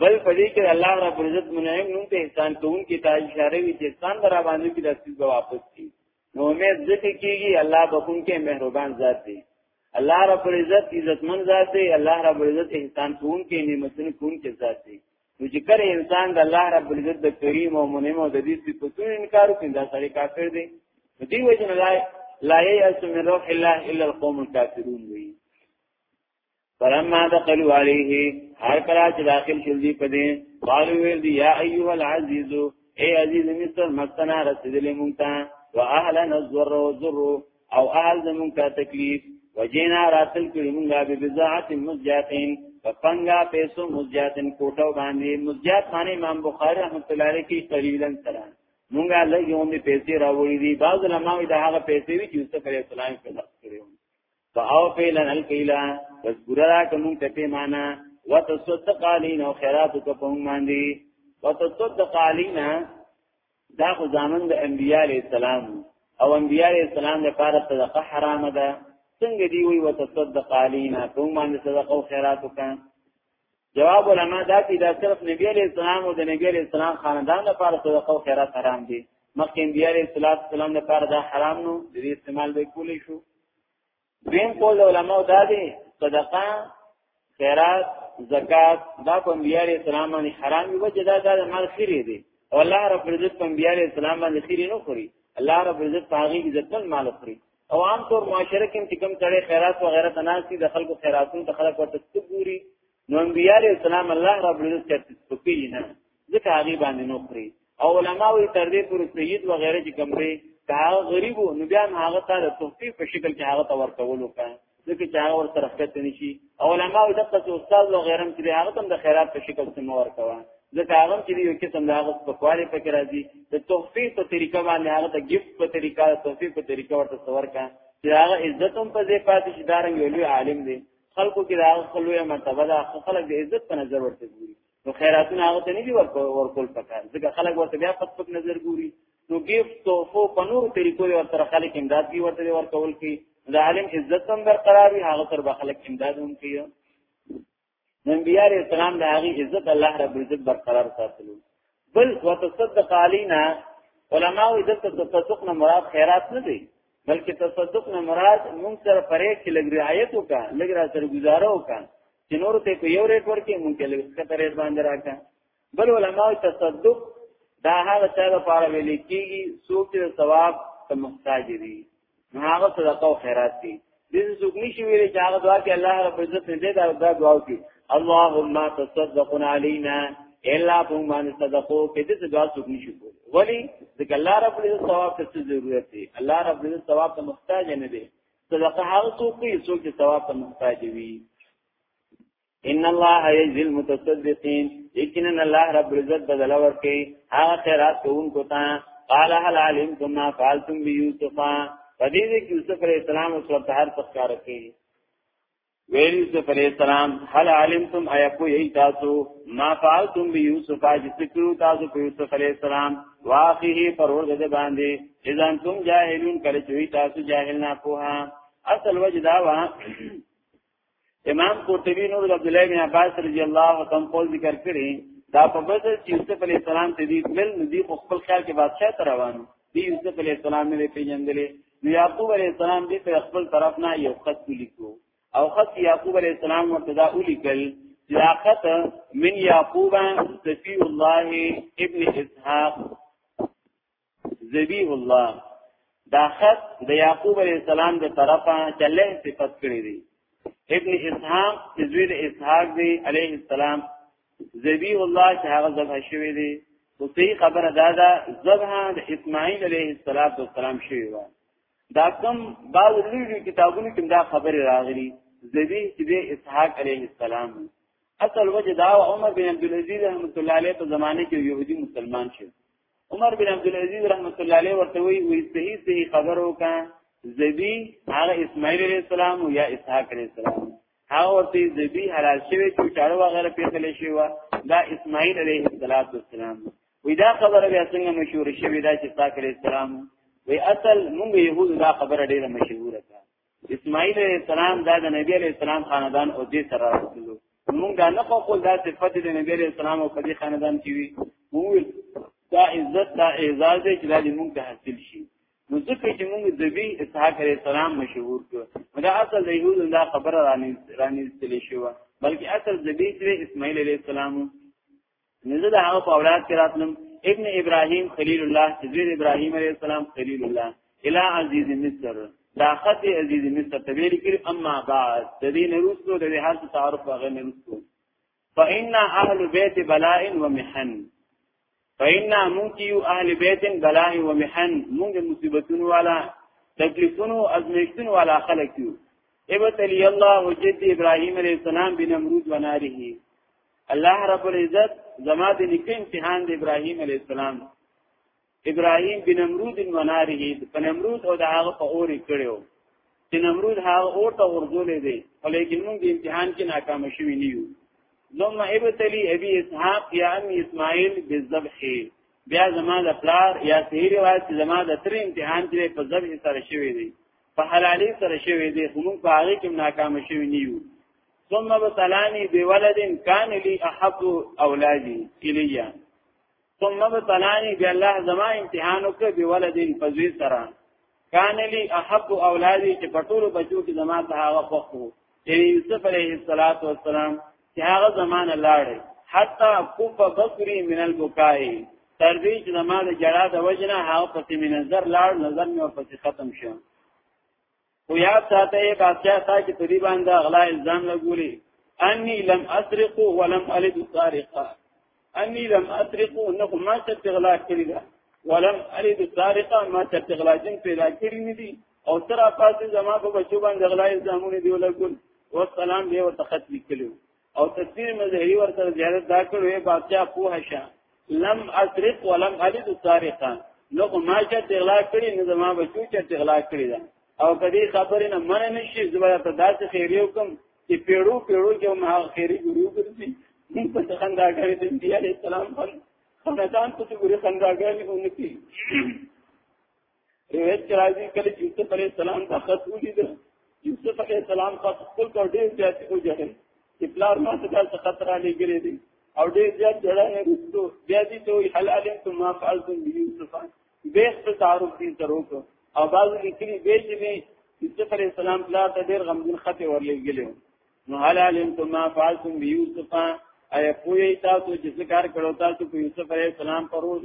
بل پدې کې الله رب عزت منعم نوم ته احسان کوونکی ته اشاره وی چې احسان برا باندې کې د سیز واپس کی نو امید ذکر کیږي الله بخون کې مهربان ذات دی الله رب عزت عزتمن ذات دی الله رب عزت احسان کوونکی نعمتونه کوونکی ذات دی نو چې کله انسان د الله رب العزت د کریم او منعم او د دې صفاتونو انکار کوي دا سړی کافر دی دې وجه نه لا یې اسم روح الله الا القوم الكافرون وی فلما دخلوا عليه هر کله چې داخل شول دی په دې قالو ویل دی یا ایها العزیز اے عزیز مصر مستنا رسیدلې مونږ ته واهلنا الضر والضر او اهل زمونږ ته تکلیف وجینا راتل کړي مونږه به بزاعت مزجاتین فپنګا پیسو مزجاتین کوټو باندې مزجات باندې امام بخاری رحمۃ اللہ علیہ کی قلیلا سره مونږه لږه هم پیسې راوړې دي بعض علماء دا هغه پیسې وی چې یوسف علیه السلام په لاس کړو فاوفی لنا الکیلا پس پورا را کمون کتی مانا وتصدق علینا و خیراتو کپون ماندی وتصدق علینا دا خو زامن د انبیاء علیہ السلام او انبیاء علیہ السلام لپاره صدقه حرامه ده څنګه دی وی وتصدق علینا کوم باندې صدقه او خیرات وکړه جواب علما دا چې دا صرف نبی علیہ السلام او د نبی علیہ السلام خاندان لپاره صدقه او خیرات حرام دي مخکې نبی علیہ السلام لپاره دا حرام نو د دې استعمال به کولی شو دین قول علما دا دي صدقه خیرات زکات دا په نبی علیہ السلام باندې حرام دي وجه دا د مال خیره دي او الله رب عزت په نبی علیہ السلام باندې خیره نه خوري الله رب عزت هغه عزت مال خوري او عام طور معاشره کې چې کوم سړی خیرات و غیرت نه سي د خلکو خیراتونو ته خلک ورته ستګوري نو انبیاء علیہ السلام الله رب العزت چرته سپکی نه ځکه هغه باندې نو خري او علما وی تر دې پر سید و غیره چې کوم دی دا غریب نو بیا هغه ته د تخفیف په شکل کې هغه ته ورکول وکړي ځکه چې هغه ور سره ښکته نشي او علماء د قصو استاد لو غیرم چې هغه تم د خیرات په شکل سم ورکوه ځکه هغه چې یو قسم د هغه په خواله فکر راځي د تحفه په طریقه باندې هغه ته گیفت په طریقه د تحفه په طریقه ورته څور کا چې هغه عزت هم په ځای پاتې شي دارنګ یو لوی عالم دی خلکو کې هغه خلوی مرتبه ده خلک د عزت په نظر ورته ګوري نو خیراتونه هغه ته نه دی ورکول پکار ځکه خلک ورته بیا پک پک نظر ګوري نو ګیف توفو په نور طریقو یو تر خلک امداد دی ورته ورکول کی دا عالم عزت هم برقرار وي هغه تر خلک امداد هم کوي نبی علیہ السلام د هغه عزت الله رب عزت برقرار ساتلو بل وتصدق علینا علماء عزت تصدق نه مراد خیرات نه دی بلکې تصدق نه مراد مونږ سره پرې کې لګ رعایت وکا لګ را سره گزاره وکا چې نور ته په یو ریټ ورکې مونږ کې لګ څه ریټ باندې راکا بل علماء تصدق دا هغه څه لپاره ویل کېږي څوک چې ثواب ته محتاج دي هغه صدقه او خیرات دي دې څوک نشي ویل چې هغه دعا کې الله رب عزت دې دا دعا وکړي اللهم تصدق علينا الا بمن صدقو کې دې دعا څوک نشي کولی ولی ځکه الله رب دې ثواب ته ضرورت دی الله رب دې ثواب ته محتاج نه دی صدقه هغه څوک دی څوک چې ثواب ته محتاج وي ان الله يجزي المتصدقين یقینا الله رب عزت بدل ورکي هغه خیرات کوونکو ته قال هل علمتم ما فعلتم بيوسف فدې دې کې یوسف عليه السلام او سره هر څه کار کوي ویل یوسف علیہ السلام هل علمتم ایا کوی تاسو ما فعلتم بی یوسف اج سکرو تاسو په یوسف علیہ السلام واخیه پرور ده باندې اذا انتم جاهلون کله چوی تاسو جاهل نه پوها اصل وجدا وا امام قرطبی نور عبد الله بن عباس رضی الله عنه قول ذکر کړي دا په بدر چې یوسف علیہ السلام ته دی بل ندی خپل خیال کې بادشاہ تر روانو دی یوسف علی السلام نه پیژندلې نو یعقوب علی السلام دې په خپل طرف نه یو خط ولیکو او خط یعقوب علی السلام ورته دا ولیکل لاقت من یعقوب سفی الله ابن اسحاق ذبیح الله دا خط د یعقوب علی السلام د طرفه چله صفت کړی دی ابن اسحاق چې زوی د اسحاق دی علیه السلام زبی الله چې هغه ذبح شوی دی او صحیح خبره دا ده ذبح د اسماعیل علیه السلام شوی و دا کوم بعض لوی کتابونو کې دا خبره راغلی زبی چې د اسحاق علیه السلام اصل وجه دا عمر بن عبد العزيز رحمت الله علیه په زمانه کې يهودي مسلمان شو عمر بن عبد العزيز رحمت الله علیه ورته وی وی صحیح صحیح خبرو کا زبی هغه اسماعیل علیہ السلام یا اسحاق علیہ السلام هغه ورته زبی حلال شوی چې چاړه وغیره پیښلې شوی و دا اسماعیل علیه السلام وی دا خبره بیا څنګه مشهور شوی دا چې صاحب علیه السلام وی اصل موږ يهود دا خبره ډیره مشهوره ده اسماعیل علیه السلام دا د نبی علیه السلام خاندان او دې سره راغلو موږ دا نه خو دا صفت د نبی علیه السلام او دې خاندان کې وی موږ دا عزت دا اعزاز چې دا موږ ته حاصل شي نو ځکه چې موږ د بي اسحاق عليه السلام مشهور کړو دا اصل د يهودو دا خبره راني راني تل شو بلکې اصل د بي سره اسماعيل عليه السلام نو زه د هغه په اولاد کې راتلم ابن ابراهيم خليل الله حضرت ابراهيم عليه السلام خليل الله الى عزيز مصر دا خط عزيز مصر تبير کړ اما بعد د دې نروستو د هر تعارف هغه نروستو فإن أهل بيت بلاء ومحن فإن مونکیو أهل بيت بلاء ومحن مونږ مصیبتون والا تکلیفونو ازمیشتون والا خلق یو ابتلی الله جد ابراهيم عليه السلام بنمرود وناره الله رب العزت زما د نیکه امتحان د ابراهيم عليه السلام ابراهيم بن نمرود وناره په نمرود او د هغه په اور کړو چې نمرود هغه اور ته ورغولې دی ولیکن موږ د امتحان کې ناکام شوی نه یو ثم ابتلی ابي اسحاق يا ام اسماعيل بالذبح بیا زما د پلار یا صحیح روایت زما د تر امتحان کې په ذبح سره شوی دی په حلالي سره شوی دی خو موږ په هغه کې ناکام شوی نه یو ثم بسلامي بولد كان لي احب اولادي اليه ثم بتلانی بی الله زما امتحان وکړ بی ولدین فزوی سره کان لی احب اولادی چې پټول بچو کې زما ته هغه وخت وو یعنی یوسف علیه السلام چې هغه زمانه لاړ حتا کوف بصری من البکای تر دې چې زمانه جړا د وجنه هغه پسې می نظر لاړ نظر مې پسې ختم شو خو یاد ساته یې بادشاہ تا چې په دې باندې غلا الزام لګولي انی لم اسرق ولم الد سارقا انی لم اسرق انه ما شرط غلا کړی دا ولم الد سارقا ما شرط غلا جن پیدا کړی نه دي او تر افاظ زما په بچو باندې غلا الزامونه دی ولګول والسلام دی ورته خط لیکلو او تفسیر مظهری ورته زیارت دا کړو اے بادشاہ پوه شه لم اسرق ولم الد سارقا نو ما چې تغلا کړی نه زما بچو چې تغلا کړی دا او کدی خبرې نه مننه نشي زبر ته داسې خیریو کوم چې پیړو پیړو کې ما خیری ګورو ګرځي موږ په خندا کوي د نبی عليه السلام باندې خندان ته ګوري خندا کوي اونکي روایت کې راځي کله چې یوسف علی السلام دا خط ولید یوسف علی السلام خط خپل پر ډیر زیات وجهل چې پلار ما ته دا خط را لګرې دي او ډیر زیات جړا نه رسو بیا دې ته حلال انتم ما فعلتم یوسف به خپل تعارف دې درو او بعض لیکلي به چې یوسف علی السلام پلار ته ډیر غمجن خط ورلېږلی نو حلال انتم ما فعلتم یوسف ایا پوهی تاسو چې ذکر کړو تاسو په یوسف علی السلام پر ورځ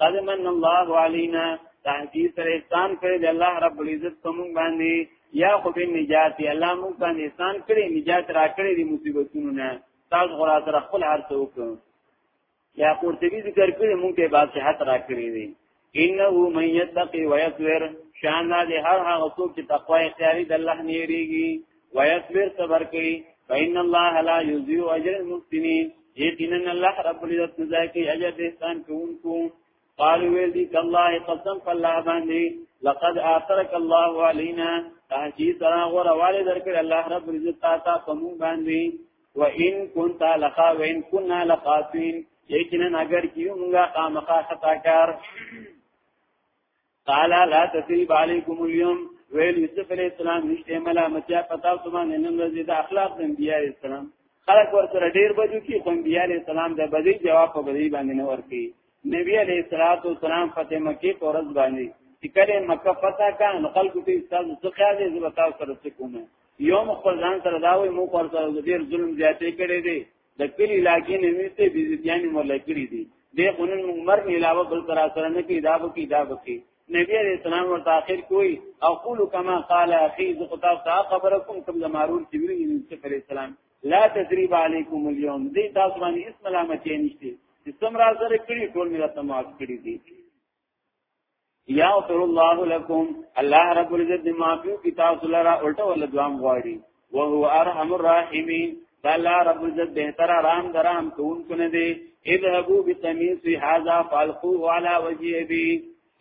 قد من الله علينا تانکی سر احسان کړی دی الله رب العزت کوم باندې یا خو به نجات الله موږ باندې احسان کړی نجات را کړی دی مصیبتونو نه تاسو غرا سره خپل هر څه وکړو یا قرطبی ذکر کړی موږ ته بادشاہت را کړی دی انه من یتقی ویصبر شان دې هر هغه څوک چې تقوا اختیاري د الله نه یریږي ويصبر صبر کوي فإن الله لا يضيع أجر المحسنين یقینا الله رب العزت جزا کوي اجر احسان کوونکو قالوا ویلی الله قسم فالله باندې لقد آثرك الله علينا تحقیق سره غور والد درکړ الله رب العزت تاسو په مون باندې وان كنت لخا وان كنا لخاطئين یقینا اگر کیو موږ قامقا خطا کار قال لا تثريب عليكم اليوم ویل یوسف علیہ السلام نشته ملامتیا پتا سو باندې نن ورځ د اخلاق د انبیاء اسلام خلق ورسره ډیر بدو کی خو انبیاء علیہ السلام د بدی جواب په بدی باندې نه ورکی نبی علیہ الصلوۃ والسلام فتح مکی پر ورځ باندې چې کله مکه فتح کا نو خلق ته استاد څه خیال دې زبتا سره څه کومه یوم خپل ځان سره داوي مو پر سره ډیر ظلم زیاتې کړي دي د کلی علاقې نه ویته بیزتیان مولا کړی دي د قانون عمر نه علاوه بل تر سره نه کی دا به کی دا به کی نبی علیہ السلام ورته اخر کوئی اقول کما قال اخي ذو خطاب تا خبركم کوم زمارون چې ویل یوسف علیہ السلام لا تسریب علیکم اليوم دې تاسو باندې اسم علامت نشته چې سم راځره کړی ټول ملت معاف کړی دي یا غفر الله لكم الله رب العزت معافی کی تاسو لرا الټه ول دوام غواړي وهو ارحم الراحمین دا الله رب العزت بهتر آرام درام کون کنه دی اذهبوا بتمیز هذا فالقوه على وجه ابي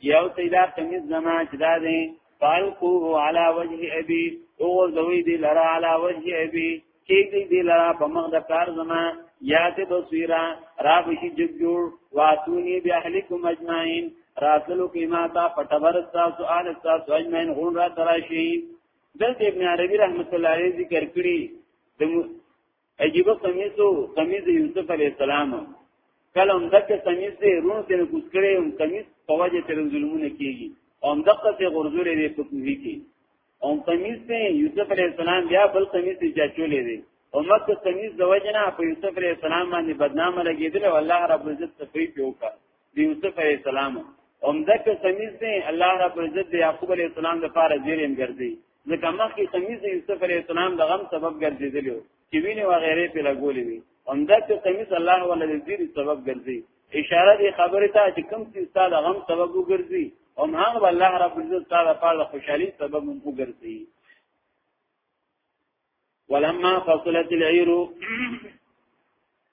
یو سیدا تمیز زما چدا دی فالقوه على وجه ابي او ذوی دی لرا على وجه ابي کې دې دې لرا په مغد کار زما یاد بصیرا را بشي جګ جوړ واتونی بیا اهلکم اجمعین راتلو کې ما تا پټبر تاسو آل تاسو اجمعین غون را تراشي دلته ابن عربی رحمت الله علیه ذکر کړی د عجیب قمیصو قمیص یوسف علی السلام کله هم دغه قمیص دی رون ته کوس کړي هم قمیص په وجه تر ظلمونه کیږي او هم دغه ته غرزورې په کوهي کې او قمیص ته یوسف علی السلام بیا بل قمیص چې چولې دي او مکه قمیص د وجنه په یوسف علی السلام باندې بدنام لګیدل او الله رب عزت صفی پیوکا دی یوسف علی السلام هم دغه قمیص ته الله رب عزت د یعقوب علی السلام د پاره زیرین ګرځي ځکه مخکې قمیص د یوسف علی السلام د غم سبب ګرځیدل چې ویني و غیره په لګولې وي هم دغه قمیص الله ولې زیری سبب ګرځي اشاره دې خبره ته چې کوم څه ستاسو غم سبب وګرځي او هغه الله رب عزت تعالی په خوشحالي سبب وګرځي ولما فصلت العير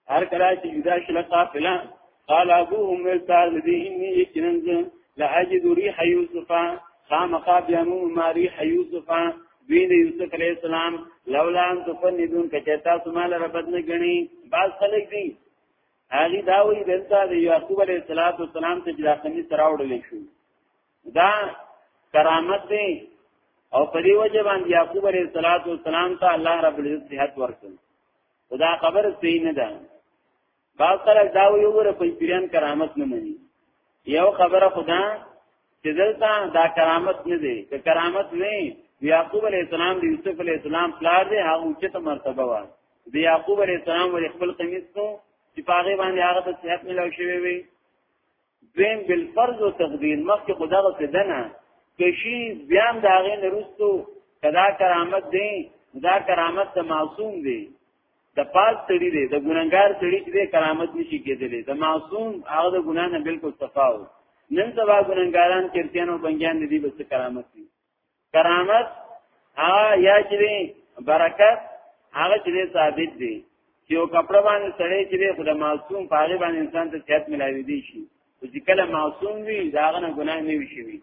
هر کله چې جدا شل قافله قال ابوهم ويسال دي اني يكنز لا اجد ريح يوسف قام قاب يمو ما ريح يوسف وین یوسف علیہ السلام لولا ان تفندون کچتا سمال ربد نه غنی باز خلق دی هغه دا وی دلته د یعقوب علیه السلام ته چې دا خمیس راوړل شو دا کرامت دی او په دې وجه باندې یعقوب علیه السلام ته الله رب العزت صحت ورکړ خدا خبر صحیح نه ده بعض خلک دا وی وګوره په پیران کرامت نه مني یو خبره خدا چې دلته دا کرامت نه دی که کرامت وي یعقوب علی السلام د یوسف علی السلام پلار دی هغه اوچته مرتبه و د یعقوب علی السلام ور خپل قمیص کو چې پاغه باندې هغه ته صحت ملو شوی وي دویم بل فرض او تقدیر مخکې خدغه څه دنه کشي بیا د هغه نرستو کدا کرامت دی دا کرامت ته معصوم دی د پاک سړي دی د ګناګار سړي چې کرامت نشي کېدلی د معصوم هغه د ګنا نه بالکل صفا و نن سبا ګناګاران چرتيان او بنګيان دي بس کرامت دي کرامت ا یا چې برکت هغه چې ثابت دي چې یو کپڑا باندې سړی چې خدای معصوم پاغي باندې انسان ته صحت ملاوي دي شي چې کله معصوم وي داغه نه ګناه نه وي شي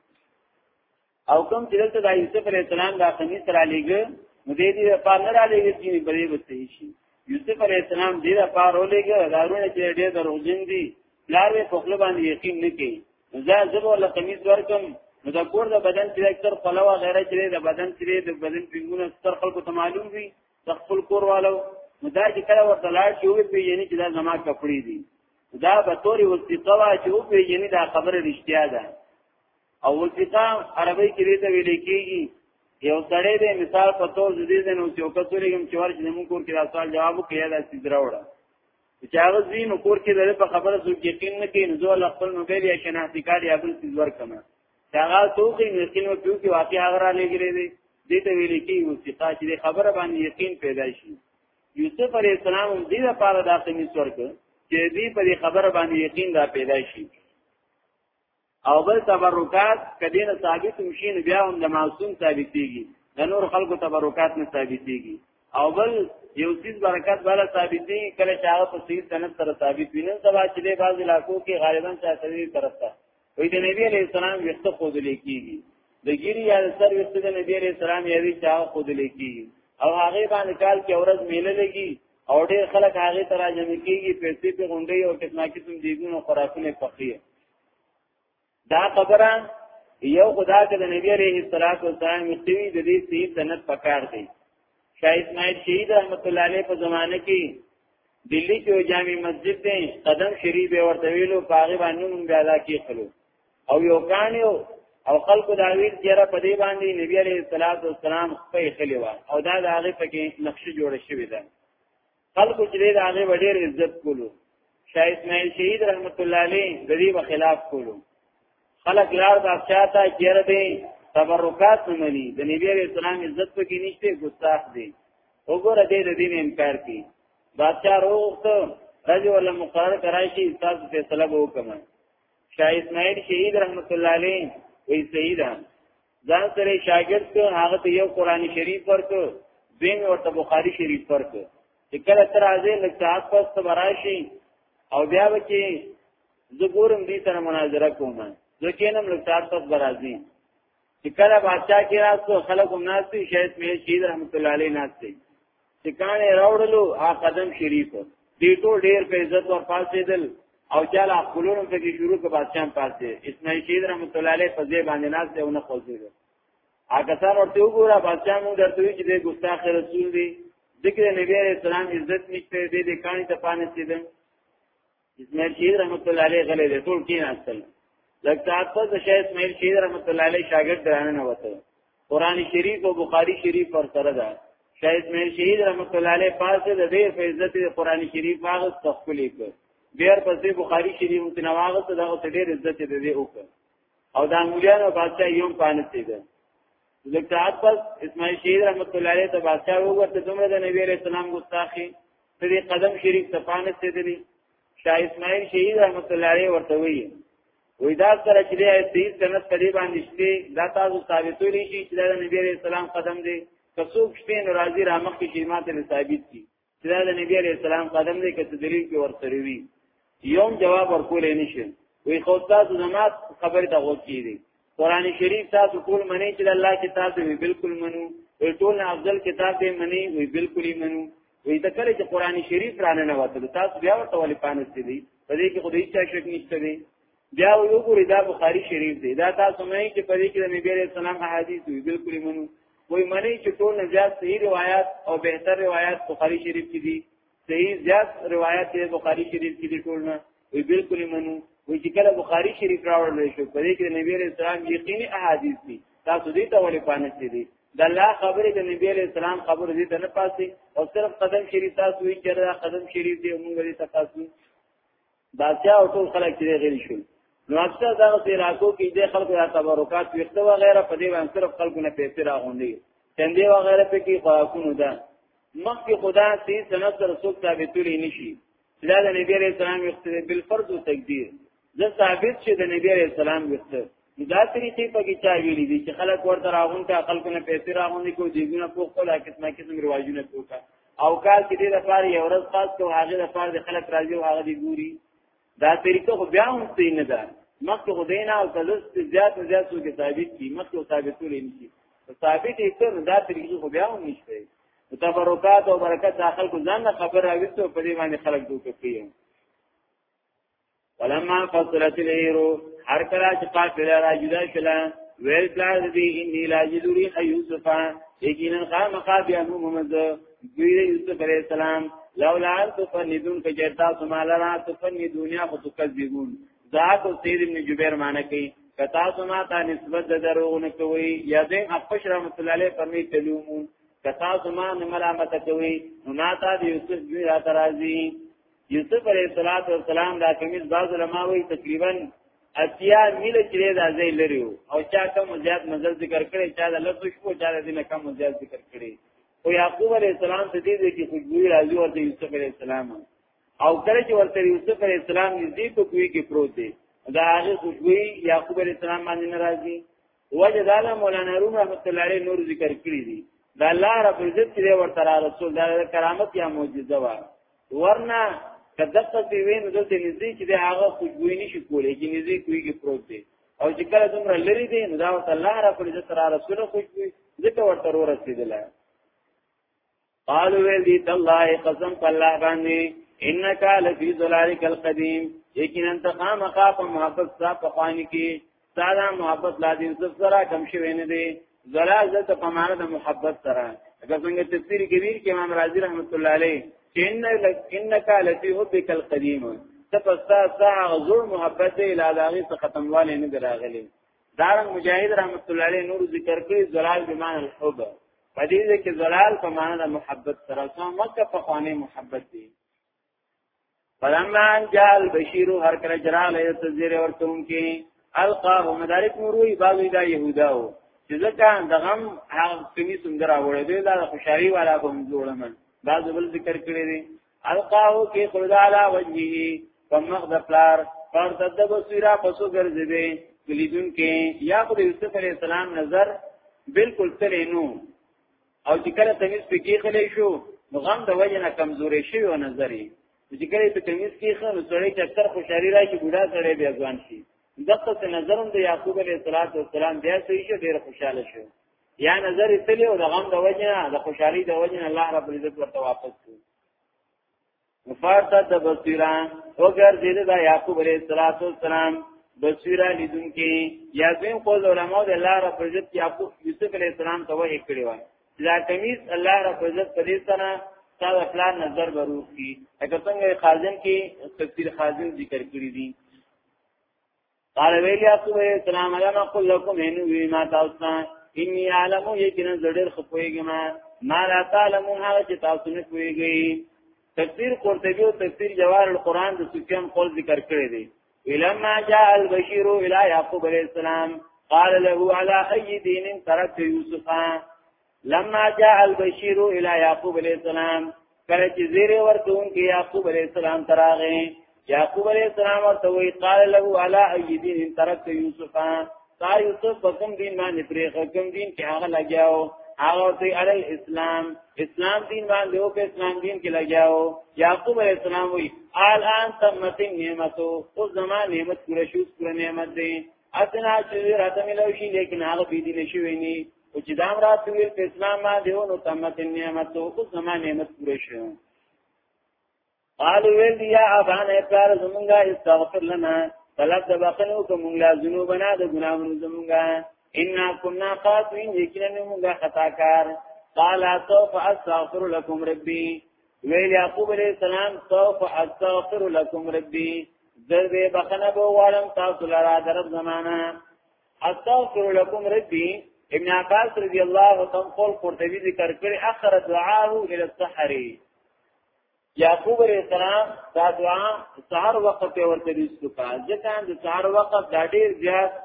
او کوم چې دلته د یوسف علی السلام د خمیس را لېګ نو دې دې په نه را لېګ چې په دې وسته شي یوسف علی السلام دې را پار ولېګ دارونه چې ډېر دروځین دي لار په خپل باندې یقین نه کوي زه زبر له خمیس ورکم نو دا کور د بدن چې اکثر خلوا غیره چې د بدن چې د بدن پنګونه ستر خلکو ته معلوم وي د خپل کور والو نو دا چې کله ورته لاړ شي وي پیژنې چې دا زما کپړې دي دا به توري وثیقه وا چې او پیژنې دا خبره رښتیا ده او وثیقه عربی کې دې ته ویل کېږي یو سړی دې مثال په تور دې دې نو یو کس ولګم چې ورشي زموږ کور کې راځل جواب کې یاد اسی دراوړه چې هغه زین کور کې دغه په خبره څوک یقین نه کوي نو ځول خپل موبایل یا شناختی کار یا بل څه ورکمه هغه څوک یې یقین او پیو کې واقع هغه را لګري دي دې ته ویل کې وثیقه چې خبره باندې یقین پیدا شي یوسف علی السلام دې لپاره داسې میثور کړ چې دې په خبره باندې یقین را پیدا شي او بل تبرکات کدی نه ثابت مشي نو بیا هم د معصوم ثابتېږي د نور خلکو تبرکات نه ثابتېږي او بل یو چیز برکت والا ثابتې کله چې هغه په صحیح سند سره ثابت ویني سبا چې له بعض علاقو کې غالبا شاعري طرف ته وي د نبی عليه السلام وخت خود لیکيږي د ګيري یا سر وخت د نبی عليه السلام یوي چا خود لیکيږي او هغه باندې کال کې اورز میله لګي او ډېر خلک هغه تراجم کیږي پیسې په غونډي او کتنا کیسم دیګونو خوراکونه پخې دا خبره یو خدا چې د نبی عليه الصلاه والسلام مستوي د دې صحیح سند پکار دی شاه اسماعیل شهید رحمت الله علیه په زمانه کې دلی کې جامع مسجد دی قدم شریف ورته ویلو پاغه باندې مونږ بیا دا کې خلو او یو کان یو او خلق دا ویل چې را په دې باندې نبی عليه الصلاه والسلام خپل خلیوا او دا د هغه پکې نقشه جوړه شوې ده خلکو چې د هغه وړیر عزت کولو شاه اسماعیل شهید رحمت الله علیه د دې خلاف کولو خلک لار د چاته چیرې دي تبرکات نه مني د نبی عليه السلام عزت په کې نشته ګستاخ دي وګوره دې د دین انکار کوي بادشاہ روغت رجو ولا مقرر کرای شي تاسو فیصله وکړئ شاه اسماعیل شهید رحمت الله علیه وی سیدان ځان سره شاګرد ته هغه ته یو قران شریف ورته دین ورته بخاری شریف ورته چې کله تر ازه لږ ساعت پس ته راشي او بیا به کې زه ګورم دې سره مناظره کوم زه کینم لږ ساعت پس برازي چې کله بادشاہ کې راځو خلکو ناشتي شهید مې شهید رحمت الله علیه ناشتي سکانه راوړلو ها قدم شریف دې ټول ډیر په عزت ور پاسېدل او چاله خپلونو ته کې شروع کړه بادشاہ پاسې اسماعیل شهید رحمت الله علیه په ځای باندې ناز ته ونه خوځېده هغه سره ورته وګوره بادشاہ موږ درته چې دې ګستاخ رسول دی ذکر نبی علیہ السلام عزت نشته دې دې کانی ته پانه سیدم اسماعیل شهید رحمت الله علیه غلې د ټول کې ناستل لکه په د شیخ اسماعیل شهید رحمت الله علیه شاګرد درانه نه وته قران شریف او بخاری شریف پر سره ده شیخ اسماعیل شهید رحمت الله علیه پاسه د دې په عزت د قران شریف هغه تخلیق کړ بیا پسې بخاری شریف متنواغه ته دغه ډېر عزت دې وکړ او د انګلیانو بادشاہ یوم پانسیده لکه عباس اسماعیل شهید رحمت الله علیه ته بادشاہ وګورته دومره د نبی علیہ السلام ګستاخی دې قدم شریف ته پانه سیدلی شاه اسماعیل شهید رحمت الله علیه ورته وی وې دا سره چې دې سید سند په دې باندې شته دا تاسو ثابتولې شي چې د نبی علیہ السلام قدم دې کڅوک شته ناراضي رامخ کې شیمات ثابت کی دا د نبی عليه السلام قدم دی که دلیل کې ورسره وي یوم جواب ورکول نه شي وی خو تاسو زمات خبر ته غوږی دي قران شریف تاسو ټول منی چې الله کتاب دی بالکل منو وی ټول افضل کتاب دی منی وی بالکل منو وی دا کله چې قران شریف رانه نه وته تاسو بیا ورته ولې پانس دي په دې کې خدای چا شک نشته دی بیا یو ګوري دا بخاری شریف دی دا تاسو مې چې په دې کې د نبی عليه السلام احادیث وي بالکل منو وای منی چې ټول نه زیات صحیح روایت او بهتر روایت بخاری شریف کې دي صحیح زیات روایت دی بخاری شریف کې دي ټول نه وی بالکل منو وی چې کله بخاری شریف راوړل شو په دې کې د نبی عليه السلام یقیني احادیث دي تاسو دې ته ولې پانه سي دي د الله خبره د نبی عليه السلام خبره دې ته نه پاسي او صرف قدم شریف تاسو یې چرته قدم شریف دې موږ لري تاسو باسیا او ټول خلک چې غلي شول نو اکثر دا چې راکو کې د خلکو یا تبرکات ویخته و غیره په دې باندې صرف خلکو نه پیسې راغونډي تندې و غیره په کې خواکونو ده مخکې خدا سي سند سره څوک ثابتولې نشي دا د نبی عليه السلام ویخته بل فرض او تقدیر زه ثابت چې د نبی عليه السلام ویخته دا طریقې په کې چا ویلي دي چې خلک ورته راغون ته خلکو نه پیسې راغون دي کو دیګونه په خپل قسمه قسم رواجونه کوکا او کال کې دې لپاره یو ورځ خاص کو هغه لپاره د خلک راځي او هغه دی ګوري دا طریقه خو بیا هم څه نه ده مخکې خو دینا او تلست زیات زیات سو کې ثابت دي مخکې ثابتول نه دي ثابت یې تر دا طریقه خو بیا هم نشته تبرکات او برکات داخل کو ځان خبر راوستو په دې باندې خلک دوی کوي ولما فصلت الهیرو هر کلا چې قافله را جدا شله ویل پلار دی انی لا جدوری یوسف یقینا قام قابیا محمد دوی یوسف علیہ السلام لولا تفندون کجرتا سمال را تفند دنیا خو تکذبون ذات او سید ابن جبیر معنی کوي کتا سما تا نسبت د دروغونه کوي یا دې اپش رحمت الله علیه فرمی تلومون کتا سما ملامت کوي نو ما تا یوسف دوی را ترازی یوسف علیه الصلاۃ والسلام دا کمیز باز علماء وی تقریبا اتیا میل چرې دا ځای لري او چا کم زیات نظر ذکر کړي چا د لفظ شپو چا د دینه کم زیات ذکر کړي او یعقوب علیه السلام ته دې دې کې خوشبوئی راځي او د یوسف علیه السلام او کله چې ورته یوسف علیه السلام نږدې په کوی کې پروت دی دا هغه خوشبوئی یعقوب علیه السلام باندې ناراضي وجه دا ده مولانا روم رحمت الله علیه نور ذکر کړی دی دا الله رب عزت چې ورته را رسول دا کرامت یا معجزه و ورنه کدقه په وین دلته نږدې چې دا هغه خوشبوئی نشي کولای چې نږدې کوي کې پروت دی او چې کله دومره لري دی نو دا الله رب عزت را رسول خوشبوئی ځکه ورته ورسېدله قالو ویل دی تالله قسم په الله باندې انک لفی ذلالک القدیم یقینا تقام خاف محبت سا په خوانی کې ساده محبت لا دې زف سره کم شوی نه دی ذلال ذات په معنا د محبت سره اگر څنګه تفسیر کبیر کې امام رازی رحمت الله علیه ان انک لفی حبک القدیم تپستا سا غزور محبت دی لا داغه څخه ختمواله نه دراغلی دارن مجاهد رحمت الله علیه نور ذکر کړی ذلال بمان الحب په دې کې زلال په معنا د محبت سره سم مکه په خواني محبت دی فلمان جال بشیر هر کله جرال ایت زیر ورتون کې القاه مدارک مروي باوی دا يهوداو چې ځکه د غم هغه کمی سندرا وړې دی دا خوشحالي والا کوم جوړمن بعض بل ذکر کړی دی القاه کې خدالا وجهه فمخ د پلار پر تدب سیرا پسو ګرځي دي کلیدون کې یا خو د یوسف علی السلام نظر بالکل تلې نو او چې کله تمیز په کې خلې شو نو غم د وجه نه کمزورې شي او نظرې چې کله په تمیز کې خو نو سړی چې اکثر خوشالي راځي بوډا سړی بیا ځوان شي دغه څه نظرم د یعقوب علیه السلام بیا سوي شي ډیر خوشاله شو یا نظر یې تللی او د غم د وجې نه د خوشحالي د وجې نه الله رب العزت ورته واپس کړو مفارته د بصیرا وګر دې دا یعقوب علیه السلام بصیرا لیدون کې یا زم قول علماء د الله رب العزت یعقوب یوسف علیه السلام ته وایي کړی وای دا کمیز الله رب العزت په دې سره تا د پلان نظر بروخ کی اګه څنګه خازن کې تفسیر خازن ذکر کړی دي قال ویلی اسو السلام علیکم قل لكم انو ما تاسو انی عالم یقینا زړه خپویګم ما لا تعلم هغه چې تاسو نه پویګی تفسیر قرطبی او تفسیر جوار القرآن د سفیان قول ذکر کړی دی ولما جاء البشير الى يعقوب عليه السلام قال له على اي دين تركت يوسف لما جاء البشير الى يعقوب عليه السلام کله چې زیره ورکون کې يعقوب عليه السلام تراغه يعقوب عليه السلام ورته وی قال له على اي دين تركت يوسف تا يوسف کوم دین باندې پرې کوم دین کې هغه لګیاو هغه ته علي اسلام اسلام دین باندې او په اسلام دین کې لګیاو يعقوب عليه السلام وی الان تمت نعمتو او زما نعمت پوره شو پوره نعمت دی اسنا چې راته ملوشي لیکن هغه بيدینه شوی نه او چې دا مراد ویل په اسلام باندې و نو تمت نعمت او اوس زما نعمت پوره شو قالو ویل یا ابان اقرار زمونږه استغفر لنا طلب د بخنو کوم لا ذنوبنا د ګناهونو زمونږه ان كنا خاطئين یقینا موږ خطا کار قال سوف استغفر لكم ربي ویل یعقوب علیہ السلام سوف استغفر لكم ربي ذر به بخنه بو والم تاسو لرا درب زمانہ استغفر لكم ربي ابن عباس رضی الله تعالی قول قرطبی ذکر کړي اخر دعاه الى السحر یعقوب علیہ السلام دا دعا سحر وخت په ورته رسو کا ځکه د سحر وخت دا ډیر زیات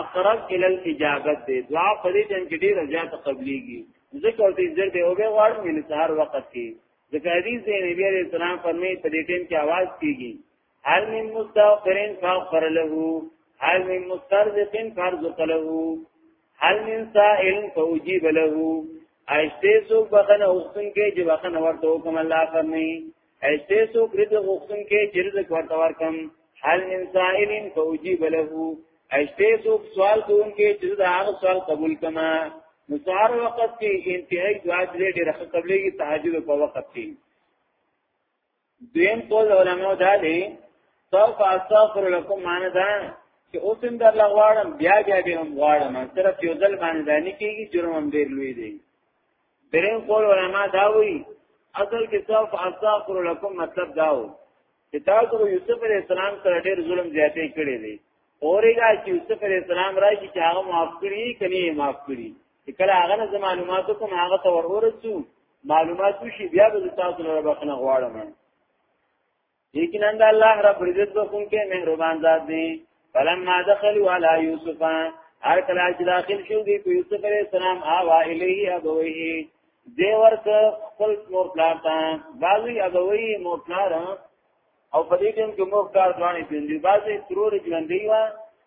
اقرب الى الاجابت دی دعا په دې ټیم کې ډیر زیات قبليږي ځکه ورته زر دی او به غواړم چې سحر وخت کې ځکه حدیث دی نبی علیہ السلام فرمایي په دې ټیم کې आवाज کیږي هل من مستغفرین فاغفر له هل من مسترزقین فارزق له هل من سائل فوجیب له اشته سو بخنه اوختن کې چې بخنه ورته حکم الله فرمي اشته سو کرد اوختن کې چې رزق ورته ورکم هل من سائل فوجیب له اشته سو سوال کوونکې چې دا هغه سوال قبول کما نو سهار وخت کې انتهایی دعا دې ډېر ښه قبلېږي تهجد په وخت کې دویم قول علماء دا دی سوف استغفر لكم معنی دا چې اوس هم در لغواړم بیا بیا به هم غواړم صرف یو ځل باندې دا نه کیږي جرم هم ډیر لوی دی دریم قول علماء دا وایي اصل کې سوف استغفر لكم مطلب دا و چې تاسو یوسف علی السلام سره ډیر ظلم زیاتې کړی دی اورېګا چې یوسف علی السلام راځي چې هغه معاف کړی کني معاف کړی کله هغه نه معلوماتو کوم هغه ته ورورسو معلومات وشي بیا به تاسو له بخنه غواړم یقینا د الله رب عزت بخونکې مهربان ذات دی فلما دخلوا على يوسف هر کله چې داخل شو دی په یوسف علیه السلام آوا الیه ابویه دی ورته خپل مور پلار ته باغی ابوی مور پلار او په دې ټیم کې مور پلار ځواني پیندي بعضی ترور ژوندۍ و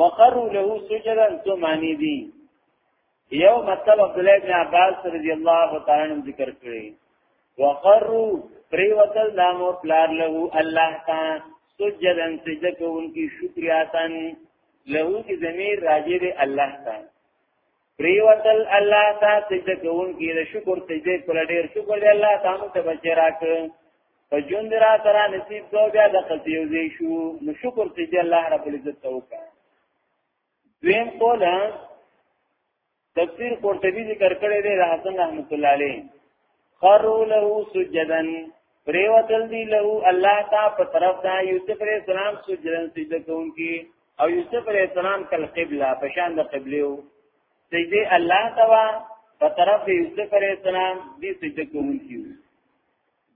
وقروا له سجدا ثم نيدي یو مطلب عبد الله بن عباس رضی الله تعالی عنہ ذکر کړی وقروا پریوتل دامو پلار له الله تعالی سجدا سجده کوونکی شکریاتن له کی ضمیر راجع دی الله تعالی پریوتل الله تا سجده کون کی د شکر سجده پر ډیر شکر دی الله تا مو ته بچی راک فجون درا ترا نصیب کو بیا د قصیو زی شو نو شکر سجده الله رب العزت تو کا دویم قول تفسیر قرطبی ذکر کړی دی حسن رحمت الله علیه خروا له سجدا پریوتل دی له الله تا په طرف دا یوسف علیہ السلام سجدن سجده کوونکی او یوسف علیہ السلام کل قبله په شان د قبله سجده الله توا په طرف د یوسف علیہ السلام دی سجده کوونکی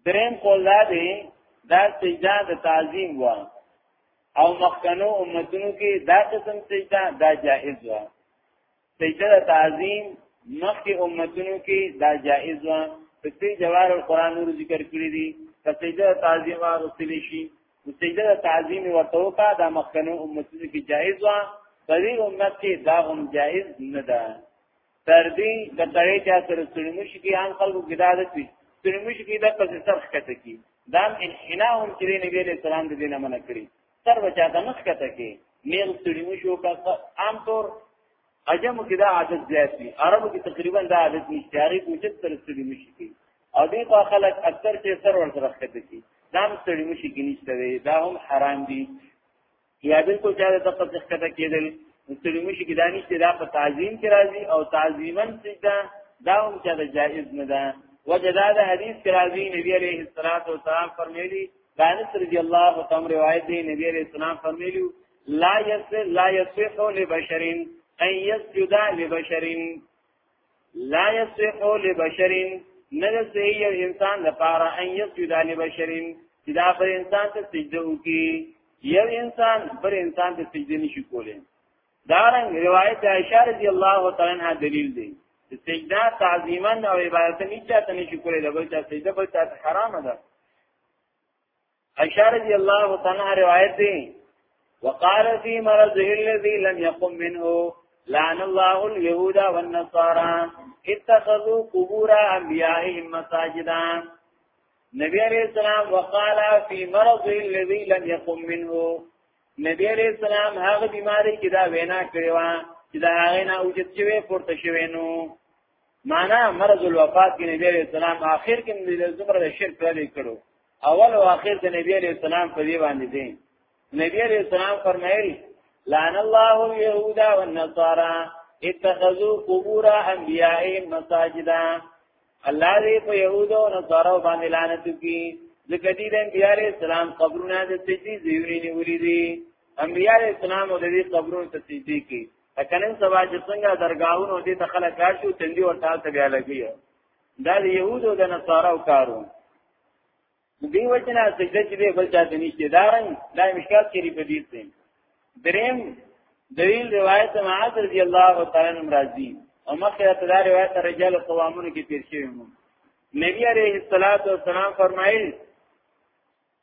دریم قول دا دی دا سجده د تعظیم و او مخکنو امتونو کې دا قسم سجده دا جائز و سجده تعظیم مخکې امتونو کې دا جائز و په دې جوار القرآن نور ذکر کړی دي په سجده تعظیم واغستل شي سجده تعظیم ورته وکا دا مخکنو امتونو کې جائز و په دې امت کې دا هم جائز نه ده تر دې کتړې چا سره سړمش کې ان خلکو ګداد شي سړمش کې دا پس سرخ کته کی دا انحنا هم چې نبی له سلام دې نه منع کړی سر بچا ته مخ کته کې میل سړي مو شو کا عام طور عجمو کې دا عادت زیات دي عربو کې تقریبا دا عادت نشته هغه کوجت تر سړي مشي کې او دې په خلک اکثر چې سر ور سره خته کې دا هم سړي مشي کې نشته دی دا هم حرام دي یا بالکل چا د تقص خته کېدل سړي مشي کې دا نشته دا په تعظیم کې راځي او تعظیمن سجده دا هم چا د جائز نه ده وجدا د حدیث کې راځي نبی عليه الصلاه والسلام فرمایلی دانس رضی الله تعالی روایت دی نبی علیہ السلام فرمایلی لا یس لا یصح لبشر ان یسجد لبشر لا یصح لبشر نه صحیح یو انسان لپاره ان یسجد لبشر چې دا پر انسان ته سجده وکي یو انسان پر انسان ته سجده نشي کولی دارنګ روایت عائشہ رضی الله تعالی عنها دلیل دی چې سجده تعظیما او عبادت نه چاته نشي کولی دا بل چا سجده بل چا حرام ده عائشہ رضی اللہ تعالی روایت دی وقال في مرضه الذي لم يقم منه لعن الله اليهود والنصارى اتخذوا قبور انبيائهم مساجدا نبی علیہ السلام وقال في مرضه الذي لم يقم منه نبی علیہ السلام هغه بیماری کې دا وینا کړې و چې دا هغه نه اوجت شوی پورته شوی نو معنا مرض الوفات کې نبی عليه السلام آخر کې د زمره د شرک لري کړو اول او آخر د نبی عليه السلام په دی باندې دي نبی عليه السلام فرمایل لعن الله اليهود والنصارى اتخذوا قبور انبيائهم مساجدا الله دې په يهود او نصارو باندې لعنت وکړي ځکه دې د انبيار عليه السلام قبرونه د سجدي زیوري نیولې دي انبيار عليه السلام د دې قبرونو ته سجدي کوي کنن سبا چې څنګه درگاہونو دې ته خلک راشي تندي ورته ته بیا لګي دا د يهودو د نصاراو کارو دی وجنه سجده چې به بل چاته نشته دارن دا مشکل کری په دې سین دریم دلیل روایت معاذ رضی الله تعالی عنہ راضی او مخه ته دا روایت رجال قوامونو کې تیر شوی مو نبی علیہ الصلوۃ والسلام فرمایل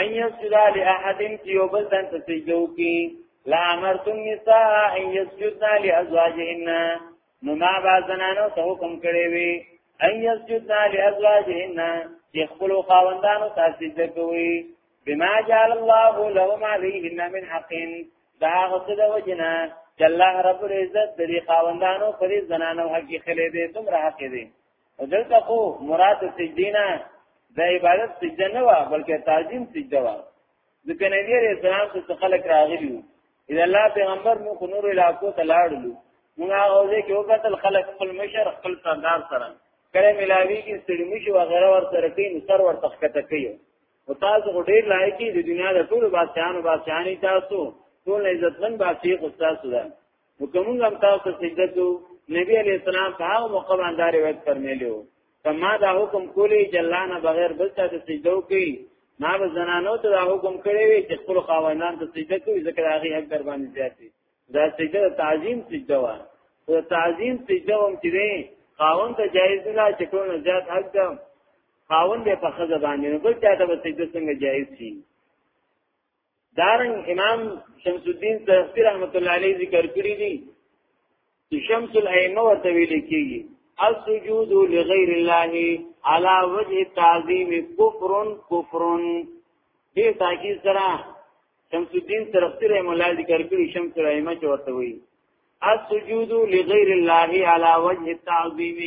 ان يسجد لاحد چې یو بل تن ته سجده وکړي لا امرتم نساء ان يسجدن لازواجهن نو ما با زنانو ته حکم کړی وي ان يسجدن لازواجهن چې خپل خاوندانو ته سجده کوي بما جعل الله لهم عليهن من حق دا غصه د وجنه چې الله رب العزت د خاوندانو پر زنانو حق خلې دې تم راکې دې دلته خو مراد سجدی نه د عبادت سجده نه و بلکې تعظیم سجده و ځکه نبی عليه السلام څخه خلک راغلي وو اذا الله پیغمبر مو نور علاقو ته لاړلو موږ هغه ځای کې وکتل خلک خپل مشر خپل سردار سره کله ملاوي کې ستړي شي وغیرہ ور سره کوي نو سر ور تخکته کوي او تاسو ډېر لایقي د دنیا د ټولو بادشاہانو بادشاہاني تاسو ټول عزتمن بادشاہ خو تاسو ده نو کومه هم تاسو سجده کو نبی علی السلام په هغه موقع باندې روایت فرمایلیو کما دا حکم کولی جلانه بغیر بل څه سجده کوي ما به زنانو ته دا حکم کړی وي چې خپل خاوندان ته سجده کوي ځکه هغه حق در باندې زیات دي دا سجده تعظیم سجده و او تعظیم سجده هم چې دی خاوند ته جایز نه چې کوم زیات حق ده خاوند به په خزه باندې نو بل چا ته سجده څنګه جایز شي دارن امام شمس الدین تحصیل رحمت الله علیه ذکر کړی دی چې شمس الائمه ورته ویل کیږي السجود لغیر الله على وجه تعظیم کفر کفر دې تاکي سره شمس الدین ترختی رحم الله ذکر کړی شمس الائمه چې ورته وی السجود لغیر الله على وجه التعظیم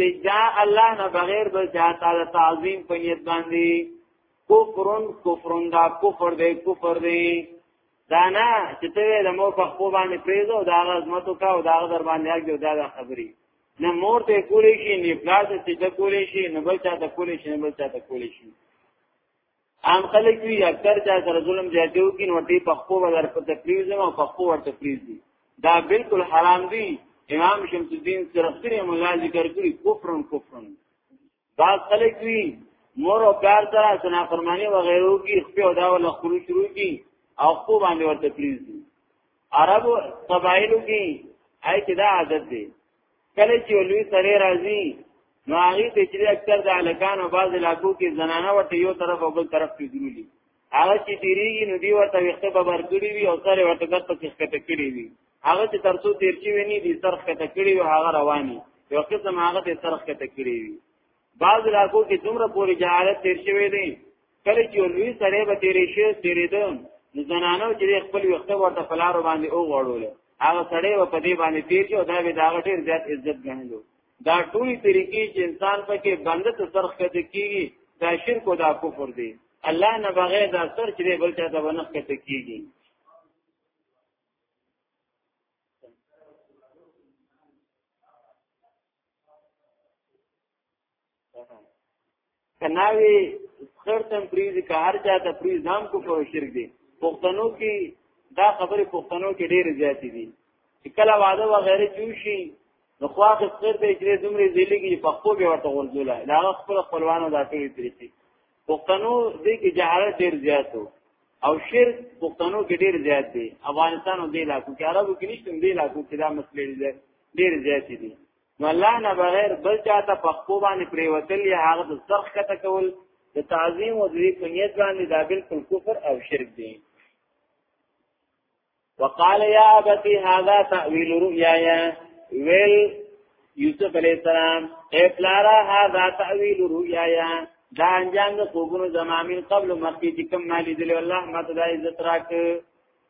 سجدا الله نه بغیر بل چاته تعظیم په نیت باندې کفرن کفرن دا کفر دی کفر دی دانا چې ته د مور په خپل باندې پریزو دا غزمتو کا او دا در باندې اګو دا د خبري نه مور ته کولی شي نه پلاس ته د کولی شي نه بل چا ته کولی شي نه بل چا ته کولی شي عام خلک وی اکثر چا سره ظلم زیاتو کې نو ټي په خپل ور په تکلیف زما په خپل ور تکلیف دي دا بالکل حرام دي امام شمس الدین سرخسری مولا ذکر کړی کفرن کفرن بعض خلک وی مور او پلار ته سنا فرمانی و غیرو کی خپل دا ول خپل شروع کی او خو باندې ورته پریز دي عرب قبایلو کی آی چې دا عادت دی کله چې ولوی سره راځي نو هغه ته چې اکثر د الکان او بعض علاقو کې زنانه ورته یو طرف او بل طرف کې ګرولي هغه چې تیریږي نو دی ورته وخت به ورګړي وي او سره ورته د پکې ښکته کړی وي هغه چې ترڅو تیر شي ونی دي سر ښکته کړی وي هغه رواني یو قسم هغه ته سر ښکته کړی وي بعض علاقو کې دومره پوری جهالت تیر شوی دی کله چې لوی سره به تیرې شي تیرېده نو زنانو چې خپل وخت ورته فلارو باندې او غړول هغه سړی په دې باندې تیر شو دا به دا غټیر زیات عزت غنلو دا ټولي طریقې چې انسان پکې بنده ته سرخ کته کیږي دا شرک او دا کفر دی الله نه بغیر دا سر چې بل چا ته ونخ کته کیږي کناوی خیر تم پریز که هر چا ته پریز نام کو په شرک دی پښتنو کې دا خبره پښتنو کې ډېر زیات دي چې کله واده و غیره جوشي نو خواخ خیر ته چې دومره ذلی کې په خو به ورته ورزوله دا خپل خپلوانو دا ټول ترسي پښتنو دې کې جهالت ډېر زیاتو او شرک پښتنو کې ډېر زیات دي افغانستان او دې علاقو کې عربو کې نشته دې علاقو کې دا مسلې ډېر زیات دي نو الله نه بغیر بل چاته په خپل باندې پریوتل یا هغه د سرخ کته کول د تعظیم او د کنیت باندې دا بالکل کفر او شرک دی وقال يا ابتي هذا تاويل رؤياي ويل یوسف علیہ السلام اے پلارا هذا تاویل رؤیایا دا انجام د خوبونو زمامین قبل مخکې چې کوم مالی دی الله ماته د عزت راک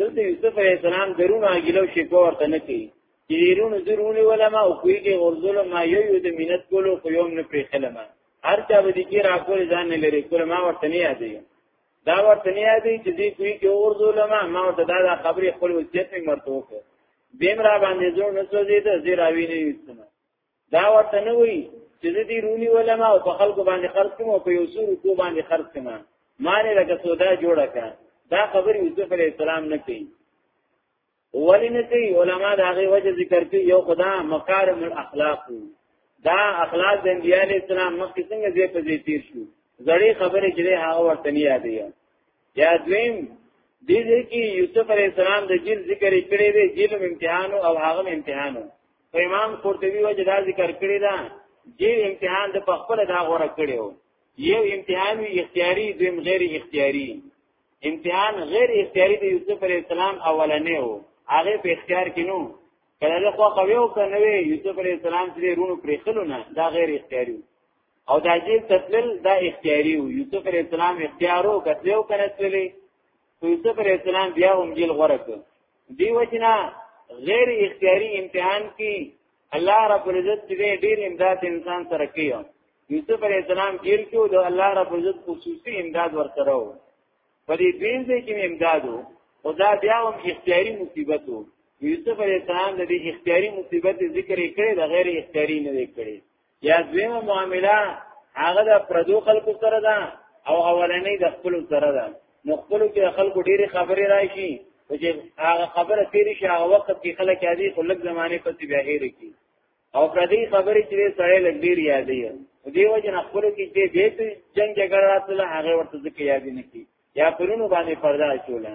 دلته یوسف علیه السلام درونه اګیلو شکو ورته نه کوي چې درونه درونه ولما او کوي کې غرزول ما یو یو د مینت کولو خو یوم نه پرې خلما هر چا به دې کې راکول ځان نه لري کول ما ورته نه یادې دا ورته نه یادې چې دې کوي کې غرزول ما ما ورته دا خبرې خپل وصیت می مرته وکړ بیم را باندې زور نه سوځي ته زیراوی نه یوسنه دا ورته نه وي چې دې رونی ولما او په خلکو باندې خرج کوم او په یو سور کو باندې خرج کوم معنی لکه سودا جوړه کا دا خبره یوسف علی السلام نه کوي ولی نه کوي علما دا غي وجه ذکر کوي یو خدا مکارم الاخلاق دا اخلاق د انبیاء علی السلام مخکې څنګه دې په دې تیر شو زړې خبره چې هغه ورته نه یادې یا دویم دې دې کې یوسف علی السلام د جیل ذکر کړی دی جیل امتحان او هغه امتحان په امام قرطبي وجه دا ذکر کړی دا جیل امتحان د خپل دا غوړه کړی وو یو امتحان وی اختیاري دویم غیر اختیاري امتحان غیر اختیاري د یوسف علی السلام اولنې وو هغه په اختیار کې نو کله له خو قویو کنه یوسف علی السلام چې رونو پرې خلونه دا غیر اختیاري او دا جیل تتلل دا اختیاری وو یوسف علیہ السلام اختیارو کتلیو کنتللی یوسف علیہ السلام بیا هم جیل غورک دی وجنا غیر اختیاری امتحان کی الله رب العزت دې ډیر امداد انسان سره کیو یوسف علیہ السلام جیل کې د الله رب العزت خصوصي امداد ورسره و په دې دین دې کې امدادو او دا بیا هم اختیاري مصیبت وو یوسف علیہ السلام د دې اختیاري مصیبت ذکر کړي د غیر اختیاري نه کړي یا دویمه معامله هغه د پردو خلکو سره ده او اولنې د خپل سره ده نو خپل کې خلکو ډېری خبرې راشي او چې هغه خبره تیرې شي هغه وخت کې خلک یادې خو لږ زمانه پسې بیا هېر کی او پردي خبرې چې سړی لږ ډېر یادې دیو جن خپل کې دې دې جنگ جګړه راتله هغه ورته ځکه یاد نه کی یا پرونو باندې پردا چولا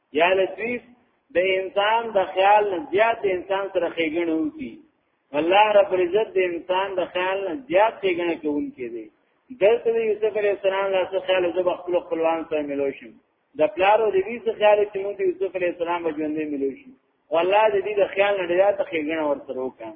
یا لطیف د انسان د خیال نه زیات د انسان سره خېګنه وتی الله رب عزت د انسان د خیال نه زیات خېګنه کوونکی دی دلته د یوسف علی السلام له څخه خیال زو خپل خپلوان سره ملو شم د پلارو د دې څخه خیال چې موږ د یوسف علی السلام باندې ملو شم والله د دې د خیال نه زیات خېګنه ورسره وکړم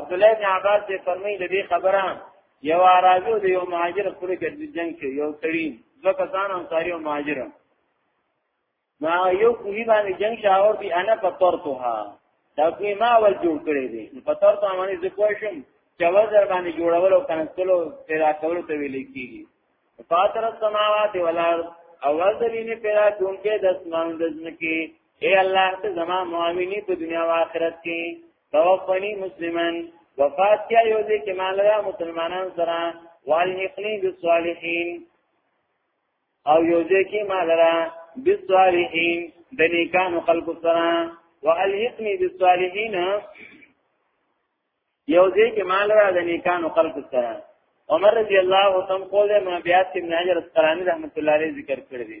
عبد الله بن عباس دې فرمایي د دې خبره یو عربي او یو مهاجر خپل کې د جنگ کې یو تړي دوه کسان انصاري او مهاجر ما یو کوی باندې جنگ شاور دي انا فطرتها دا کوی ما ول جوړ کړی دي فطرت باندې زه کوی شم چې ول در باندې جوړول او کنسلو پیدا کول ته ویل کیږي فاطر السماوات والارض اول دلینه پیدا کونکي د اسمان د ځمکې اے الله ته زما معاونی په دنیا او آخرت کې توفنی مسلمان وفات کیا یو دې کې مال را مسلمانان سره والحقنی بالصالحین او یو دې کې مال را بالصالحین د نیکانو خلق سره والحقنی بالصالحین یو دې کې مال را د نیکانو خلق سره عمر رضی الله عنه قول ما بیات ابن حجر اسقلانی رحمت الله علیه ذکر کړی دی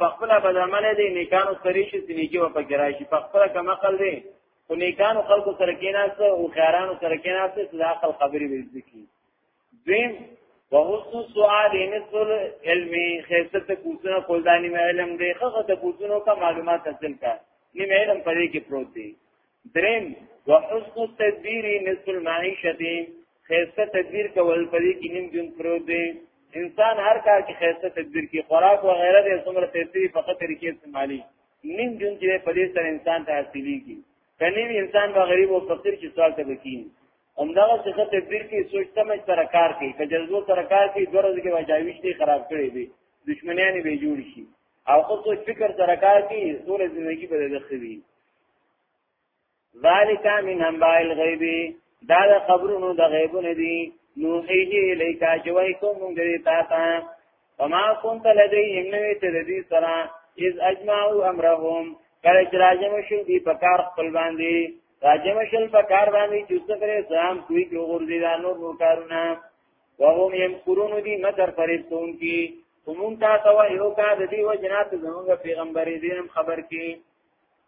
په خپل بدعمله دي نیکانو سره شي چې نیکی و پکې راشي په خپل کم عقل دي خو نیکانو خلکو سره کېناسته او خیرانو سره کېناسته چې د عقل خبرې وځي کی دویم وحسن سوال نسل علمی خیسر ته کوسنه کولدانی مې علم دی خغه ته کوسنو کا معلومات حاصل کا نیم علم پرې کې پروت دی درم وحسن التدبیر نصف المعیشتی خیسته تدبیر کول پدې کې نیم جون پروت دی انسان هر کار کې خیسته تدبیر کې خوراک و غیره دې څومره تدبیر په خطر کې استعمالي نیم جون چې په دې سره انسان ته حاصلېږي کني انسان به غریب او فقیر چې سوال ته وکړي همدغه څه تدبیر کې سوچ سمجھ سره کار کوي که جذبو سره کار کوي دوه ورځې کې واجاویش دي خراب کړي دي دشمنیان به جوړ شي او خو سوچ فکر سره کار کوي ټول ژوندۍ به د خوي ذالک من انباء الغیب دا د خبرونو د غیبونه دي نوحیه الیکا جوای کوم موږ دې تا ته فما كنت لديهم نوې ته دې سره اذ اجمعوا امرهم کله چې راجم شو دی په کار خپل باندې راجم شل په کار باندې چې څه کړې سلام کوي چې وګورځي دا نور نور کارونه وهم يم قرون دي مدر فريب تون کی کومون تا توا یو کا د دې وجنات زموږ پیغمبري دینم خبر کی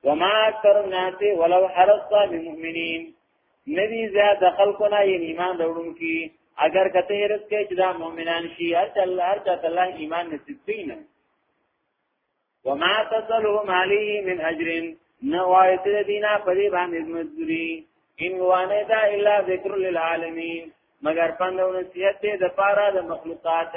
وما اکثر الناس ولو حرصت بمؤمنین ندی زیاد خلقنا یې ایمان وروړم کی اگر کته هرڅ کې چې دا مؤمنان شي هر چل هر چا الله ایمان نصیب کینه وما تصلهم علیه من اجر نو آیت دینا پدې باندې مزدوری ان وانه دا الا ذکر للعالمین مگر پندونه سیته د پارا د مخلوقات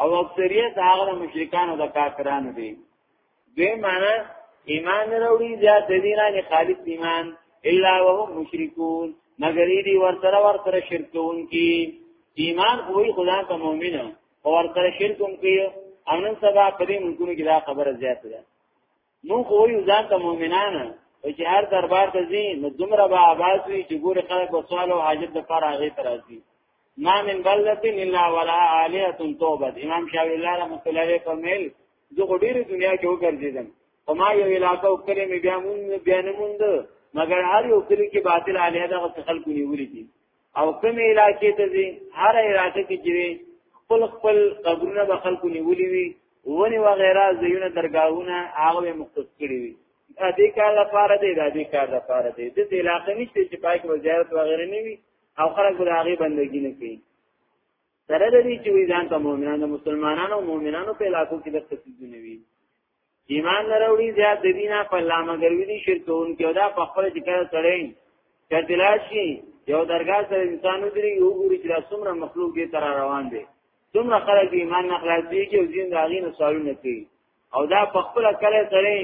او اکثریت هغه مشرکان او د کافرانو دي دوی معنا ایمان وروړي زیات د دینه نه خالص ایمان الا وهم مشرکون مگر دې ورسره ورسره شرک کوونکی ایمان کوئی خدا ته مؤمن او ورسره شرک کوونکی او نن سبا په دې ملکونو کې دا خبره زیاته ده مونږ خو یو ځان ته مؤمنان او چې هر دربار ته ځي نو دومره به آباد وي چې ګوره خلک په سوال او حاجت د پر هغه تر راځي ما من بلدت الا ولا عالیه توبه امام شاوی الله رحمۃ اللہ علیہ فرمایل زه ډیره دنیا کې وګرځیدم او ما یو علاقه او کلی مې بیا مون بیا نه موند مګر هر یو کلی کې باطل عالیه دغه خلکو نیولې دي او کوم علاقې ته ځي هر علاقې کې چې خپل خپل قبرونه به خلکو نیولي وي ونی و غیره زیونه درگاهونه هغه مختص کړی وي دا دې کار لپاره دی دا دې کار لپاره دی د دې علاقې نشته چې پای کې وزارت و غیره نه وي او خلک به هغه بندګی نه کوي سره د دې چې وی ځان ته مؤمنانو مسلمانانو مؤمنانو په علاقو کې د تفصیلونه وي ایمان نه راوړي زیات د دینه په الله مگر وی دي شرکون کې دا په خپل ذکر سره چتلاشي یو درګاه سره انسان ودري یو ګوري چې څومره مخلوق دې تر روان دي څومره خلک ایمان نه خلاصيږي او دین د اغینه سوالونه کوي او دا په خپل کله سره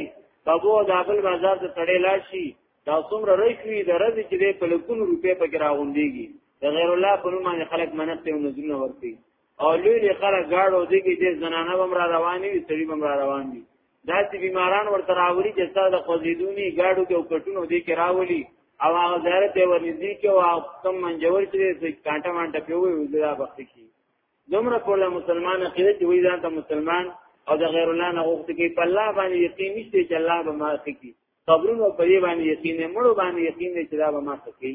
بابو د خپل بازار ته تړې لاشي دا څومره رښوي د رزي چې په لکونو روپې پکې راغونډيږي د غیر الله په نوم باندې خلک منښت او نظرونه ورتي او لوی لري خره گاډو دي کې د زنانه بم را رواني وي سړي بم را روان دي دا چې بیماران ورته راولي چې سره د خوځیدونی گاډو کې او کټونو دي کې راولي او هغه زیارت یې ورنږدې کې او کم منجور چې کانټه مانټه پیوي وزرا بخت کی دومره په لاره مسلمان عقیده چې وای ځان ته مسلمان او د غیر الله نه غوښته کې په الله باندې یقین نشته چې الله به ما کوي قبرونو په دې باندې یقین مړو باندې یقین چې دا به ما کوي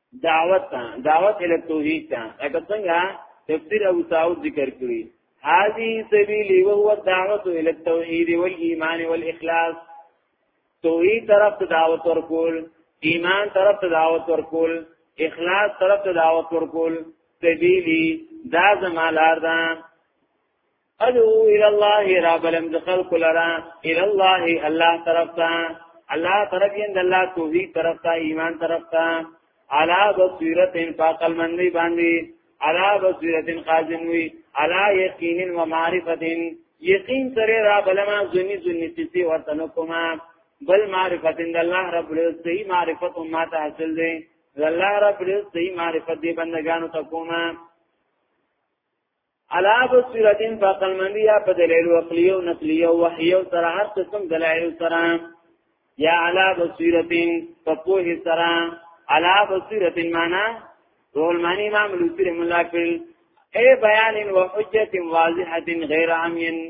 دعوت تا دعوت الی توحید تا لکه څنګه تفسیر ابو سعود ذکر کړی هذه سبیلی وهو الدعوت الی التوحید والایمان والاخلاص توحید طرف ته دعوت ورکول ایمان طرف ته دعوت ورکول اخلاص طرف ته دعوت ورکول سبیلی دا زمالار ده ادعو الى الله را بلم د خلق لرا الى الله الله طرف ته الله طرف یند الله توحید طرف ته ایمان طرف ته علا بصیرت فاقل من دی باندې علا بصیرت قازم وی علا یقین و معرفت یقین سره را بلما زنی زنی تسی ورته نکما بل معرفت اند الله رب العزت معرفت ما ته حاصل دی الله رب العزت معرفت دی بندگانو ته کومه علا بصیرتین فقل مندیا په دلیل عقلی او نقلی او وحی او سره هر قسم دلایل سره یا علا بصیرتین په پوه سره علا بصیرتین معنا روح المانی امام لوسی رحم الله کړ اے بیان و حجت واضحه غیر عمین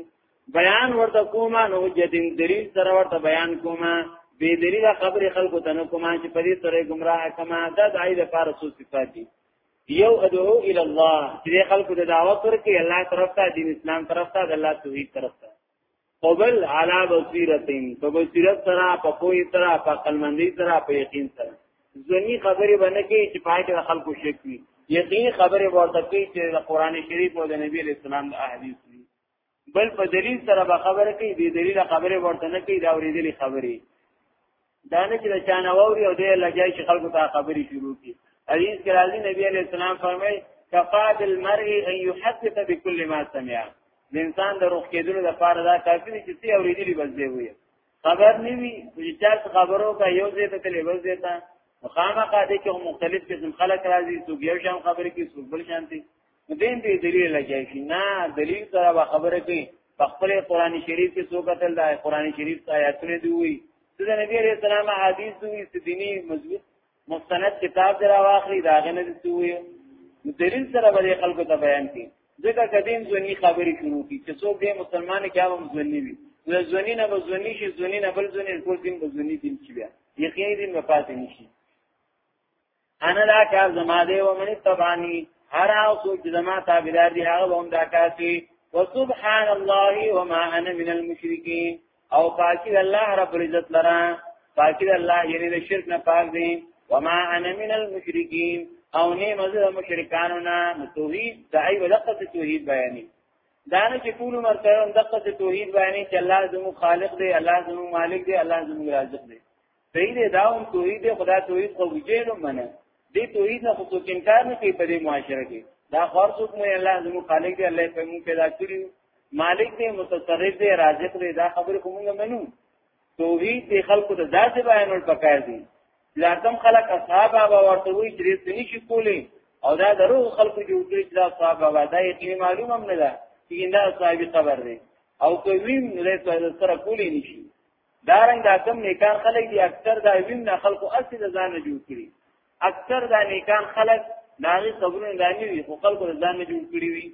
بیان ورته کومه نو حجت دلیل سره ورته بیان کومه بی دلیل خبر خلکو ته نو کومه چې په دې سره گمراه کما د دای د فارسو صفات دي یو ادعو الی الله چې خلکو د دعوت ورکړي الله طرف ته دین اسلام طرف ته الله توحید طرف ته او بل علا بصیرتین په بصیرت سره په پوهی سره په قلمندی سره په یقین سره ځنی خبرې باندې کې چې پای کې خلکو شک وي یقین خبرې ورته کوي چې د قران شریف او د نبی اسلام د احادیث بل په دلیل سره به خبره کوي د دلیل خبره ورته نه کوي دا ورېدلې خبرې دا نه چې د چانه ووري او د لګای چې خلکو ته خبرې شروع کړي حدیث کې راځي نبی علیہ السلام فرمایي کفا بالمرء ان يحدث بكل ما سمع د انسان د روح کېدلو لپاره دا کافي دي چې څه اورېدلې بس دی وي خبر نه وي چې چا خبرو کا یو ځای ته تلې بس دی ته مخامخ دې کې مختلف قسم خلک راځي څوک یو شان خبرې کوي څوک بل شانتي دین دې دلیل لګی شي نه دلیل سره به خبره کوي په خپل قران شریف کې څو قتل دا قران شریف ته آیاتونه دی وی د نبی عليه السلام حدیث دوی دینی مضبوط مستند کتاب درا واخلي دا غنه دي دوی دلیل سره به خلکو ته بیان کړي ځکه قدیم ځونی خبرې شروع کی چې څوک دې مسلمان کې هم ځونی وي نو ځونی نه به ځونی شي ځونی نه بل ځونی ټول دین به ځونی دین شي بیا یقین دین په پاتې نشي انا دا کار زما دی و من تبانی هر او سوچ زما تابعدار دی هغه هم دا کار کوي وسبحان الله وما انا من المشرکین او پاکی الله رب العزت لرا پاکی الله یعنی د شرک نه پاک دی وما انا من المشرکین او نه مزه مشرکانو نه توحید دای ولقه توحید بیانې دانه چې ټول مرتبه دقه توحید بیانې چې الله زمو خالق دی الله زمو مالک دی الله زمو رازق دی صحیح دی دا هم توحید دی خدا توحید خو وجه نه منه دې توحید نه خو څوک انکار نه کوي په دې معاشره کې دا خور څوک مې الله زمو خالق دی الله په موږ پیدا کړی مالک دی متصرف دی رازق دی دا خبره کومه منو توحید دی خلکو ته ذات بیانول پکار دی لازم خلک اصحاب ابا ورته وی چې دې نشي کولی او دا درو خلکو جوړ کړی چې دا اصحاب ابا دا یې معلوم هم نه ده چې دا اصحاب قبر دی او کوي نو له سره کولی نشي دارنګ دا کم نیکان خلک دي اکثر دا وین نه خلکو اصلي د ځان نه جوړ کړي اکثر دا نیکان خلک داغي قبرونه دانی وي خو خلکو د ځان نه جوړ کړي وي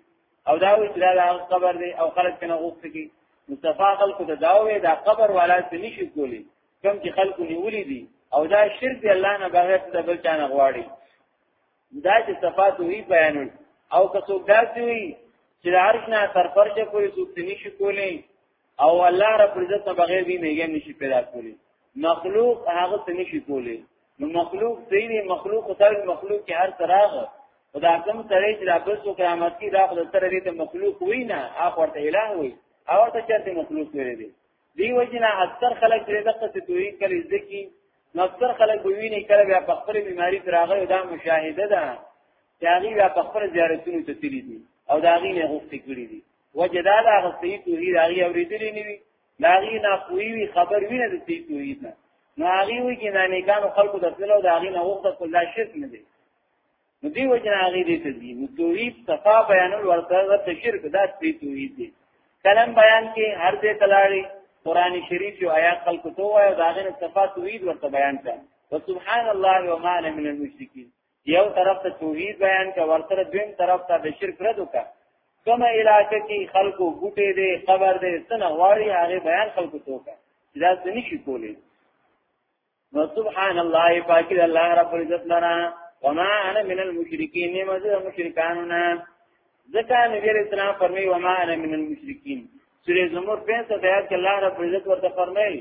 او دا وی چې دا قبر دی او خلک کنه غوښت کی مصطفی خلکو ته دا وی دا قبر والا څه نشي کولی کم چې خلکو نیولې دي او دا شرک دی الله نه بغیر د بل چا نه غواړي دا چې صفات وی بیانول او که څوک داسې وي چې د عرش نه تر فرشه پورې څوک نشي کولی او الله رب عزت بغیر دې نه نشي پیدا کولی مخلوق هغه څه نشي کولی نو مخلوق سینې مخلوق او تل مخلوق کې هر تراغ خدا کوم سره چې را بسو قیامت کې دا خدای سره دې مخلوق وای نه هغه ورته الہ وای او ته چرته مخلوق ویری دی دی وجنه اکثر خلک دې دغه څه دوی کلی ځکه نو اکثر خلک ویني کله بیا په خپل بیماری تراغه دا مشاهده ده چې هغه بیا په خپل زیارتونو ته تللی دي او دا غي نه غوښتي کړی دي وجه دا دا غصی توحید هغه اوریدلی نیوی داغی نا کوی وی خبر وینه د سی توحید نه نو هغه وی چې نه نیکانو خلقو د خپل او داغی نه وخت کول دا شرک نه دی نو دی وجه نه هغه دې ته دی نو توحید صفا بیانول ورته د شرک دا سی توحید دی کلم بیان کې هر دې تلاړي قران شریف یو آیات خلقو ته وایو داغه نه صفا توحید ورته بیان کړه وسبحان الله وما من المشرکین یو طرف ته توحید بیان کا ورسره دویم طرف ته د شرک رد وکا کوم علاقه کې خلکو بوټي دي قبر دي سنه غواړي هغه بیان خلکو ته وکا دا څه نشي کولی نو سبحان الله پاک الله رب العزت لنا وما انا من المشرکین نعمت المشرکاننا ذکا نبی علیہ السلام فرمی وما انا من المشرکین سورہ زمر 65 آیات کې الله رب العزت ورته فرمایي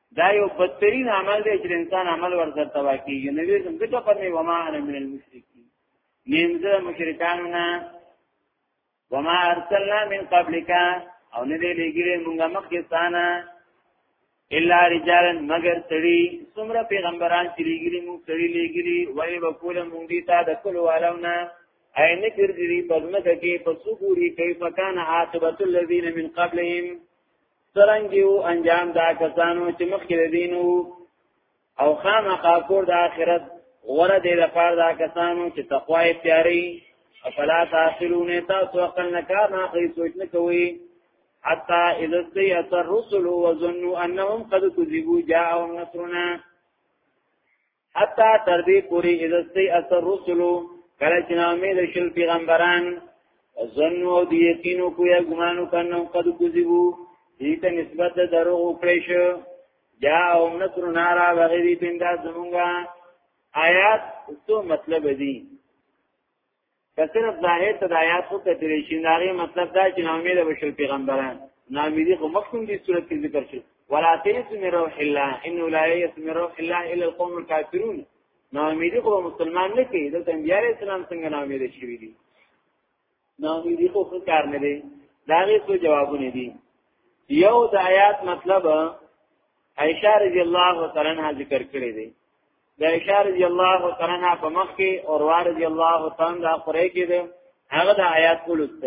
دا یو بدترین عمل دی چې انسان عمل ورته توا کیږي نو وی زم دغه پر نه وما انا من المشرکین نینځه مشرکانو نه وما ارسلنا من قبلک او نه دی لګیره مونږه مخکې ستانه الا رجال مگر تړي څومره پیغمبران چې لګیره مونږ تړي لګیره وای په کول مونږ دي تا د کول والونه عین ګرځي په ځمکه کې په سګوري کیف کان عاقبت الذین من قبلهم سرنګیو انجام دا کسانو چې مخکې دینو او خامخا کور د آخرت غره دې د پاره دا کسانو چې تقوا یې پیاري افلا تاخرون تاسو عقل نه کار نه کوي سوچ نه کوي حتا اذا سيئت الرسل وظنوا انهم قد كذبوا جاءهم نصرنا حتی تر دې پوری اذستی اثر رسولو کله چې نامې د شل پیغمبران ظن او د یقینو کویا ګمانو کنه قد کوذبو دې ته نسبت د دروغ وکړې شو یا او نصر نارا وغیری بندا زمونږه آیات څه مطلب دی که صرف ظاهر ته د آیات خو کتل شي نو هغه مطلب دا چې ناامید بشل پیغمبران ناامیدي خو مخکوم دي صورت کې ذکر شو ولا تیس من روح الله انه لا یس من روح الله الا القوم الكافرون ناامیدي خو مسلمان نه کوي دلته انبیاء اسلام څنګه ناامید شوی دي ناامیدي خو څه کار نه دی دا غي څه جوابونه دي یو د آیات مطلب عائشہ رضی الله تعالی عنها ذکر کړی دی د عائشہ رضی الله تعالی عنها په مخ کې او رواه رضی الله تعالی عنها پرې کې ده هغه د آیات ولست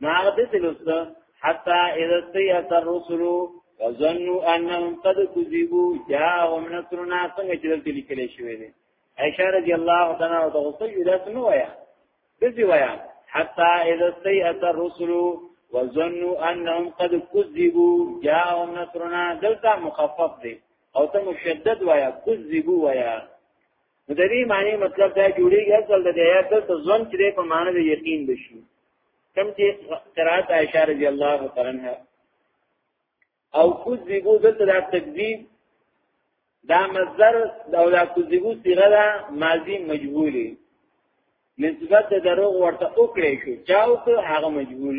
نو هغه د ولست حتا اذا سيئت الرسل وظنوا انهم قد كذبوا جاءهم نصرنا څنګه چې دلته لیکل شوی دی عائشہ رضی الله تعالی عنها د غصې اجازه نه وایا دسی وایا حتا اذا سيئت الرسل وظنوا انهم قد كذبوا جاءهم نصرنا دلته مخفف دی او ته مشدد وایا کذبو وایا نو د دې معنی مطلب دا جوړیږي اصل د آیات د ځون چې په معنی د یقین بشي کم چې قرات عائشہ رضی الله تعالی عنها او کذبو دلته د تکذیب دا مصدر دا د کذبو صيغه ده ماضی مجهولی نسبت د دروغ ورته وکړې شو چاو ته هغه مجهول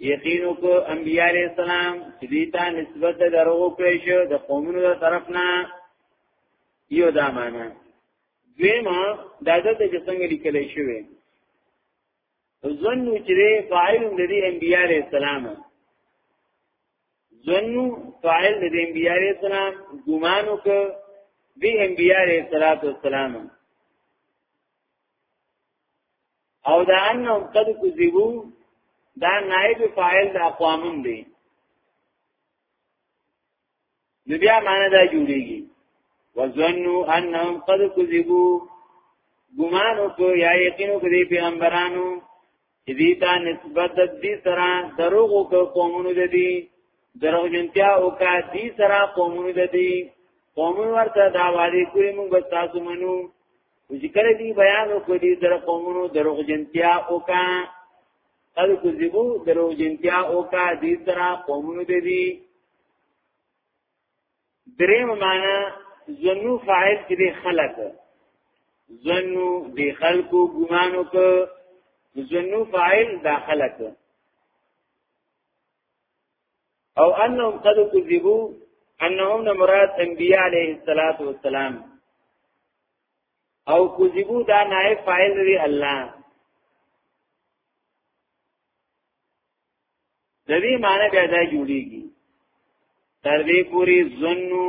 یقینو کو انبیاء علیہ السلام چې دې ته نسبت درو کړی شو د قومونو تر طرف نه یو دا معنا دیمه دا د چې څنګه لیکل شوی ظنو چې فاعل د دې انبیاء علیہ السلام ظنو فاعل د انبیاء علیہ السلام ګمانو کو دې انبیاء علیہ السلام او دا انهم قد کذبو دا نائب فاعل د اقوامن دی نو بیا معنی دا جوړیږي وزنو انهم قد کذبو ګمان وکړو یا یقین وکړو دی پیغمبرانو چې دې ته نسبت د دې سره دروغ وکړو قومونو د دې دروغ جنتیا وکړه دې سره قومونو د دې قومونو ورته دا وعده کوي موږ به تاسو منو ذکر دی بیان کو دی در قومونو دروغ جنتیا او کا قد کذبو دروغ جنتیا او کا دی سرا قومونو دی دی دریم معنا زنو فاعل کې دی خلق زنو دی خلقو ګمانو کو زنو فاعل دا خلق او انهم قد كذبوا انهم نه مراد انبیاء علیه الصلاۃ والسلام او کذبو دا نائب فاعل دی الله د دې معنی بیا دا جوړیږي تر دې پوری ظنو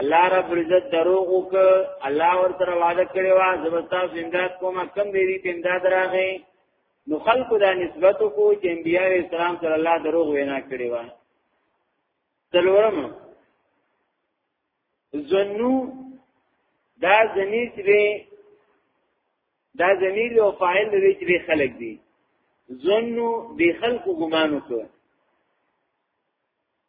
الله رب العزت دروغ وک الله ور سره وعده کړی و زبستا زنداد کوم کم دی دی امداد راغی نو خلق دا نسبت کو چې انبیاء اسلام صلی الله دروغ وینا کړی و تلورم زنو دا زمیر چې دا زمیر او فاعل دی چې خلق دی زنو دی خلق ګمانو کو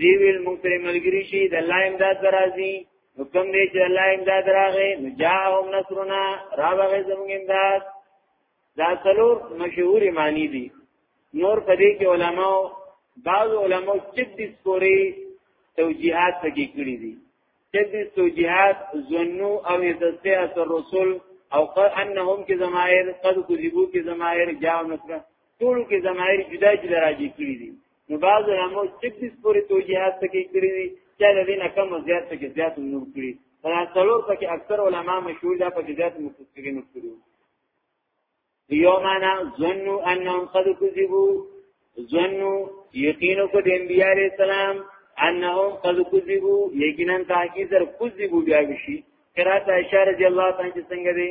دی ویل مونږ پر ملګری شي د الله امداد درازي نو کوم دی چې الله امداد راغې نو جاءهم نصرنا راغې زموږ امداد دا څلور مشهور معنی دي نور په دې کې علما بعض علما چې د سپوري توجيهات پکې کړی دي چې د توجيهات زنو او یتسع الرسل او انهم کې زمائر قد کذبو کې زمائر جاء نصر ټول کې زمائر جدا جدا راځي کړی دي نو بعض علماء 36 پورې توجیهات پکې کړی دي چې د دې نه کم زیات پکې زیات نور کړی دا څلور پکې اکثر علما مشهور دا پکې زیات مفسرین کړی یو معنا ظنوا انهم قد كذبوا ظنوا یقینو کو د انبیاء علیہ السلام انهم قد كذبوا یقینا تحقیق در كذبوا بیا بشي قرات اشاره دی الله تعالی څنګه دی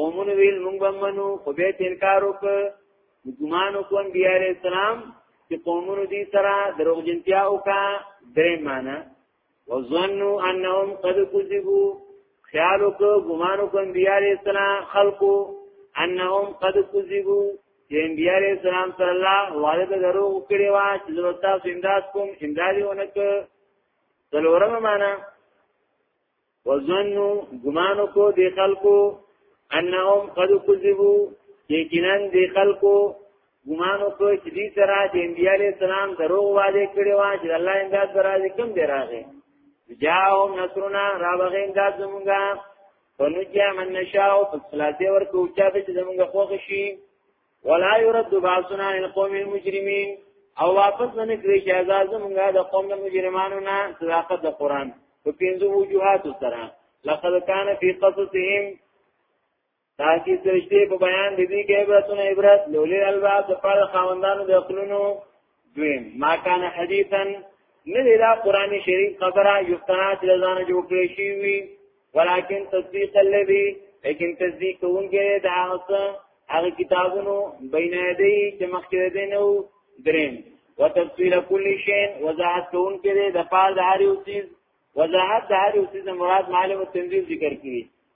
قومونو ویل مونږ به منو خو به انکار وکړ ګمان وکړ بیا عليه السلام چې قومونو دې سره دروغ جنتیا وکا درې معنا وظنوا انهم قد كذبوا خیال وکړ ګمان وکړ بیا عليه السلام خلقو انهم قد كذبوا چې انبیاء علیہ السلام صلی الله علیه وسلم درو وکړي وا چې زه تاسو امداد کوم امدادونه ک څلورم معنا وظنوا ګمان کو دی خلقو انهم قد كذبوا یقینا دی خلقو ګمان کو چې دې سره د انبیاء علی السلام درو وعده کړی و چې الله امداد راځي کوم دی راغی جاءهم نصرنا را بغی امداد زمونږه فنجا من نشاء فصلاته ورکو چا به زمونږه خوښ شي ولا يرد باسنا عن القوم المجرمين او واپس نه کړی چې عذاب زمونږه د قوم د مجرمانو نه صداقت د قران په پینځو وجوهات سره لقد كان في قصصهم تاکي سرشته په بیان دي کې عبرتونه عبرت لولې الباب د پر خاوندانو د خلونو دویم ما کان حدیثا نه دا قران شریف خبره یفتنا چې ځان جوړ کړی شي وی ولکن تصدیق الذی لیکن تصدیق کوونکی دا هغه هغه کتابونو بین یدی چې مخکې دی نو درین وتفصیل کل شی وضاحت کوونکی دی د پال د هر یو چیز وضاحت د هر یو چیز مراد معلومه تنظیم ذکر کړي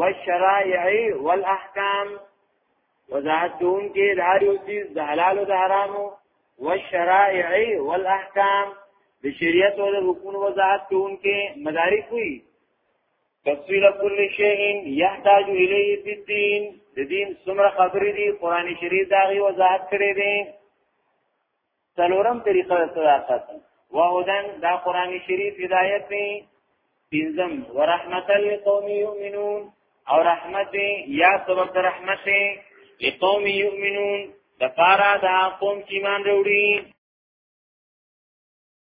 والشرائع والاحکام وضاحت دون کې د هر یو چیز د حلال او د حرامو والشرائع والاحکام د شریعت او د حکم وضاحت دون کې مدارک وي تفصیل کل شیء یحتاج الیه فی الدین د دین څومره خبرې دي قران شریف دا غي وضاحت کړی دی څلورم طریقه د صداقت وهدن دا قران شریف هدایت دی پنځم ورحمت للقوم یؤمنون او رحمت یا سبب رحمت لقوم یؤمنون د پارا دا قوم چې ایمان وروړي